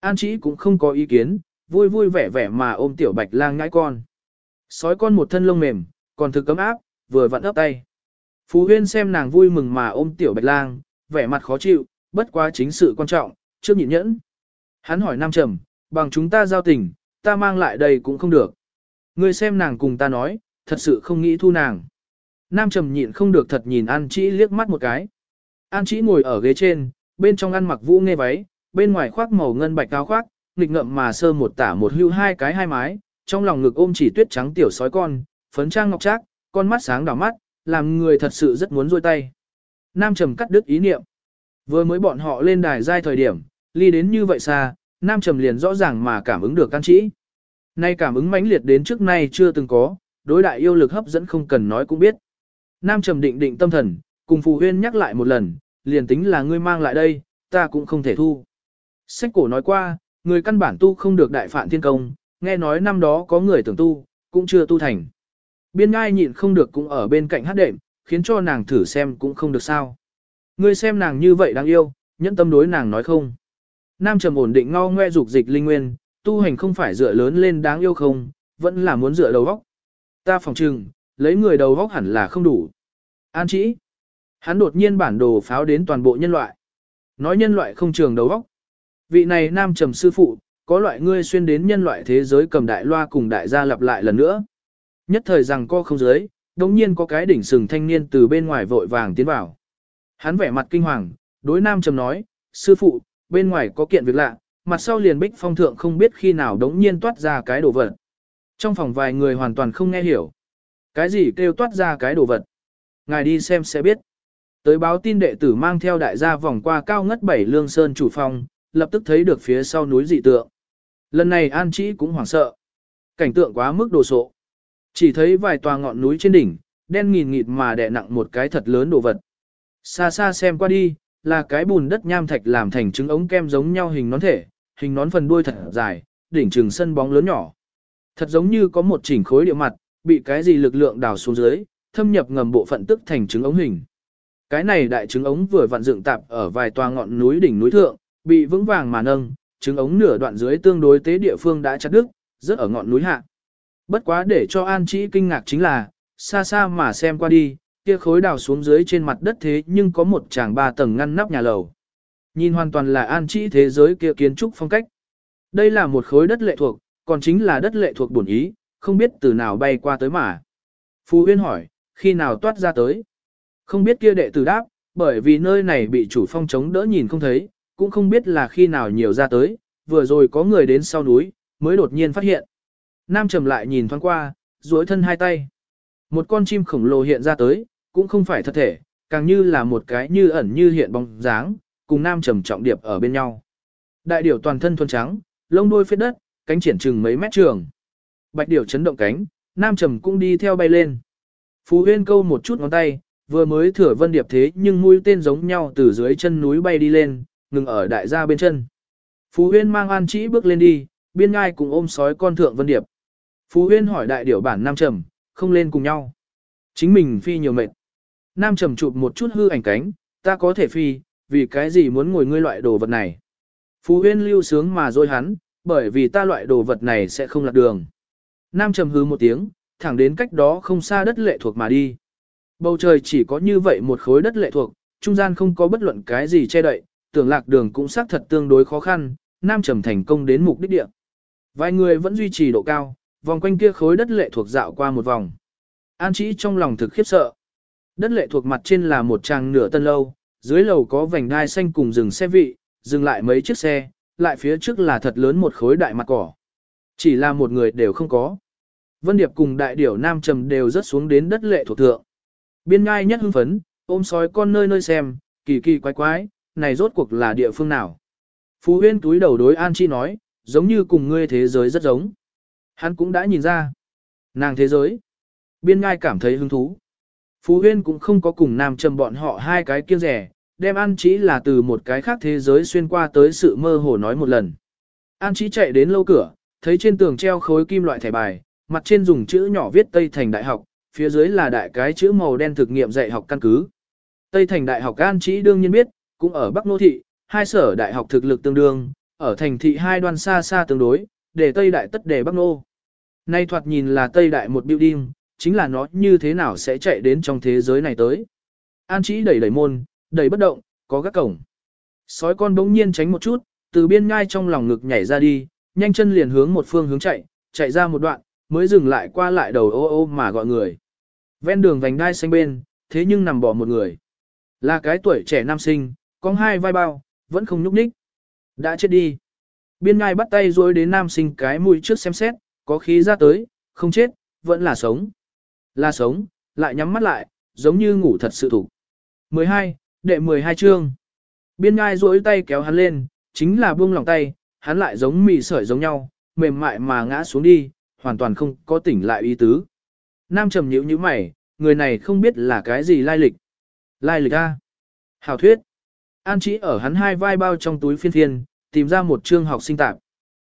An Chỉ cũng không có ý kiến, vui vui vẻ vẻ mà ôm tiểu bạch lang ngãi con. Sói con một thân lông mềm, còn thực cấm áp, vừa vặn ấp tay. Phú Huyên xem nàng vui mừng mà ôm tiểu bạch lang, vẻ mặt khó chịu, bất quá chính sự quan trọng, trước nhịn nhẫn. Hắn hỏi Nam Trầm, bằng chúng ta giao tình, ta mang lại đây cũng không được. Ngươi xem nàng cùng ta nói, thật sự không nghĩ thu nàng. Nam Trầm nhịn không được thật nhìn An Chĩ liếc mắt một cái. An Chĩ ngồi ở ghế trên, bên trong ăn mặc vũ nghe váy, bên ngoài khoác màu ngân bạch cao khoác, nghịch ngậm mà sơ một tả một hưu hai cái hai mái, trong lòng ngực ôm chỉ tuyết trắng tiểu sói con, phấn trang ngọc trác, con mắt sáng đỏ mắt, làm người thật sự rất muốn rôi tay. Nam Trầm cắt đứt ý niệm. Vừa mới bọn họ lên đài giai thời điểm, ly đến như vậy xa, Nam Trầm liền rõ ràng mà cảm ứng được can Chĩ. Nay cảm ứng mãnh liệt đến trước nay chưa từng có, đối đại yêu lực hấp dẫn không cần nói cũng biết. Nam Trầm định định tâm thần, cùng Phù Huyên nhắc lại một lần, liền tính là ngươi mang lại đây, ta cũng không thể thu. Sách cổ nói qua, người căn bản tu không được đại phạn thiên công, nghe nói năm đó có người tưởng tu, cũng chưa tu thành. Biên ngai nhịn không được cũng ở bên cạnh hát đệm, khiến cho nàng thử xem cũng không được sao. Ngươi xem nàng như vậy đáng yêu, nhẫn tâm đối nàng nói không. Nam trầm ổn định ngao ngoe dục dịch linh nguyên, tu hành không phải dựa lớn lên đáng yêu không, vẫn là muốn dựa đầu óc. Ta phòng trừng, lấy người đầu vóc hẳn là không đủ. An chỉ. Hắn đột nhiên bản đồ pháo đến toàn bộ nhân loại. Nói nhân loại không trường đầu vóc. Vị này nam trầm sư phụ, có loại ngươi xuyên đến nhân loại thế giới cầm đại loa cùng đại gia lặp lại lần nữa. Nhất thời rằng co không giới, đồng nhiên có cái đỉnh sừng thanh niên từ bên ngoài vội vàng tiến vào. Hắn vẻ mặt kinh hoàng, đối nam trầm nói, sư phụ, bên ngoài có kiện việc lạ, mặt sau liền bích phong thượng không biết khi nào đống nhiên toát ra cái đồ vật. Trong phòng vài người hoàn toàn không nghe hiểu. Cái gì kêu toát ra cái đồ vật? Ngài đi xem sẽ biết. Tới báo tin đệ tử mang theo đại gia vòng qua cao ngất bảy lương sơn chủ phòng, lập tức thấy được phía sau núi dị tượng. Lần này An Chí cũng hoảng sợ. Cảnh tượng quá mức đồ sộ. Chỉ thấy vài tòa ngọn núi trên đỉnh, đen nghìn nghịt mà đè nặng một cái thật lớn đồ vật. Xa xa xem qua đi, là cái bùn đất nham thạch làm thành trứng ống kem giống nhau hình nón thể, hình nón phần đuôi thật dài, đỉnh trường sân bóng lớn nhỏ. Thật giống như có một chỉnh khối địa mặt, bị cái gì lực lượng đào xuống dưới, thâm nhập ngầm bộ phận tức thành trứng ống hình. Cái này đại trứng ống vừa vặn dựng tạp ở vài tòa ngọn núi đỉnh núi thượng, bị vững vàng mà nâng, trứng ống nửa đoạn dưới tương đối tế địa phương đã chặt đứt, rất ở ngọn núi hạ. Bất quá để cho An Chí kinh ngạc chính là, xa xa mà xem qua đi, kia khối đào xuống dưới trên mặt đất thế nhưng có một tràng ba tầng ngăn nắp nhà lầu. Nhìn hoàn toàn là An Chí thế giới kia kiến trúc phong cách. Đây là một khối đất lệ thuộc, còn chính là đất lệ thuộc bổn ý, không biết từ nào bay qua tới mà. Phú Uyên hỏi, khi nào toát ra tới? Không biết kia đệ tử đáp, bởi vì nơi này bị chủ phong chống đỡ nhìn không thấy, cũng không biết là khi nào nhiều ra tới, vừa rồi có người đến sau núi, mới đột nhiên phát hiện. Nam trầm lại nhìn thoáng qua, duỗi thân hai tay. Một con chim khổng lồ hiện ra tới, cũng không phải thật thể, càng như là một cái như ẩn như hiện bóng dáng, cùng nam trầm trọng điệp ở bên nhau. Đại điểu toàn thân thuần trắng, lông đuôi phết đất, cánh triển chừng mấy mét trường. Bạch điểu chấn động cánh, nam trầm cũng đi theo bay lên. Phú Huyên câu một chút ngón tay, vừa mới thửa vân điệp thế nhưng mũi tên giống nhau từ dưới chân núi bay đi lên, ngừng ở đại gia bên chân. Phú Huyên mang An Chỉ bước lên đi, biên ngai cùng ôm sói con thượng vân điệp. Phú Huyên hỏi đại điểu bản Nam Trầm, không lên cùng nhau. Chính mình phi nhiều mệt. Nam Trầm chụp một chút hư ảnh cánh, ta có thể phi, vì cái gì muốn ngồi ngươi loại đồ vật này. Phú Huyên lưu sướng mà dối hắn, bởi vì ta loại đồ vật này sẽ không lạc đường. Nam Trầm hứ một tiếng, thẳng đến cách đó không xa đất lệ thuộc mà đi. Bầu trời chỉ có như vậy một khối đất lệ thuộc, trung gian không có bất luận cái gì che đậy, tưởng lạc đường cũng xác thật tương đối khó khăn, Nam Trầm thành công đến mục đích địa. Vài người vẫn duy trì độ cao, vòng quanh kia khối đất lệ thuộc dạo qua một vòng. An Chí trong lòng thực khiếp sợ. Đất lệ thuộc mặt trên là một trang nửa tân lâu, dưới lầu có vành đai xanh cùng rừng xe vị, dừng lại mấy chiếc xe, lại phía trước là thật lớn một khối đại mặt cỏ. Chỉ là một người đều không có. Vân Điệp cùng đại điểu Nam Trầm đều rớt xuống đến đất lệ thuộc thượng. Biên ngai nhất hưng phấn, ôm sói con nơi nơi xem, kỳ kỳ quái quái, này rốt cuộc là địa phương nào. Phú huyên túi đầu đối An Chi nói, giống như cùng ngươi thế giới rất giống. Hắn cũng đã nhìn ra. Nàng thế giới. Biên ngai cảm thấy hứng thú. Phú huyên cũng không có cùng nam trầm bọn họ hai cái kiêng rẻ, đem An Chí là từ một cái khác thế giới xuyên qua tới sự mơ hồ nói một lần. An Chí chạy đến lâu cửa, thấy trên tường treo khối kim loại thẻ bài, mặt trên dùng chữ nhỏ viết Tây Thành Đại học, phía dưới là đại cái chữ màu đen thực nghiệm dạy học căn cứ. Tây Thành Đại học An Chí đương nhiên biết, cũng ở Bắc Nô Thị, hai sở đại học thực lực tương đương, ở thành thị hai đoan xa xa tương đối, để Tây Đại tất để Bắc Nô. Nay thoạt nhìn là Tây Đại một building, chính là nó như thế nào sẽ chạy đến trong thế giới này tới. An Chí đẩy đẩy môn, đẩy bất động, có các cổng. Sói con bỗng nhiên tránh một chút, từ biên ngai trong lòng ngực nhảy ra đi, nhanh chân liền hướng một phương hướng chạy, chạy ra một đoạn, mới dừng lại qua lại đầu ô ô mà gọi người. Ven đường vành đai xanh bên, thế nhưng nằm bỏ một người. Là cái tuổi trẻ nam sinh, có hai vai bao, vẫn không nhúc nhích. Đã chết đi. Biên ngai bắt tay rồi đến nam sinh cái mũi trước xem xét, có khí ra tới, không chết, vẫn là sống. Là sống, lại nhắm mắt lại, giống như ngủ thật sự thủ. 12, đệ 12 chương. Biên ngai duỗi tay kéo hắn lên, chính là buông lòng tay, hắn lại giống mì sợi giống nhau, mềm mại mà ngã xuống đi, hoàn toàn không có tỉnh lại ý tứ. Nam trầm nhíu như mày, người này không biết là cái gì lai lịch. Lai lịch A. Hào thuyết. An chỉ ở hắn hai vai bao trong túi phiên phiên, tìm ra một chương học sinh tạp.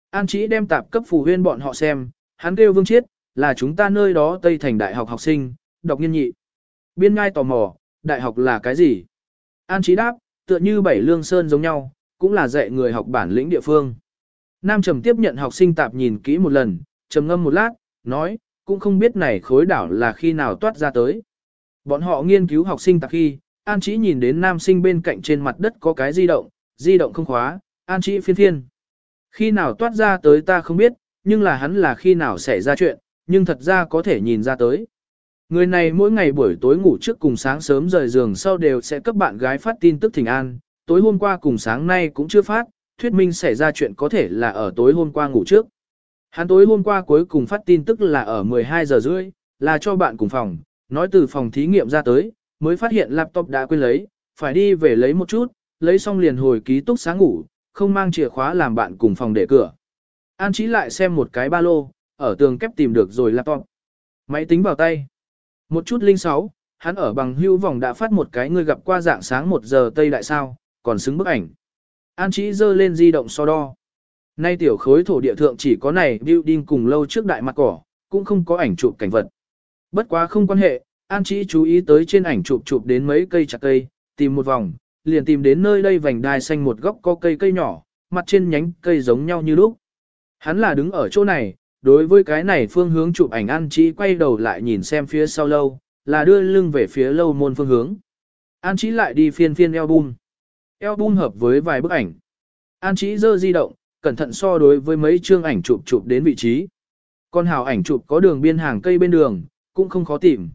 An chỉ đem tạp cấp phù huyên bọn họ xem, hắn kêu vương chiết, là chúng ta nơi đó Tây Thành Đại học học sinh, đọc nghiên nhị. Biên ngai tò mò, đại học là cái gì? An chỉ đáp, tựa như bảy lương sơn giống nhau, cũng là dạy người học bản lĩnh địa phương. Nam Trầm tiếp nhận học sinh tạp nhìn kỹ một lần, trầm ngâm một lát, nói, cũng không biết này khối đảo là khi nào toát ra tới. Bọn họ nghiên cứu học sinh tạp khi, An Chí nhìn đến nam sinh bên cạnh trên mặt đất có cái di động, di động không khóa, An Chí phiên thiên. Khi nào toát ra tới ta không biết, nhưng là hắn là khi nào xảy ra chuyện, nhưng thật ra có thể nhìn ra tới. Người này mỗi ngày buổi tối ngủ trước cùng sáng sớm rời giường sau đều sẽ cấp bạn gái phát tin tức thỉnh an, tối hôm qua cùng sáng nay cũng chưa phát, thuyết minh xảy ra chuyện có thể là ở tối hôm qua ngủ trước. Hắn tối hôm qua cuối cùng phát tin tức là ở 12 giờ rưỡi, là cho bạn cùng phòng, nói từ phòng thí nghiệm ra tới, mới phát hiện laptop đã quên lấy, phải đi về lấy một chút, lấy xong liền hồi ký túc sáng ngủ, không mang chìa khóa làm bạn cùng phòng để cửa. An Chí lại xem một cái ba lô, ở tường kép tìm được rồi laptop. Máy tính vào tay. Một chút linh sáu, hắn ở bằng hưu vòng đã phát một cái người gặp qua dạng sáng 1 giờ Tây Đại sao, còn xứng bức ảnh. An Chí dơ lên di động so đo. Nay tiểu khối thổ địa thượng chỉ có này building cùng lâu trước đại mặt cỏ, cũng không có ảnh chụp cảnh vật. Bất quá không quan hệ, An Chí chú ý tới trên ảnh chụp chụp đến mấy cây chặt cây, tìm một vòng, liền tìm đến nơi đây vành đai xanh một góc có cây cây nhỏ, mặt trên nhánh cây giống nhau như lúc. Hắn là đứng ở chỗ này, đối với cái này phương hướng chụp ảnh An Chí quay đầu lại nhìn xem phía sau lâu, là đưa lưng về phía lâu môn phương hướng. An Chí lại đi phiên phiên album. Album hợp với vài bức ảnh. An Chí dơ di động, cẩn thận so đối với mấy chương ảnh chụp chụp đến vị trí. Con hào ảnh chụp có đường biên hàng cây bên đường, cũng không khó tìm.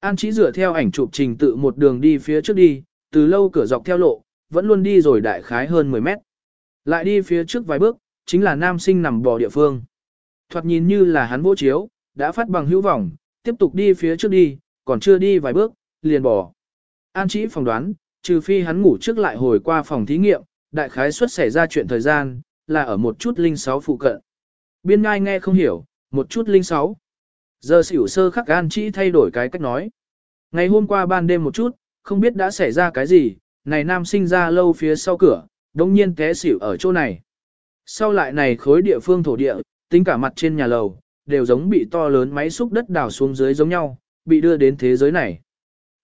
An Chí dựa theo ảnh chụp trình tự một đường đi phía trước đi, từ lâu cửa dọc theo lộ, vẫn luôn đi rồi đại khái hơn 10 mét. Lại đi phía trước vài bước, chính là nam sinh nằm bò địa phương. Thoạt nhìn như là hắn vô chiếu, đã phát bằng hữu vọng, tiếp tục đi phía trước đi, còn chưa đi vài bước, liền bò. An Chí phỏng đoán, trừ phi hắn ngủ trước lại hồi qua phòng thí nghiệm, đại khái suất xảy ra chuyện thời gian, là ở một chút linh sáu phụ cận. Biên ngai nghe không hiểu, một chút linh sáu. Giờ xỉu sơ khắc An chỉ thay đổi cái cách nói. Ngày hôm qua ban đêm một chút, không biết đã xảy ra cái gì, này nam sinh ra lâu phía sau cửa, đồng nhiên té xỉu ở chỗ này. Sau lại này khối địa phương thổ địa, tính cả mặt trên nhà lầu, đều giống bị to lớn máy xúc đất đào xuống dưới giống nhau, bị đưa đến thế giới này.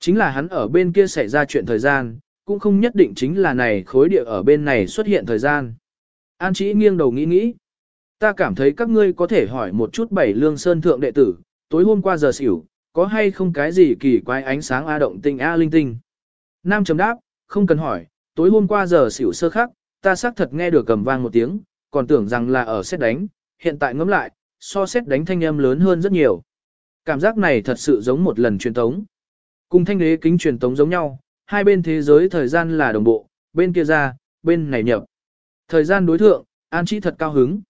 Chính là hắn ở bên kia xảy ra chuyện thời gian, cũng không nhất định chính là này khối địa ở bên này xuất hiện thời gian. An Chí nghiêng đầu nghĩ nghĩ. Ta cảm thấy các ngươi có thể hỏi một chút bảy lương sơn thượng đệ tử, tối hôm qua giờ xỉu, có hay không cái gì kỳ quái ánh sáng A động tinh A linh tinh. Nam chấm đáp, không cần hỏi, tối hôm qua giờ xỉu sơ khắc, ta xác thật nghe được cầm vang một tiếng, còn tưởng rằng là ở xét đánh, hiện tại ngẫm lại, so xét đánh thanh âm lớn hơn rất nhiều. Cảm giác này thật sự giống một lần truyền tống. Cùng thanh đế kính truyền tống giống nhau, hai bên thế giới thời gian là đồng bộ, bên kia ra, bên này nhập. Thời gian đối thượng, An Chí thật cao hứng.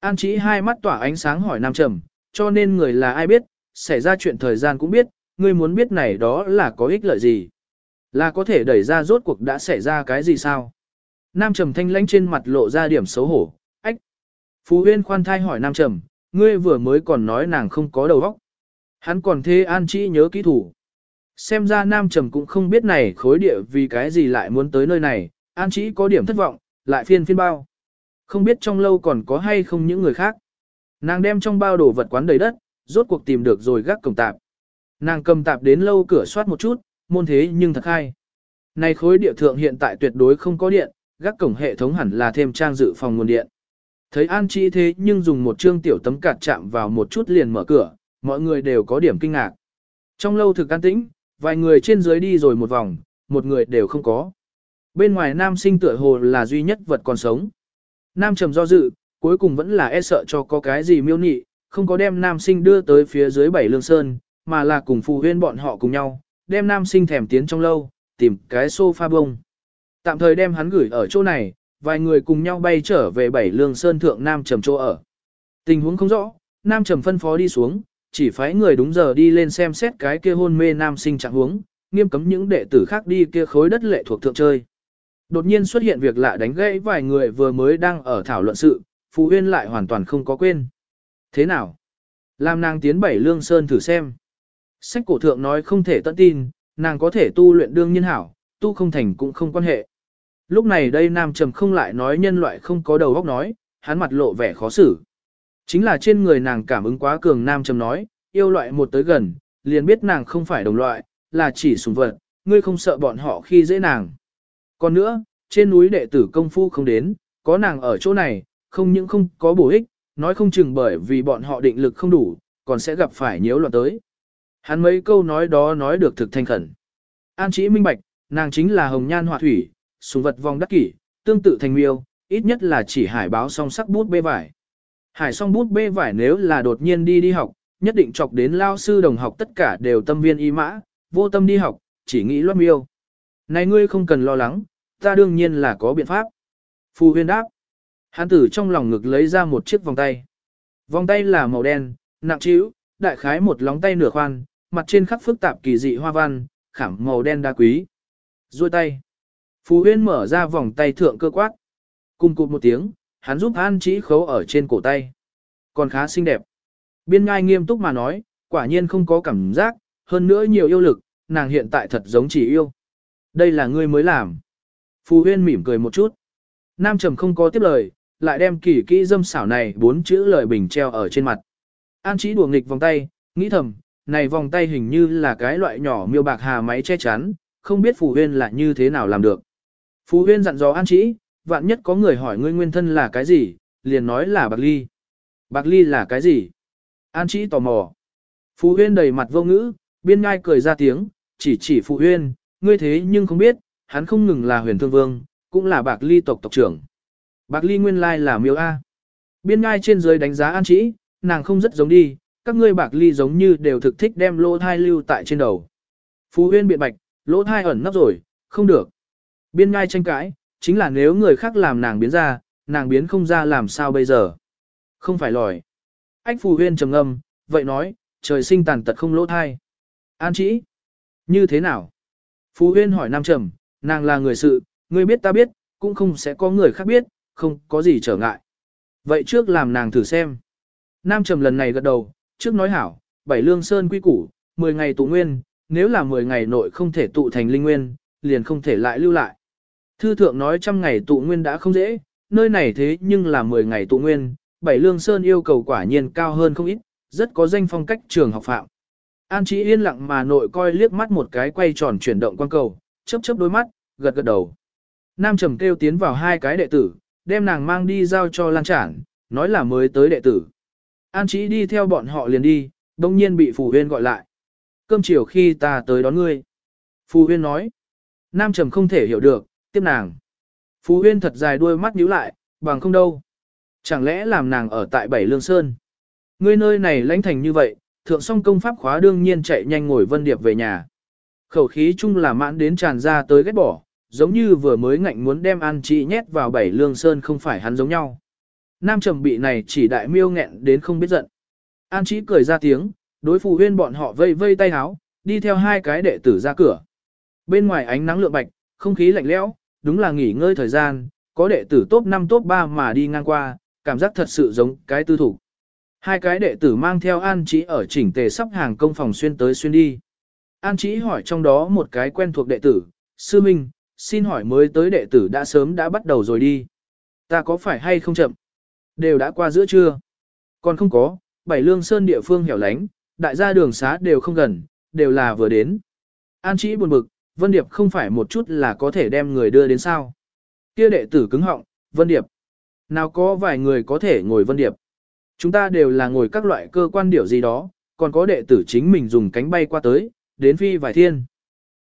An Chí hai mắt tỏa ánh sáng hỏi Nam Trầm, cho nên người là ai biết, xảy ra chuyện thời gian cũng biết, ngươi muốn biết này đó là có ích lợi gì. Là có thể đẩy ra rốt cuộc đã xảy ra cái gì sao? Nam Trầm thanh lãnh trên mặt lộ ra điểm xấu hổ, ách. Phú Huyên khoan thai hỏi Nam Trầm, ngươi vừa mới còn nói nàng không có đầu óc. Hắn còn thế An Chí nhớ kỹ thủ. Xem ra Nam Trầm cũng không biết này khối địa vì cái gì lại muốn tới nơi này, An chỉ có điểm thất vọng, lại phiên phiên bao. Không biết trong lâu còn có hay không những người khác. Nàng đem trong bao đồ vật quán đầy đất, rốt cuộc tìm được rồi gác cổng tạp. Nàng cầm tạp đến lâu cửa soát một chút, môn thế nhưng thật hay. Này khối địa thượng hiện tại tuyệt đối không có điện, gác cổng hệ thống hẳn là thêm trang dự phòng nguồn điện. Thấy An Chi thế nhưng dùng một chương tiểu tấm cạt chạm vào một chút liền mở cửa, mọi người đều có điểm kinh ngạc. Trong lâu thực an tĩnh, vài người trên dưới đi rồi một vòng, một người đều không có. Bên ngoài nam sinh tựa hồ là duy nhất vật còn sống. Nam trầm do dự, cuối cùng vẫn là e sợ cho có cái gì miêu nị, không có đem nam sinh đưa tới phía dưới bảy lương sơn, mà là cùng phù huyên bọn họ cùng nhau, đem nam sinh thèm tiến trong lâu, tìm cái sofa bông. Tạm thời đem hắn gửi ở chỗ này, vài người cùng nhau bay trở về bảy lương sơn thượng Nam Trầm chỗ ở. Tình huống không rõ, Nam Trầm phân phó đi xuống, chỉ phái người đúng giờ đi lên xem xét cái kia hôn mê nam sinh trạng huống, nghiêm cấm những đệ tử khác đi kia khối đất lệ thuộc thượng chơi. Đột nhiên xuất hiện việc lạ đánh gãy vài người vừa mới đang ở thảo luận sự, Phú Huyên lại hoàn toàn không có quên. Thế nào? Làm nàng tiến bảy lương sơn thử xem. Sách cổ thượng nói không thể tận tin, nàng có thể tu luyện đương nhiên hảo, tu không thành cũng không quan hệ. Lúc này đây Nam Trầm không lại nói nhân loại không có đầu óc nói, hắn mặt lộ vẻ khó xử. Chính là trên người nàng cảm ứng quá cường Nam Trầm nói, yêu loại một tới gần, liền biết nàng không phải đồng loại, là chỉ sùng vật, ngươi không sợ bọn họ khi dễ nàng. Còn nữa, trên núi đệ tử công phu không đến, có nàng ở chỗ này, không những không có bổ ích, nói không chừng bởi vì bọn họ định lực không đủ, còn sẽ gặp phải nhiễu loạn tới. Hắn mấy câu nói đó nói được thực thanh khẩn. An chỉ minh bạch, nàng chính là hồng nhan họa thủy, sùng vật vong đắc kỷ, tương tự thành miêu, ít nhất là chỉ hải báo song sắc bút bê vải. Hải song bút bê vải nếu là đột nhiên đi đi học, nhất định chọc đến lao sư đồng học tất cả đều tâm viên y mã, vô tâm đi học, chỉ nghĩ loát miêu. Này ngươi không cần lo lắng, ta đương nhiên là có biện pháp. Phù huyên đáp. Hán tử trong lòng ngực lấy ra một chiếc vòng tay. Vòng tay là màu đen, nặng trĩu, đại khái một lóng tay nửa khoan, mặt trên khắc phức tạp kỳ dị hoa văn, khảm màu đen đá quý. Rồi tay. Phù huyên mở ra vòng tay thượng cơ quát. Cùng cụt một tiếng, hắn giúp An Chỉ khấu ở trên cổ tay. Còn khá xinh đẹp. Biên ngai nghiêm túc mà nói, quả nhiên không có cảm giác, hơn nữa nhiều yêu lực, nàng hiện tại thật giống chỉ yêu. Đây là ngươi mới làm. Phù huyên mỉm cười một chút. Nam trầm không có tiếp lời, lại đem kỳ kỹ dâm xảo này bốn chữ lời bình treo ở trên mặt. An chỉ đùa nghịch vòng tay, nghĩ thầm, này vòng tay hình như là cái loại nhỏ miêu bạc hà máy che chắn, không biết phù huyên là như thế nào làm được. Phù huyên dặn dò an chỉ, vạn nhất có người hỏi ngươi nguyên thân là cái gì, liền nói là bạc ly. Bạc ly là cái gì? An chỉ tò mò. Phú huyên đầy mặt vô ngữ, biên ngai cười ra tiếng, chỉ chỉ Phú huyên, ngươi thế nhưng không biết, hắn không ngừng là huyền thương vương, cũng là bạc ly tộc tộc trưởng. Bạc ly nguyên lai là miêu A. Biên ngai trên dưới đánh giá an chỉ, nàng không rất giống đi, các ngươi bạc ly giống như đều thực thích đem lỗ thai lưu tại trên đầu. Phú huyên biện bạch, lỗ thai ẩn nấp rồi, không được. Biên ngai tranh cãi, chính là nếu người khác làm nàng biến ra, nàng biến không ra làm sao bây giờ. Không phải lòi. Ách phù huyên trầm ngâm, vậy nói, trời sinh tàn tật không lỗ thai. An chỉ. Như thế nào? phù huyên hỏi Nam Trầm, nàng là người sự, ngươi biết ta biết, cũng không sẽ có người khác biết, không có gì trở ngại. Vậy trước làm nàng thử xem. Nam Trầm lần này gật đầu, trước nói hảo, bảy lương sơn quy củ, 10 ngày tụ nguyên, nếu là 10 ngày nội không thể tụ thành linh nguyên, liền không thể lại lưu lại. Thư thượng nói trăm ngày tụ nguyên đã không dễ, nơi này thế nhưng là 10 ngày tụ nguyên, bảy lương sơn yêu cầu quả nhiên cao hơn không ít, rất có danh phong cách trường học phạm. An Chí yên lặng mà nội coi liếc mắt một cái quay tròn chuyển động quan cầu, chớp chớp đôi mắt, gật gật đầu. Nam Trầm kêu tiến vào hai cái đệ tử, đem nàng mang đi giao cho Lan Trản, nói là mới tới đệ tử. An Chí đi theo bọn họ liền đi, đồng nhiên bị Phù Huyên gọi lại. Cơm chiều khi ta tới đón ngươi. Phù Huyên nói. Nam Trầm không thể hiểu được, tiếp nàng. phú Huyên thật dài đuôi mắt nhíu lại, bằng không đâu. Chẳng lẽ làm nàng ở tại Bảy Lương Sơn? Ngươi nơi này lãnh thành như vậy, thượng song công pháp khóa đương nhiên chạy nhanh ngồi Vân Điệp về nhà. Khẩu khí chung là mãn đến tràn ra tới ghét bỏ, giống như vừa mới ngạnh muốn đem An Chị nhét vào Bảy Lương Sơn không phải hắn giống nhau. Nam trầm bị này chỉ đại miêu nghẹn đến không biết giận. An chỉ cười ra tiếng, đối phù huyên bọn họ vây vây tay háo, đi theo hai cái đệ tử ra cửa. Bên ngoài ánh nắng lượng bạch, không khí lạnh lẽo, đúng là nghỉ ngơi thời gian, có đệ tử top 5 top 3 mà đi ngang qua, cảm giác thật sự giống cái tư thủ. Hai cái đệ tử mang theo An Chí ở chỉnh tề sắp hàng công phòng xuyên tới xuyên đi. An Chí hỏi trong đó một cái quen thuộc đệ tử, Sư Minh, xin hỏi mới tới đệ tử đã sớm đã bắt đầu rồi đi. Ta có phải hay không chậm? Đều đã qua giữa trưa. Còn không có, bảy lương sơn địa phương hẻo lánh, đại gia đường xá đều không gần, đều là vừa đến. An Chí buồn bực, Vân Điệp không phải một chút là có thể đem người đưa đến sao. Kia đệ tử cứng họng, Vân Điệp. Nào có vài người có thể ngồi Vân Điệp. Chúng ta đều là ngồi các loại cơ quan điểu gì đó, còn có đệ tử chính mình dùng cánh bay qua tới, đến phi vài thiên.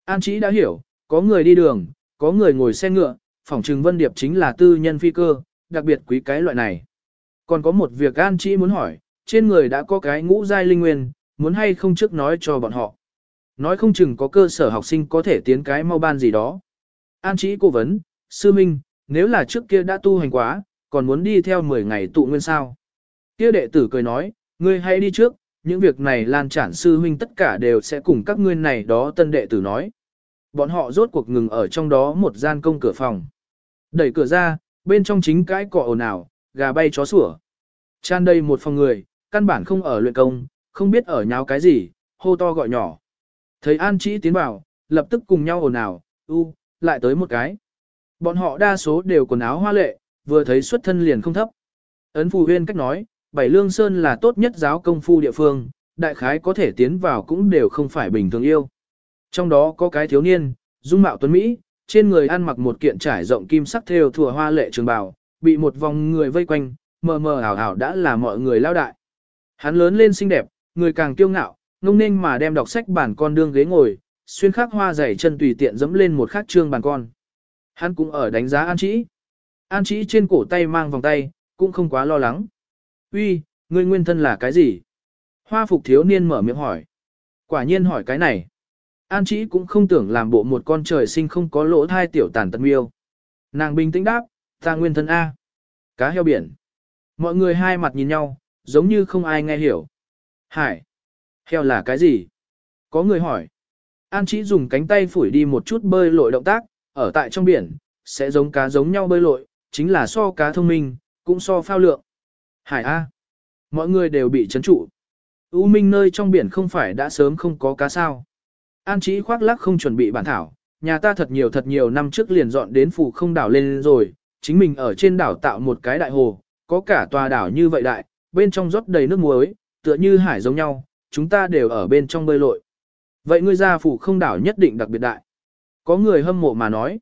An Chí đã hiểu, có người đi đường, có người ngồi xe ngựa, phỏng trừng Vân Điệp chính là tư nhân phi cơ, đặc biệt quý cái loại này. Còn có một việc An Chí muốn hỏi, trên người đã có cái ngũ giai linh nguyên, muốn hay không trước nói cho bọn họ. Nói không chừng có cơ sở học sinh có thể tiến cái mau ban gì đó. An Chi cố vấn, sư minh, nếu là trước kia đã tu hành quá, còn muốn đi theo 10 ngày tụ nguyên sao. Kia đệ tử cười nói, ngươi hãy đi trước, những việc này lan trản sư huynh tất cả đều sẽ cùng các ngươi này đó tân đệ tử nói. Bọn họ rốt cuộc ngừng ở trong đó một gian công cửa phòng. Đẩy cửa ra, bên trong chính cái cọ ồn ào, gà bay chó sủa. Chan đây một phòng người, căn bản không ở luyện công, không biết ở nháo cái gì, hô to gọi nhỏ. Thấy An Chí tiến vào, lập tức cùng nhau ồn ào, u, lại tới một cái. Bọn họ đa số đều quần áo hoa lệ, vừa thấy xuất thân liền không thấp. Ấn Phù Huyên cách nói, Bảy Lương Sơn là tốt nhất giáo công phu địa phương, đại khái có thể tiến vào cũng đều không phải bình thường yêu. Trong đó có cái thiếu niên, dung mạo tuấn Mỹ, trên người ăn mặc một kiện trải rộng kim sắc thêu thùa hoa lệ trường bào, bị một vòng người vây quanh, mờ mờ ảo ảo đã là mọi người lao đại. Hắn lớn lên xinh đẹp, người càng kiêu ngạo, ngông nên mà đem đọc sách bản con đương ghế ngồi, xuyên khắc hoa dày chân tùy tiện dẫm lên một khắc trương bàn con. Hắn cũng ở đánh giá An Chí. An Chí trên cổ tay mang vòng tay, cũng không quá lo lắng. Uy, ngươi nguyên thân là cái gì? Hoa phục thiếu niên mở miệng hỏi. Quả nhiên hỏi cái này. An Chí cũng không tưởng làm bộ một con trời sinh không có lỗ thai tiểu tàn tật miêu. Nàng bình tĩnh đáp, ta nguyên thân A. Cá heo biển. Mọi người hai mặt nhìn nhau, giống như không ai nghe hiểu. Hải. Heo là cái gì? Có người hỏi. An Chí dùng cánh tay phủi đi một chút bơi lội động tác, ở tại trong biển, sẽ giống cá giống nhau bơi lội, chính là so cá thông minh, cũng so phao lượng. Hải A. Mọi người đều bị chấn trụ. U minh nơi trong biển không phải đã sớm không có cá sao. An Chí khoác lắc không chuẩn bị bản thảo, nhà ta thật nhiều thật nhiều năm trước liền dọn đến phủ không đảo lên rồi, chính mình ở trên đảo tạo một cái đại hồ, có cả tòa đảo như vậy đại, bên trong rót đầy nước muối, tựa như hải giống nhau, chúng ta đều ở bên trong bơi lội. Vậy ngươi gia phủ không đảo nhất định đặc biệt đại. Có người hâm mộ mà nói.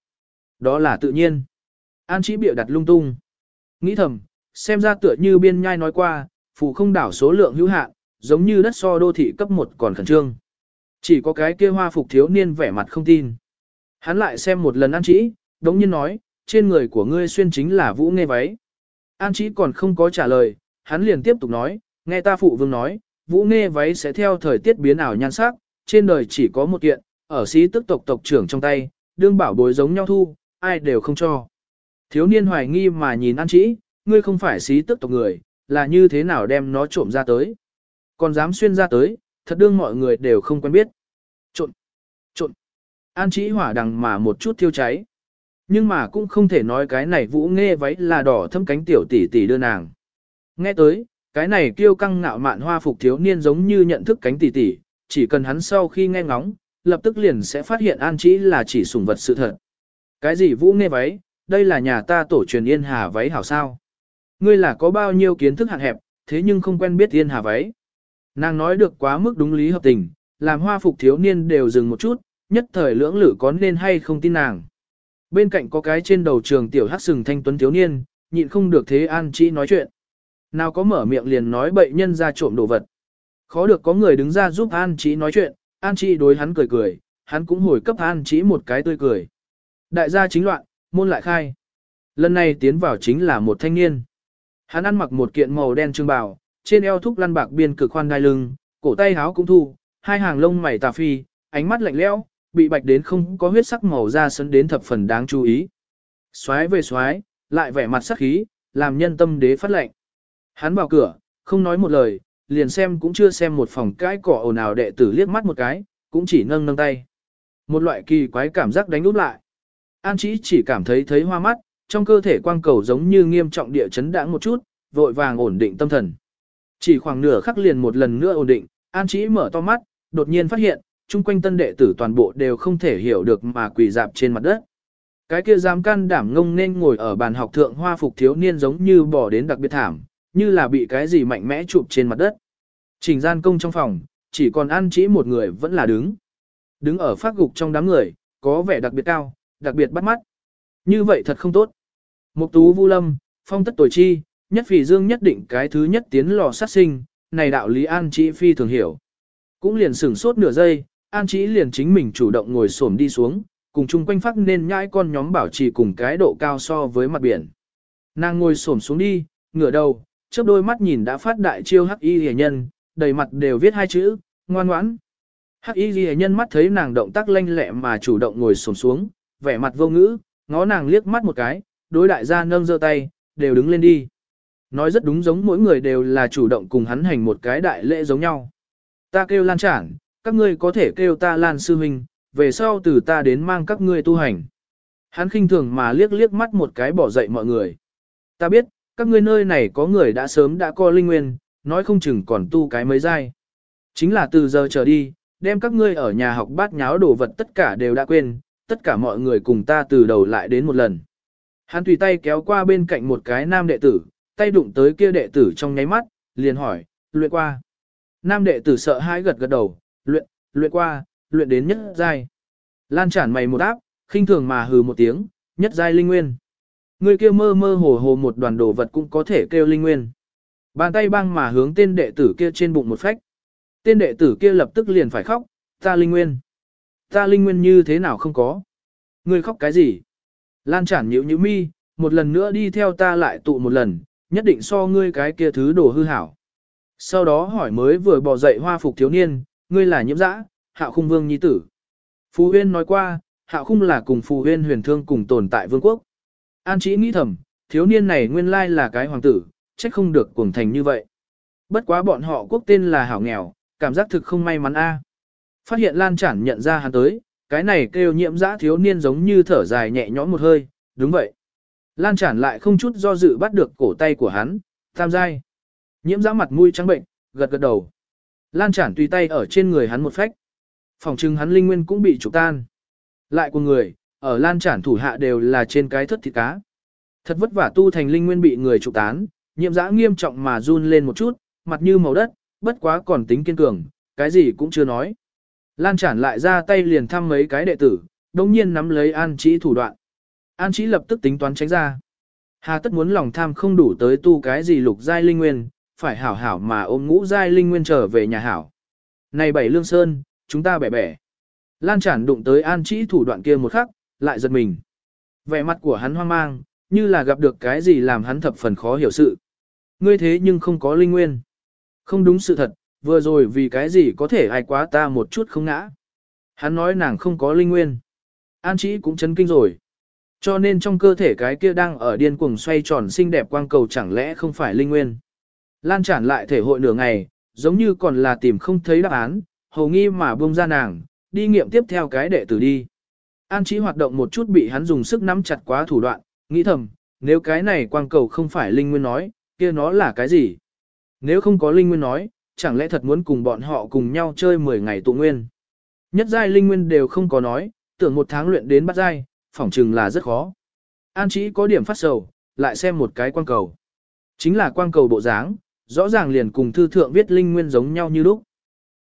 Đó là tự nhiên. An chỉ biểu đặt lung tung. Nghĩ thầm, xem ra tựa như biên nhai nói qua, phủ không đảo số lượng hữu hạn, giống như đất so đô thị cấp 1 còn khẩn trương. Chỉ có cái kia hoa phục thiếu niên vẻ mặt không tin. Hắn lại xem một lần An Chí, đống nhiên nói, trên người của ngươi xuyên chính là vũ nghe váy. An Chí còn không có trả lời, hắn liền tiếp tục nói, nghe ta phụ vương nói, vũ nghe váy sẽ theo thời tiết biến ảo nhan sắc, trên đời chỉ có một kiện, ở sĩ tức tộc tộc trưởng trong tay, đương bảo bối giống nhau thu, ai đều không cho. Thiếu niên hoài nghi mà nhìn An Trĩ, ngươi không phải sĩ tức tộc người, là như thế nào đem nó trộm ra tới. Còn dám xuyên ra tới, thật đương mọi người đều không quen biết. Trộn, trộn. An Trĩ hỏa đằng mà một chút thiêu cháy. Nhưng mà cũng không thể nói cái này vũ nghe váy là đỏ thâm cánh tiểu tỷ tỷ đưa nàng. Nghe tới, cái này kiêu căng ngạo mạn hoa phục thiếu niên giống như nhận thức cánh tỷ tỷ, chỉ cần hắn sau khi nghe ngóng, lập tức liền sẽ phát hiện An Chỉ là chỉ sủng vật sự thật. Cái gì vũ nghe váy, đây là nhà ta tổ truyền yên hà váy hảo sao. Ngươi là có bao nhiêu kiến thức hạn hẹp, thế nhưng không quen biết yên hà váy. Nàng nói được quá mức đúng lý hợp tình, làm hoa phục thiếu niên đều dừng một chút, nhất thời lưỡng lự có nên hay không tin nàng. Bên cạnh có cái trên đầu trường tiểu hắc sừng thanh tuấn thiếu niên, nhịn không được thế An Chỉ nói chuyện. Nào có mở miệng liền nói bậy nhân ra trộm đồ vật. Khó được có người đứng ra giúp An Chí nói chuyện, An Chí đối hắn cười cười, hắn cũng hồi cấp An Chí một cái tươi cười. Đại gia chính loạn, môn lại khai. Lần này tiến vào chính là một thanh niên. Hắn ăn mặc một kiện màu đen trương bào, trên eo thúc lăn bạc biên cực khoan đai lưng, cổ tay háo cũng thu, hai hàng lông mày tà phi, ánh mắt lạnh lẽo, bị bạch đến không có huyết sắc màu da sấn đến thập phần đáng chú ý. Xoái về xoái, lại vẻ mặt sắc khí, làm nhân tâm đế phát lệnh. Hắn vào cửa, không nói một lời, liền xem cũng chưa xem một phòng cái cỏ ồn ào đệ tử liếc mắt một cái, cũng chỉ nâng nâng tay. Một loại kỳ quái cảm giác đánh úp lại. An chỉ chỉ cảm thấy thấy hoa mắt, trong cơ thể quang cầu giống như nghiêm trọng địa chấn đãng một chút, vội vàng ổn định tâm thần. Chỉ khoảng nửa khắc liền một lần nữa ổn định, An Chí mở to mắt, đột nhiên phát hiện, chung quanh tân đệ tử toàn bộ đều không thể hiểu được mà quỳ dạp trên mặt đất. Cái kia dám can đảm ngông nên ngồi ở bàn học thượng hoa phục thiếu niên giống như bỏ đến đặc biệt thảm, như là bị cái gì mạnh mẽ chụp trên mặt đất. Trình gian công trong phòng, chỉ còn an chỉ một người vẫn là đứng. Đứng ở phát gục trong đám người, có vẻ đặc biệt cao, đặc biệt bắt mắt. Như vậy thật không tốt. Mục tú vu lâm, phong tất tuổi chi, nhất phỉ dương nhất định cái thứ nhất tiến lò sát sinh, này đạo lý an chỉ phi thường hiểu. Cũng liền sửng sốt nửa giây, an chỉ liền chính mình chủ động ngồi xổm đi xuống, cùng chung quanh phát nên nhãi con nhóm bảo trì cùng cái độ cao so với mặt biển. Nàng ngồi xổm xuống đi, ngửa đầu, chớp đôi mắt nhìn đã phát đại chiêu hắc y rìa nhân, đầy mặt đều viết hai chữ, ngoan ngoãn. Hắc y rìa nhân mắt thấy nàng động tác lanh lẹ mà chủ động ngồi xổm xuống, vẻ mặt vô ngữ, ngó nàng liếc mắt một cái, đối đại gia nâng giơ tay, đều đứng lên đi. Nói rất đúng giống mỗi người đều là chủ động cùng hắn hành một cái đại lễ giống nhau. Ta kêu Lan Trản, các ngươi có thể kêu ta Lan Sư Huynh, về sau từ ta đến mang các ngươi tu hành. Hắn khinh thường mà liếc liếc mắt một cái bỏ dậy mọi người. Ta biết, các ngươi nơi này có người đã sớm đã co linh nguyên, nói không chừng còn tu cái mấy giai. Chính là từ giờ trở đi, đem các ngươi ở nhà học bát nháo đồ vật tất cả đều đã quên, tất cả mọi người cùng ta từ đầu lại đến một lần. Hắn tùy tay kéo qua bên cạnh một cái nam đệ tử, tay đụng tới kia đệ tử trong nháy mắt, liền hỏi, luyện qua. Nam đệ tử sợ hãi gật gật đầu, luyện, luyện qua, luyện đến nhất giai. Lan chản mày một áp, khinh thường mà hừ một tiếng, nhất giai linh nguyên. Người kia mơ mơ hồ hồ một đoàn đồ vật cũng có thể kêu linh nguyên. Bàn tay băng mà hướng tên đệ tử kia trên bụng một phách. Tên đệ tử kia lập tức liền phải khóc, ta linh nguyên. Ta linh nguyên như thế nào không có. Ngươi khóc cái gì? Lan chản nhữ nhữ mi, một lần nữa đi theo ta lại tụ một lần, nhất định so ngươi cái kia thứ đồ hư hảo. Sau đó hỏi mới vừa bỏ dậy hoa phục thiếu niên, ngươi là nhiễm dã, hạ khung vương nhi tử. Phú huyên nói qua, hạ khung là cùng phù huyên huyền thương cùng tồn tại vương quốc. An chỉ nghĩ thầm, thiếu niên này nguyên lai là cái hoàng tử, trách không được cuồng thành như vậy. Bất quá bọn họ quốc tên là hảo nghèo, cảm giác thực không may mắn a. Phát hiện Lan Chản nhận ra hắn tới, cái này kêu nhiễm dã thiếu niên giống như thở dài nhẹ nhõm một hơi, đúng vậy. Lan Chản lại không chút do dự bắt được cổ tay của hắn, tam giai. Nhiễm dã mặt mũi trắng bệnh, gật gật đầu. Lan Chản tùy tay ở trên người hắn một phách. Phòng trưng hắn linh nguyên cũng bị trục tan. Lại của người, ở Lan Trản thủ hạ đều là trên cái thất thịt cá. Thật vất vả tu thành linh nguyên bị người trục tán, nhiệm giã nghiêm trọng mà run lên một chút, mặt như màu đất, bất quá còn tính kiên cường, cái gì cũng chưa nói. Lan Trản lại ra tay liền thăm mấy cái đệ tử, đồng nhiên nắm lấy An trí thủ đoạn. An trí lập tức tính toán tránh ra. Hà tất muốn lòng tham không đủ tới tu cái gì lục giai linh nguyên, phải hảo hảo mà ôm ngũ giai linh nguyên trở về nhà hảo. Này bảy lương sơn, chúng ta bẻ bẻ. Lan Chản đụng tới An trí thủ đoạn kia một khắc, lại giật mình. Vẻ mặt của hắn hoang mang, như là gặp được cái gì làm hắn thập phần khó hiểu sự. Ngươi thế nhưng không có linh nguyên. Không đúng sự thật, vừa rồi vì cái gì có thể ai quá ta một chút không ngã. Hắn nói nàng không có linh nguyên. An Chí cũng chấn kinh rồi. Cho nên trong cơ thể cái kia đang ở điên cuồng xoay tròn xinh đẹp quang cầu chẳng lẽ không phải linh nguyên. Lan tràn lại thể hội nửa ngày, giống như còn là tìm không thấy đáp án, hầu nghi mà buông ra nàng, đi nghiệm tiếp theo cái đệ tử đi. An Chí hoạt động một chút bị hắn dùng sức nắm chặt quá thủ đoạn, nghĩ thầm, nếu cái này quang cầu không phải linh nguyên nói, kia nó là cái gì? Nếu không có linh nguyên nói, chẳng lẽ thật muốn cùng bọn họ cùng nhau chơi 10 ngày tụ nguyên? Nhất giai linh nguyên đều không có nói, tưởng một tháng luyện đến bắt giai, phỏng chừng là rất khó. An Chí có điểm phát sầu, lại xem một cái quang cầu. Chính là quang cầu bộ dáng, rõ ràng liền cùng thư thượng viết linh nguyên giống nhau như lúc.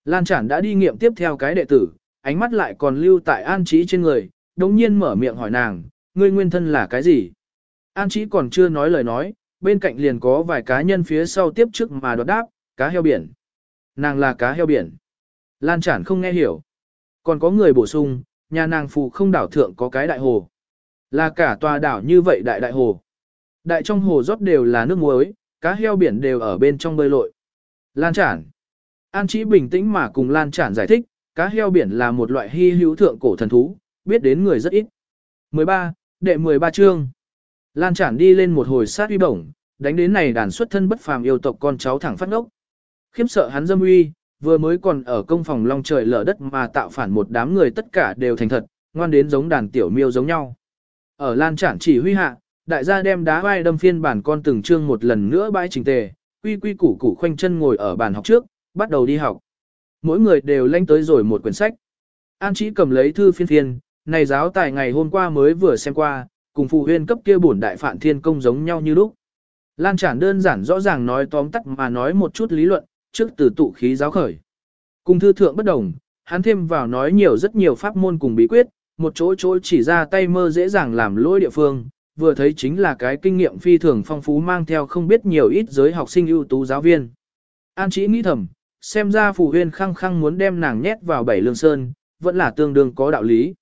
Lan Trản đã đi nghiệm tiếp theo cái đệ tử, ánh mắt lại còn lưu tại An Chí trên người, đồng nhiên mở miệng hỏi nàng, ngươi nguyên thân là cái gì? An Chí còn chưa nói lời nói, bên cạnh liền có vài cá nhân phía sau tiếp trước mà đoạt đáp, cá heo biển. Nàng là cá heo biển. Lan Trản không nghe hiểu. Còn có người bổ sung, nhà nàng phù không đảo thượng có cái đại hồ. Là cả tòa đảo như vậy đại đại hồ. Đại trong hồ rót đều là nước muối, cá heo biển đều ở bên trong bơi lội. Lan Trản. An Chí bình tĩnh mà cùng Lan Trản giải thích, cá heo biển là một loại hy hữu thượng cổ thần thú, biết đến người rất ít. 13, đệ 13 chương. Lan Trản đi lên một hồi sát uy bổng, đánh đến này đàn xuất thân bất phàm yêu tộc con cháu thẳng phát ngốc. Khiếm sợ hắn dâm uy, vừa mới còn ở công phòng long trời lở đất mà tạo phản một đám người tất cả đều thành thật, ngoan đến giống đàn tiểu miêu giống nhau. Ở Lan Trản chỉ huy hạ, đại gia đem đá vai đâm phiên bản con từng chương một lần nữa bãi trình tề, quy quy củ củ khoanh chân ngồi ở bàn học trước, bắt đầu đi học. Mỗi người đều lanh tới rồi một quyển sách. An Chí cầm lấy thư phiên phiên, này giáo tài ngày hôm qua mới vừa xem qua, cùng phụ huyên cấp kia bổn đại phản thiên công giống nhau như lúc. Lan Trản đơn giản rõ ràng nói tóm tắt mà nói một chút lý luận, trước từ tụ khí giáo khởi. Cùng thư thượng bất đồng, hắn thêm vào nói nhiều rất nhiều pháp môn cùng bí quyết, một chỗ chỗ chỉ ra tay mơ dễ dàng làm lỗi địa phương, vừa thấy chính là cái kinh nghiệm phi thường phong phú mang theo không biết nhiều ít giới học sinh ưu tú giáo viên. An chỉ nghĩ thầm, xem ra phụ huyên khăng khăng muốn đem nàng nhét vào bảy lương sơn, vẫn là tương đương có đạo lý.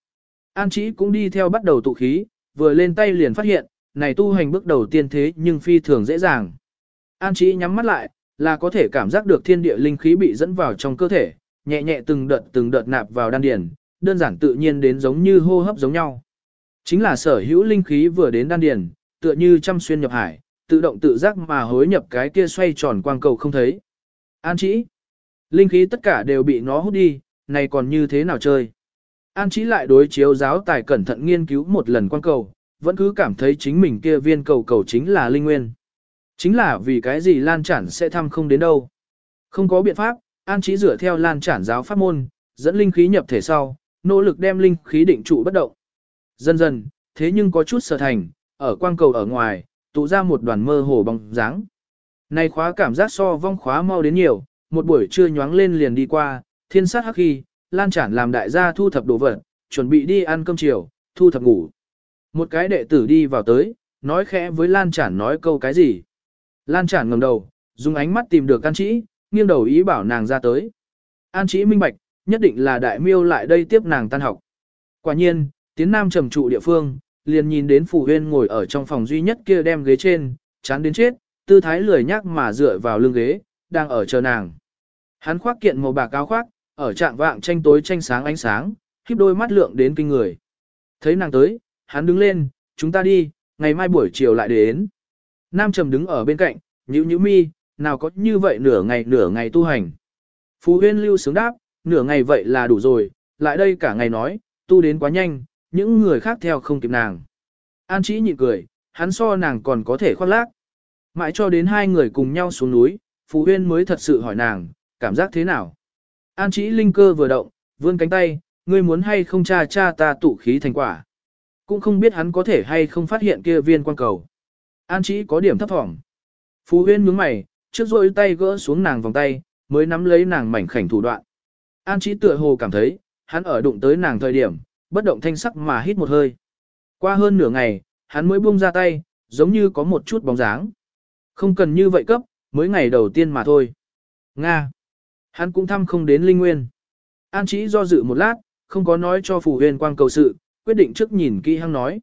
An chỉ cũng đi theo bắt đầu tụ khí, vừa lên tay liền phát hiện, này tu hành bước đầu tiên thế nhưng phi thường dễ dàng. An chỉ nhắm mắt lại, là có thể cảm giác được thiên địa linh khí bị dẫn vào trong cơ thể, nhẹ nhẹ từng đợt từng đợt nạp vào đan điền, đơn giản tự nhiên đến giống như hô hấp giống nhau. Chính là sở hữu linh khí vừa đến đan điền, tựa như trăm xuyên nhập hải, tự động tự giác mà hối nhập cái kia xoay tròn quang cầu không thấy. An chỉ, linh khí tất cả đều bị nó hút đi, này còn như thế nào chơi? An Chí lại đối chiếu giáo tài cẩn thận nghiên cứu một lần quan cầu, vẫn cứ cảm thấy chính mình kia viên cầu cầu chính là linh nguyên. Chính là vì cái gì lan chản sẽ thăm không đến đâu. Không có biện pháp, an Chí dựa theo lan chản giáo pháp môn, dẫn linh khí nhập thể sau, nỗ lực đem linh khí định trụ bất động. Dần dần, thế nhưng có chút sở thành, ở quang cầu ở ngoài, tụ ra một đoàn mơ hồ bóng dáng. Này khóa cảm giác so vong khóa mau đến nhiều, một buổi trưa nhoáng lên liền đi qua, thiên sát hắc khi, lan chản làm đại gia thu thập đồ vật, chuẩn bị đi ăn cơm chiều, thu thập ngủ. Một cái đệ tử đi vào tới, nói khẽ với Lan Chản nói câu cái gì. Lan Chản ngẩng đầu, dùng ánh mắt tìm được An Trĩ, nghiêng đầu ý bảo nàng ra tới. An Trĩ minh bạch, nhất định là đại miêu lại đây tiếp nàng tan học. Quả nhiên, tiến nam trầm trụ địa phương, liền nhìn đến Phủ Huyên ngồi ở trong phòng duy nhất kia đem ghế trên, chán đến chết, tư thái lười nhác mà dựa vào lưng ghế, đang ở chờ nàng. Hắn khoác kiện màu bạc áo khoác, ở trạng vạng tranh tối tranh sáng ánh sáng, khiếp đôi mắt lượng đến kinh người. Thấy nàng tới, hắn đứng lên, chúng ta đi, ngày mai buổi chiều lại đến. Nam Trầm đứng ở bên cạnh, nhữ nhữ mi, nào có như vậy nửa ngày nửa ngày tu hành. Phú Huyên lưu sướng đáp, nửa ngày vậy là đủ rồi, lại đây cả ngày nói, tu đến quá nhanh, những người khác theo không kịp nàng. An Chí nhịn cười, hắn so nàng còn có thể khoác lác. Mãi cho đến hai người cùng nhau xuống núi, Phú Huyên mới thật sự hỏi nàng, cảm giác thế nào? An Chí linh cơ vừa động, vươn cánh tay, ngươi muốn hay không cha cha ta tụ khí thành quả. Cũng không biết hắn có thể hay không phát hiện kia viên quan cầu. An Chí có điểm thấp thỏm. Phú Huyên nhướng mày, trước rồi tay gỡ xuống nàng vòng tay, mới nắm lấy nàng mảnh khảnh thủ đoạn. An Chí tựa hồ cảm thấy, hắn ở đụng tới nàng thời điểm, bất động thanh sắc mà hít một hơi. Qua hơn nửa ngày, hắn mới buông ra tay, giống như có một chút bóng dáng. Không cần như vậy cấp, mới ngày đầu tiên mà thôi. Nga. Hắn cũng thăm không đến Linh Nguyên. An Chí do dự một lát, không có nói cho Phù Huyền quang cầu sự, quyết định trước nhìn kỹ hăng nói.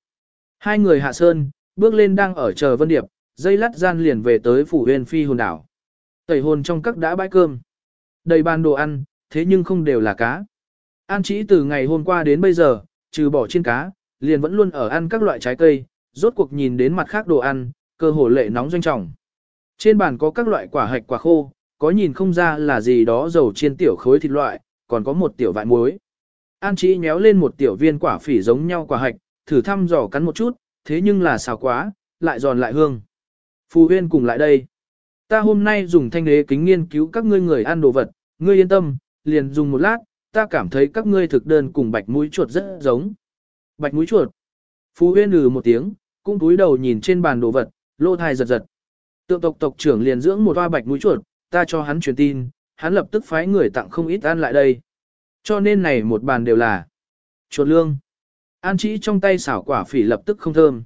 Hai người hạ sơn, bước lên đang ở chờ Vân Điệp, dây lát gian liền về tới Phủ Huyền Phi hồn đảo. Tẩy hồn trong các đã bãi cơm. Đầy bàn đồ ăn, thế nhưng không đều là cá. An Chí từ ngày hôm qua đến bây giờ, trừ bỏ trên cá, liền vẫn luôn ở ăn các loại trái cây, rốt cuộc nhìn đến mặt khác đồ ăn, cơ hồ lệ nóng doanh trọng. Trên bàn có các loại quả hạch quả khô, có nhìn không ra là gì đó dầu chiên tiểu khối thịt loại, còn có một tiểu vại muối. An Chí nhéo lên một tiểu viên quả phỉ giống nhau quả hạch, thử thăm dò cắn một chút, thế nhưng là xào quá, lại giòn lại hương. Phù huyên cùng lại đây. Ta hôm nay dùng thanh đế kính nghiên cứu các ngươi người ăn đồ vật, ngươi yên tâm, liền dùng một lát, ta cảm thấy các ngươi thực đơn cùng bạch mũi chuột rất giống. Bạch mũi chuột. Phù huyên lừ một tiếng, cũng túi đầu nhìn trên bàn đồ vật, lô thai giật giật. Tượng tộc tộc trưởng liền dưỡng một hoa bạch mũi chuột, ta cho hắn truyền tin, hắn lập tức phái người tặng không ít ăn lại đây. Cho nên này một bàn đều là chuột lương. An Chí trong tay xảo quả phỉ lập tức không thơm.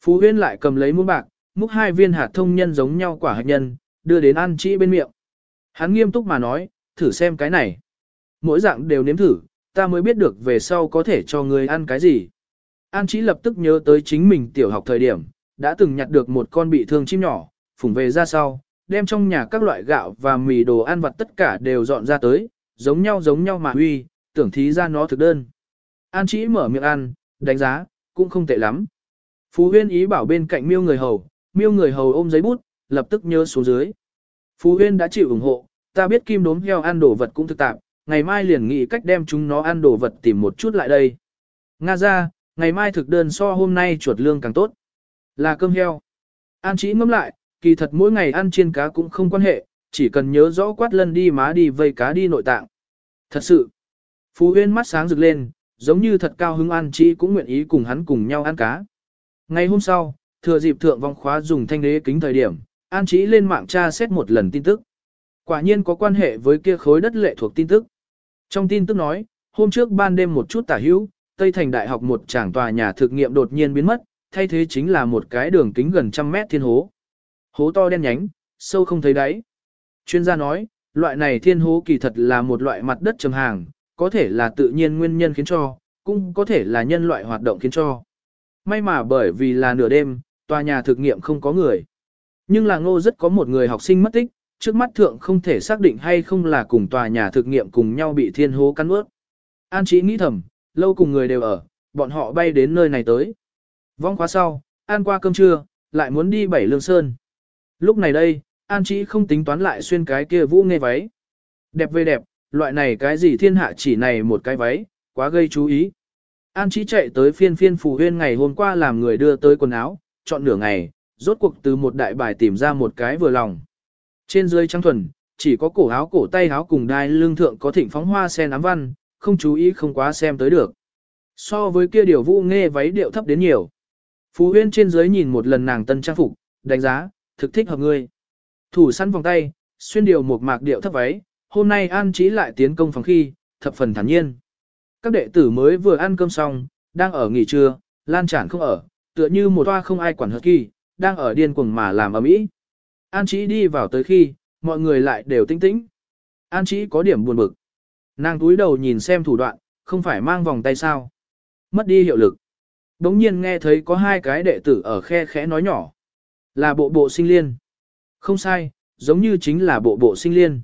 Phú Huyên lại cầm lấy muỗng bạc, múc hai viên hạt thông nhân giống nhau quả hạt nhân, đưa đến An Chí bên miệng. Hắn nghiêm túc mà nói, thử xem cái này. Mỗi dạng đều nếm thử, ta mới biết được về sau có thể cho người ăn cái gì. An Chí lập tức nhớ tới chính mình tiểu học thời điểm, đã từng nhặt được một con bị thương chim nhỏ, phủng về ra sau, đem trong nhà các loại gạo và mì đồ ăn vặt tất cả đều dọn ra tới, giống nhau giống nhau mà huy, tưởng thí ra nó thực đơn. An chỉ mở miệng ăn, đánh giá, cũng không tệ lắm. Phú huyên ý bảo bên cạnh miêu người hầu, miêu người hầu ôm giấy bút, lập tức nhớ xuống dưới. Phú huyên đã chịu ủng hộ, ta biết kim đốm heo ăn đồ vật cũng thực tạp, ngày mai liền nghĩ cách đem chúng nó ăn đồ vật tìm một chút lại đây. Nga ra, ngày mai thực đơn so hôm nay chuột lương càng tốt. Là cơm heo. An chỉ ngâm lại, kỳ thật mỗi ngày ăn chiên cá cũng không quan hệ, chỉ cần nhớ rõ quát lân đi má đi vây cá đi nội tạng. Thật sự, Phú Huyên mắt sáng rực lên, giống như thật cao hứng an chi cũng nguyện ý cùng hắn cùng nhau ăn cá. Ngày hôm sau, thừa dịp thượng vong khóa dùng thanh đế kính thời điểm, an trí lên mạng tra xét một lần tin tức. Quả nhiên có quan hệ với kia khối đất lệ thuộc tin tức. Trong tin tức nói, hôm trước ban đêm một chút tả hữu, Tây Thành Đại học một tràng tòa nhà thực nghiệm đột nhiên biến mất, thay thế chính là một cái đường kính gần trăm mét thiên hố. Hố to đen nhánh, sâu không thấy đáy. Chuyên gia nói, loại này thiên hố kỳ thật là một loại mặt đất trầm hàng, có thể là tự nhiên nguyên nhân khiến cho, cũng có thể là nhân loại hoạt động khiến cho. May mà bởi vì là nửa đêm, tòa nhà thực nghiệm không có người. Nhưng là ngô rất có một người học sinh mất tích, trước mắt thượng không thể xác định hay không là cùng tòa nhà thực nghiệm cùng nhau bị thiên hố cắn ướt. An chỉ nghĩ thầm, lâu cùng người đều ở, bọn họ bay đến nơi này tới. Vong khóa sau, ăn qua cơm trưa, lại muốn đi bảy lương sơn. Lúc này đây, An Chí không tính toán lại xuyên cái kia vũ nghe váy. Đẹp về đẹp, loại này cái gì thiên hạ chỉ này một cái váy, quá gây chú ý. An Chí chạy tới phiên phiên phù huyên ngày hôm qua làm người đưa tới quần áo, chọn nửa ngày, rốt cuộc từ một đại bài tìm ra một cái vừa lòng. Trên dưới trắng thuần, chỉ có cổ áo cổ tay áo cùng đai lưng thượng có thịnh phóng hoa sen ám văn, không chú ý không quá xem tới được. So với kia điều vũ nghe váy điệu thấp đến nhiều. Phú Huyên trên dưới nhìn một lần nàng tân trang phục, đánh giá, thực thích hợp ngươi. Thủ săn vòng tay, xuyên điều một mạc điệu thấp váy, hôm nay An Chí lại tiến công phòng khi, thập phần thản nhiên. Các đệ tử mới vừa ăn cơm xong, đang ở nghỉ trưa, lan tràn không ở, tựa như một toa không ai quản hợp kỳ, đang ở điên cuồng mà làm ở mỹ. An Chí đi vào tới khi, mọi người lại đều tinh tĩnh. An Chí có điểm buồn bực. Nàng túi đầu nhìn xem thủ đoạn, không phải mang vòng tay sao. Mất đi hiệu lực. Đống nhiên nghe thấy có hai cái đệ tử ở khe khẽ nói nhỏ. Là bộ bộ sinh liên. Không sai, giống như chính là bộ bộ sinh liên.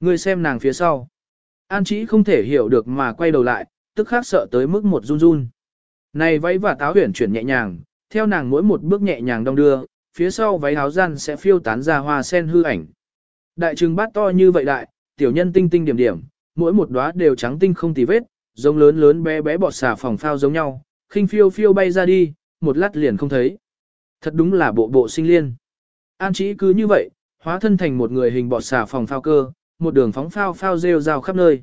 Ngươi xem nàng phía sau. An chỉ không thể hiểu được mà quay đầu lại, tức khắc sợ tới mức một run run. Này váy và táo huyển chuyển nhẹ nhàng, theo nàng mỗi một bước nhẹ nhàng đong đưa, phía sau váy áo gian sẽ phiêu tán ra hoa sen hư ảnh. Đại trừng bát to như vậy đại, tiểu nhân tinh tinh điểm điểm, mỗi một đóa đều trắng tinh không tì vết, giống lớn lớn bé bé bọt xà phòng phao giống nhau, khinh phiêu phiêu bay ra đi, một lát liền không thấy. Thật đúng là bộ bộ sinh liên. An chỉ cứ như vậy, hóa thân thành một người hình bọt xà phòng phao cơ, một đường phóng phao phao rêu rao khắp nơi.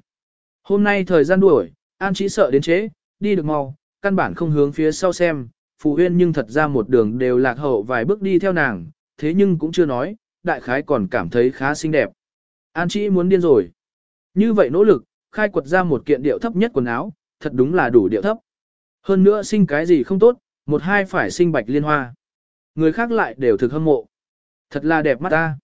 Hôm nay thời gian đuổi, An chỉ sợ đến chế, đi được mau, căn bản không hướng phía sau xem, Phù Huyên nhưng thật ra một đường đều lạc hậu vài bước đi theo nàng, thế nhưng cũng chưa nói, đại khái còn cảm thấy khá xinh đẹp. An chỉ muốn điên rồi. Như vậy nỗ lực, khai quật ra một kiện điệu thấp nhất quần áo, thật đúng là đủ điệu thấp. Hơn nữa sinh cái gì không tốt, một hai phải sinh bạch liên hoa. Người khác lại đều thực hâm mộ. Thật là đẹp mắt ta.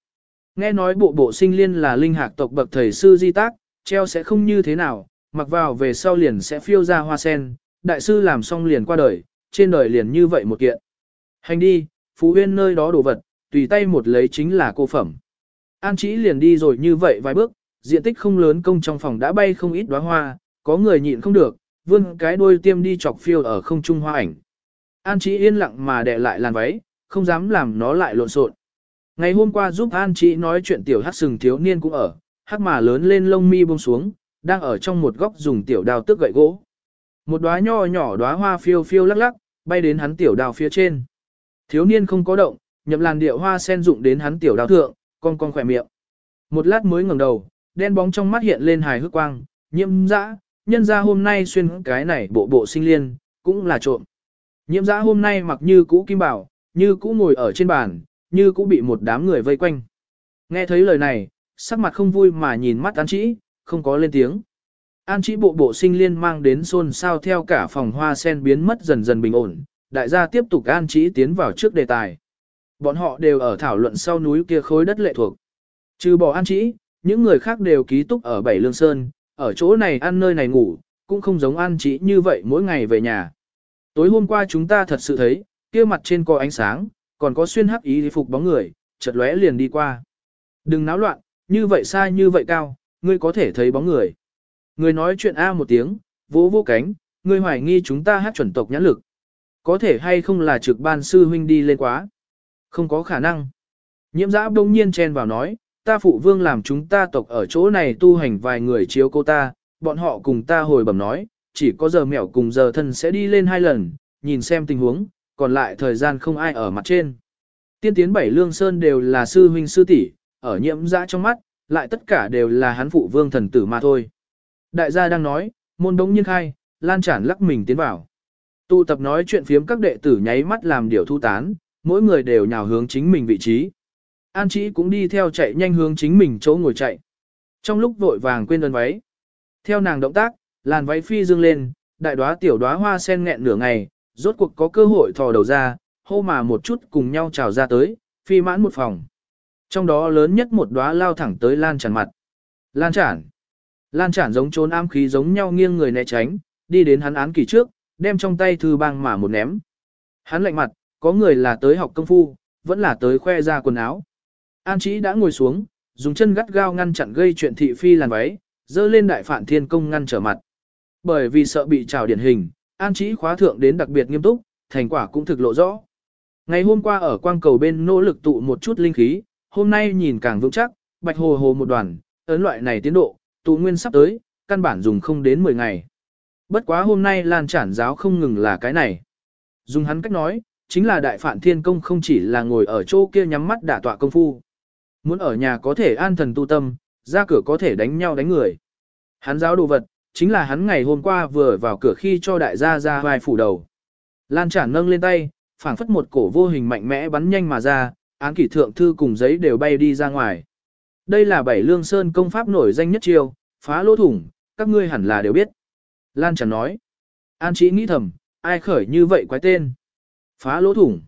Nghe nói bộ bộ sinh liên là linh hạc tộc bậc thầy sư di tác, treo sẽ không như thế nào, mặc vào về sau liền sẽ phiêu ra hoa sen, đại sư làm xong liền qua đời, trên đời liền như vậy một kiện. Hành đi, phú huyên nơi đó đồ vật, tùy tay một lấy chính là cô phẩm. An chỉ liền đi rồi như vậy vài bước, diện tích không lớn công trong phòng đã bay không ít đóa hoa, có người nhịn không được, vươn cái đuôi tiêm đi chọc phiêu ở không trung hoa ảnh. An chỉ yên lặng mà đè lại làn váy, không dám làm nó lại lộn xộn. Ngày hôm qua giúp An chị nói chuyện tiểu hắc sừng thiếu niên cũng ở, hắc mà lớn lên lông mi buông xuống, đang ở trong một góc dùng tiểu đào tước gậy gỗ. Một đóa nho nhỏ đóa hoa phiêu phiêu lắc lắc, bay đến hắn tiểu đào phía trên. Thiếu niên không có động, nhậm làn điệu hoa sen dụng đến hắn tiểu đào thượng, con con khỏe miệng. Một lát mới ngẩng đầu, đen bóng trong mắt hiện lên hài hước quang, nhiễm dã, nhân ra hôm nay xuyên cái này bộ bộ sinh liên, cũng là trộm. Nhiễm dã hôm nay mặc như cũ kim bảo, như cũ ngồi ở trên bàn, như cũ bị một đám người vây quanh. Nghe thấy lời này, sắc mặt không vui mà nhìn mắt An Chĩ, không có lên tiếng. An Chĩ bộ bộ sinh liên mang đến xôn xao theo cả phòng hoa sen biến mất dần dần bình ổn, đại gia tiếp tục An Chĩ tiến vào trước đề tài. Bọn họ đều ở thảo luận sau núi kia khối đất lệ thuộc. Trừ bỏ An Chĩ, những người khác đều ký túc ở Bảy Lương Sơn, ở chỗ này ăn nơi này ngủ, cũng không giống An Chĩ như vậy mỗi ngày về nhà. Tối hôm qua chúng ta thật sự thấy, kia mặt trên có ánh sáng, còn có xuyên hắc ý phục bóng người, chợt lóe liền đi qua. Đừng náo loạn, như vậy xa như vậy cao, ngươi có thể thấy bóng người. ngươi nói chuyện A một tiếng, vỗ vỗ cánh, ngươi hoài nghi chúng ta hát chuẩn tộc nhãn lực. Có thể hay không là trực ban sư huynh đi lên quá. Không có khả năng. Nhiễm giã đông nhiên chen vào nói, ta phụ vương làm chúng ta tộc ở chỗ này tu hành vài người chiếu cô ta, bọn họ cùng ta hồi bẩm nói, chỉ có giờ mẹo cùng giờ thân sẽ đi lên hai lần, nhìn xem tình huống, còn lại thời gian không ai ở mặt trên. Tiên tiến bảy lương sơn đều là sư huynh sư tỷ, ở nhiễm dã trong mắt, lại tất cả đều là hắn phụ vương thần tử mà thôi. Đại gia đang nói, môn đống nhiên khai, lan tràn lắc mình tiến vào. Tụ tập nói chuyện phiếm các đệ tử nháy mắt làm điều thu tán, mỗi người đều nhào hướng chính mình vị trí. An Chí cũng đi theo chạy nhanh hướng chính mình chỗ ngồi chạy. Trong lúc vội vàng quên đơn váy. Theo nàng động tác, làn váy phi dương lên, đại đóa tiểu đóa hoa sen nghẹn nửa ngày, rốt cuộc có cơ hội thò đầu ra, hô mà một chút cùng nhau trào ra tới, phi mãn một phòng. Trong đó lớn nhất một đóa lao thẳng tới lan tràn mặt. Lan tràn. Lan tràn giống trốn am khí giống nhau nghiêng người né tránh, đi đến hắn án kỳ trước, đem trong tay thư băng mà một ném. Hắn lạnh mặt, có người là tới học công phu, vẫn là tới khoe ra quần áo. An Chí đã ngồi xuống, dùng chân gắt gao ngăn chặn gây chuyện thị phi làn váy, dơ lên đại phản thiên công ngăn trở mặt. Bởi vì sợ bị trào điển hình, An Trí khóa thượng đến đặc biệt nghiêm túc, thành quả cũng thực lộ rõ. Ngày hôm qua ở quang cầu bên nỗ lực tụ một chút linh khí, hôm nay nhìn càng vững chắc, bạch hồ hồ một đoàn, ấn loại này tiến độ, tụ nguyên sắp tới, căn bản dùng không đến 10 ngày. Bất quá hôm nay lan trản giáo không ngừng là cái này. Dùng hắn cách nói, chính là đại phản thiên công không chỉ là ngồi ở chỗ kia nhắm mắt đả tọa công phu. Muốn ở nhà có thể an thần tu tâm, ra cửa có thể đánh nhau đánh người. Hắn giáo đồ vật, chính là hắn ngày hôm qua vừa vào cửa khi cho đại gia ra vai phủ đầu. Lan trản nâng lên tay, phảng phất một cổ vô hình mạnh mẽ bắn nhanh mà ra, án kỷ thượng thư cùng giấy đều bay đi ra ngoài. Đây là bảy lương sơn công pháp nổi danh nhất chiêu, phá lỗ thủng, các ngươi hẳn là đều biết. Lan Trản nói. An chỉ nghĩ thầm, ai khởi như vậy quái tên. Phá lỗ thủng.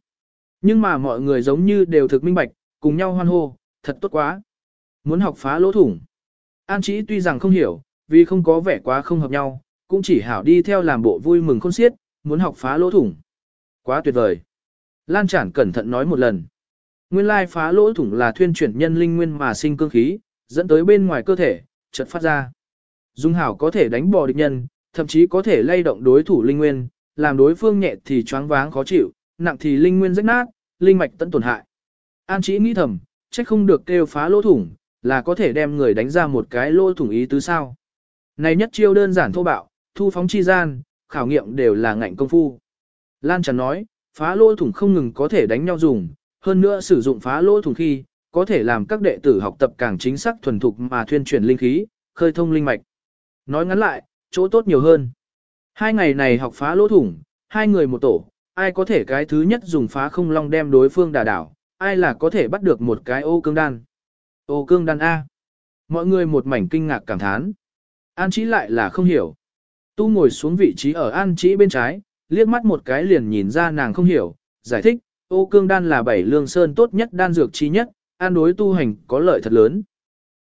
Nhưng mà mọi người giống như đều thực minh bạch, cùng nhau hoan hô, thật tốt quá. Muốn học phá lỗ thủng. An chỉ tuy rằng không hiểu, vì không có vẻ quá không hợp nhau, cũng chỉ hảo đi theo làm bộ vui mừng khôn xiết, muốn học phá lỗ thủng. Quá tuyệt vời. Lan Trản cẩn thận nói một lần. Nguyên lai phá lỗ thủng là thuyên chuyển nhân linh nguyên mà sinh cương khí, dẫn tới bên ngoài cơ thể, chợt phát ra. Dung hảo có thể đánh bò địch nhân, thậm chí có thể lay động đối thủ linh nguyên, làm đối phương nhẹ thì choáng váng khó chịu, nặng thì linh nguyên rách nát, linh mạch tận tổn hại. An chỉ nghĩ thầm, trách không được kêu phá lỗ thủng, là có thể đem người đánh ra một cái lỗ thủng ý tứ sao. Này nhất chiêu đơn giản thô bạo, thu phóng chi gian, khảo nghiệm đều là ngạnh công phu. Lan Trần nói, phá lỗ thủng không ngừng có thể đánh nhau dùng, hơn nữa sử dụng phá lỗ thủng khi, có thể làm các đệ tử học tập càng chính xác thuần thục mà thuyên chuyển linh khí, khơi thông linh mạch. Nói ngắn lại, chỗ tốt nhiều hơn. Hai ngày này học phá lỗ thủng, hai người một tổ, ai có thể cái thứ nhất dùng phá không long đem đối phương đả đảo, ai là có thể bắt được một cái ô cương đan. Ô cương đan A. Mọi người một mảnh kinh ngạc cảm thán. An Chí lại là không hiểu. Tu ngồi xuống vị trí ở An Chí bên trái, liếc mắt một cái liền nhìn ra nàng không hiểu, giải thích, ô cương đan là bảy lương sơn tốt nhất đan dược chi nhất, an đối tu hành có lợi thật lớn.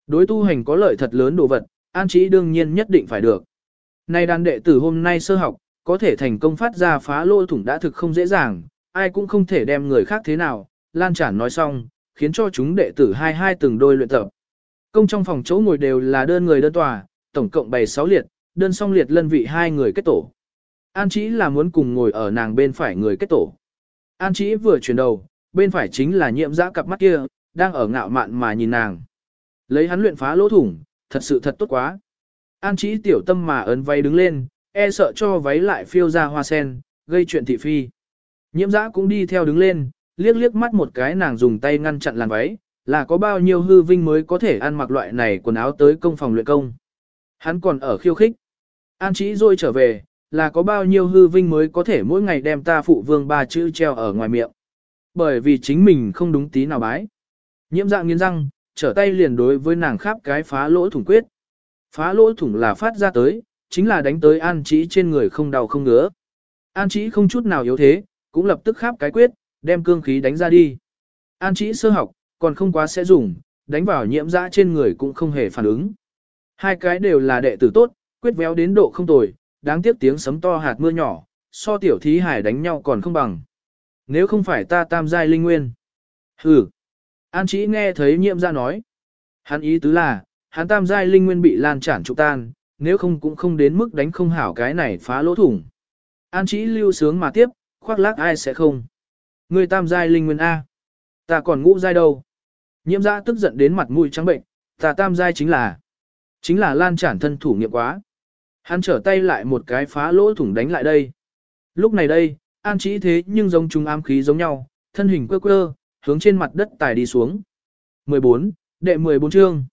Đối tu hành có lợi thật lớn đồ vật, an Chí đương nhiên nhất định phải được. Nay đàn đệ tử hôm nay sơ học, có thể thành công phát ra phá lô thủng đã thực không dễ dàng, ai cũng không thể đem người khác thế nào, lan Trản nói xong, khiến cho chúng đệ tử hai hai từng đôi luyện tập. Công trong phòng chỗ ngồi đều là đơn người đơn tòa, tổng cộng bày 6 liệt, đơn song liệt lân vị hai người kết tổ. An Chí là muốn cùng ngồi ở nàng bên phải người kết tổ. An Chí vừa chuyển đầu, bên phải chính là nhiệm Giã cặp mắt kia, đang ở ngạo mạn mà nhìn nàng. Lấy hắn luyện phá lỗ thủng, thật sự thật tốt quá. An Chí tiểu tâm mà ấn váy đứng lên, e sợ cho váy lại phiêu ra hoa sen, gây chuyện thị phi. Nhiệm Giã cũng đi theo đứng lên, liếc liếc mắt một cái nàng dùng tay ngăn chặn làn váy, là có bao nhiêu hư vinh mới có thể ăn mặc loại này quần áo tới công phòng luyện công. Hắn còn ở khiêu khích. An chỉ rồi trở về, là có bao nhiêu hư vinh mới có thể mỗi ngày đem ta phụ vương ba chữ treo ở ngoài miệng. Bởi vì chính mình không đúng tí nào bái. Nhiễm dạng nghiến răng, trở tay liền đối với nàng khắp cái phá lỗ thủng quyết. Phá lỗ thủng là phát ra tới, chính là đánh tới an trí trên người không đau không ngứa. An trí không chút nào yếu thế, cũng lập tức khắp cái quyết, đem cương khí đánh ra đi. An trí sơ học, còn không quá sẽ dùng, đánh vào nhiễm dã trên người cũng không hề phản ứng. Hai cái đều là đệ tử tốt, quyết véo đến độ không tồi, đáng tiếc tiếng sấm to hạt mưa nhỏ, so tiểu thí hải đánh nhau còn không bằng. Nếu không phải ta tam giai linh nguyên. Hừ. An chỉ nghe thấy nhiệm ra nói. Hắn ý tứ là, hắn tam giai linh nguyên bị lan tràn trục tan, nếu không cũng không đến mức đánh không hảo cái này phá lỗ thủng. An chỉ lưu sướng mà tiếp, khoác lác ai sẽ không. Người tam giai linh nguyên A. Ta còn ngũ giai đâu. Nhiệm ra tức giận đến mặt mũi trắng bệnh, ta tam giai chính là. Chính là lan trản thân thủ nghiệm quá. Hắn trở tay lại một cái phá lỗ thủng đánh lại đây. Lúc này đây, an chỉ thế nhưng giống chúng ám khí giống nhau, thân hình quơ quơ, hướng trên mặt đất tài đi xuống. 14, đệ 14 chương.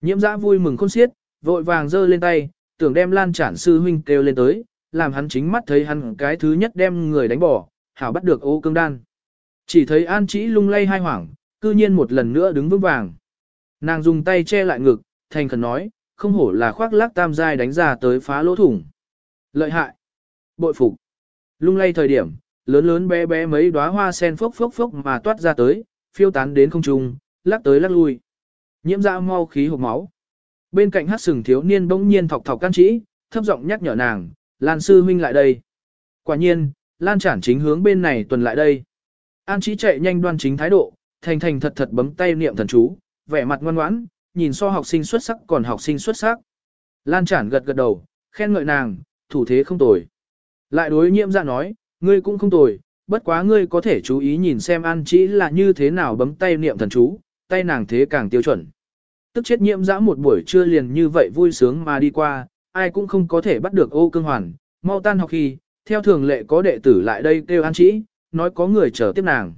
Nhiễm giã vui mừng khôn xiết, vội vàng giơ lên tay, tưởng đem lan trản sư huynh kêu lên tới, làm hắn chính mắt thấy hắn cái thứ nhất đem người đánh bỏ, hảo bắt được ô cương đan. Chỉ thấy an chỉ lung lay hai hoảng, cư nhiên một lần nữa đứng vững vàng. Nàng dùng tay che lại ngực, thành khẩn nói, không hổ là khoác lác tam giai đánh ra tới phá lỗ thủng. Lợi hại. Bội phục. Lung lay thời điểm, lớn lớn bé bé mấy đóa hoa sen phốc phốc phốc mà toát ra tới, phiêu tán đến không trung, lắc tới lắc lui. Nhiễm dạ mau khí hộp máu. Bên cạnh hát sừng thiếu niên bỗng nhiên thọc thọc can trĩ, thấp giọng nhắc nhở nàng, Lan sư huynh lại đây. Quả nhiên, Lan chản chính hướng bên này tuần lại đây. An trí chạy nhanh đoan chính thái độ, thành thành thật thật bấm tay niệm thần chú, vẻ mặt ngoan ngoãn, nhìn so học sinh xuất sắc còn học sinh xuất sắc. Lan chản gật gật đầu, khen ngợi nàng, thủ thế không tồi. Lại đối nhiễm dạ nói, ngươi cũng không tồi, bất quá ngươi có thể chú ý nhìn xem An Chỉ là như thế nào bấm tay niệm thần chú, tay nàng thế càng tiêu chuẩn. Tức chết nhiễm dã một buổi trưa liền như vậy vui sướng mà đi qua, ai cũng không có thể bắt được ô cương hoàn, mau tan học khi, theo thường lệ có đệ tử lại đây kêu An Chỉ, nói có người chờ tiếp nàng.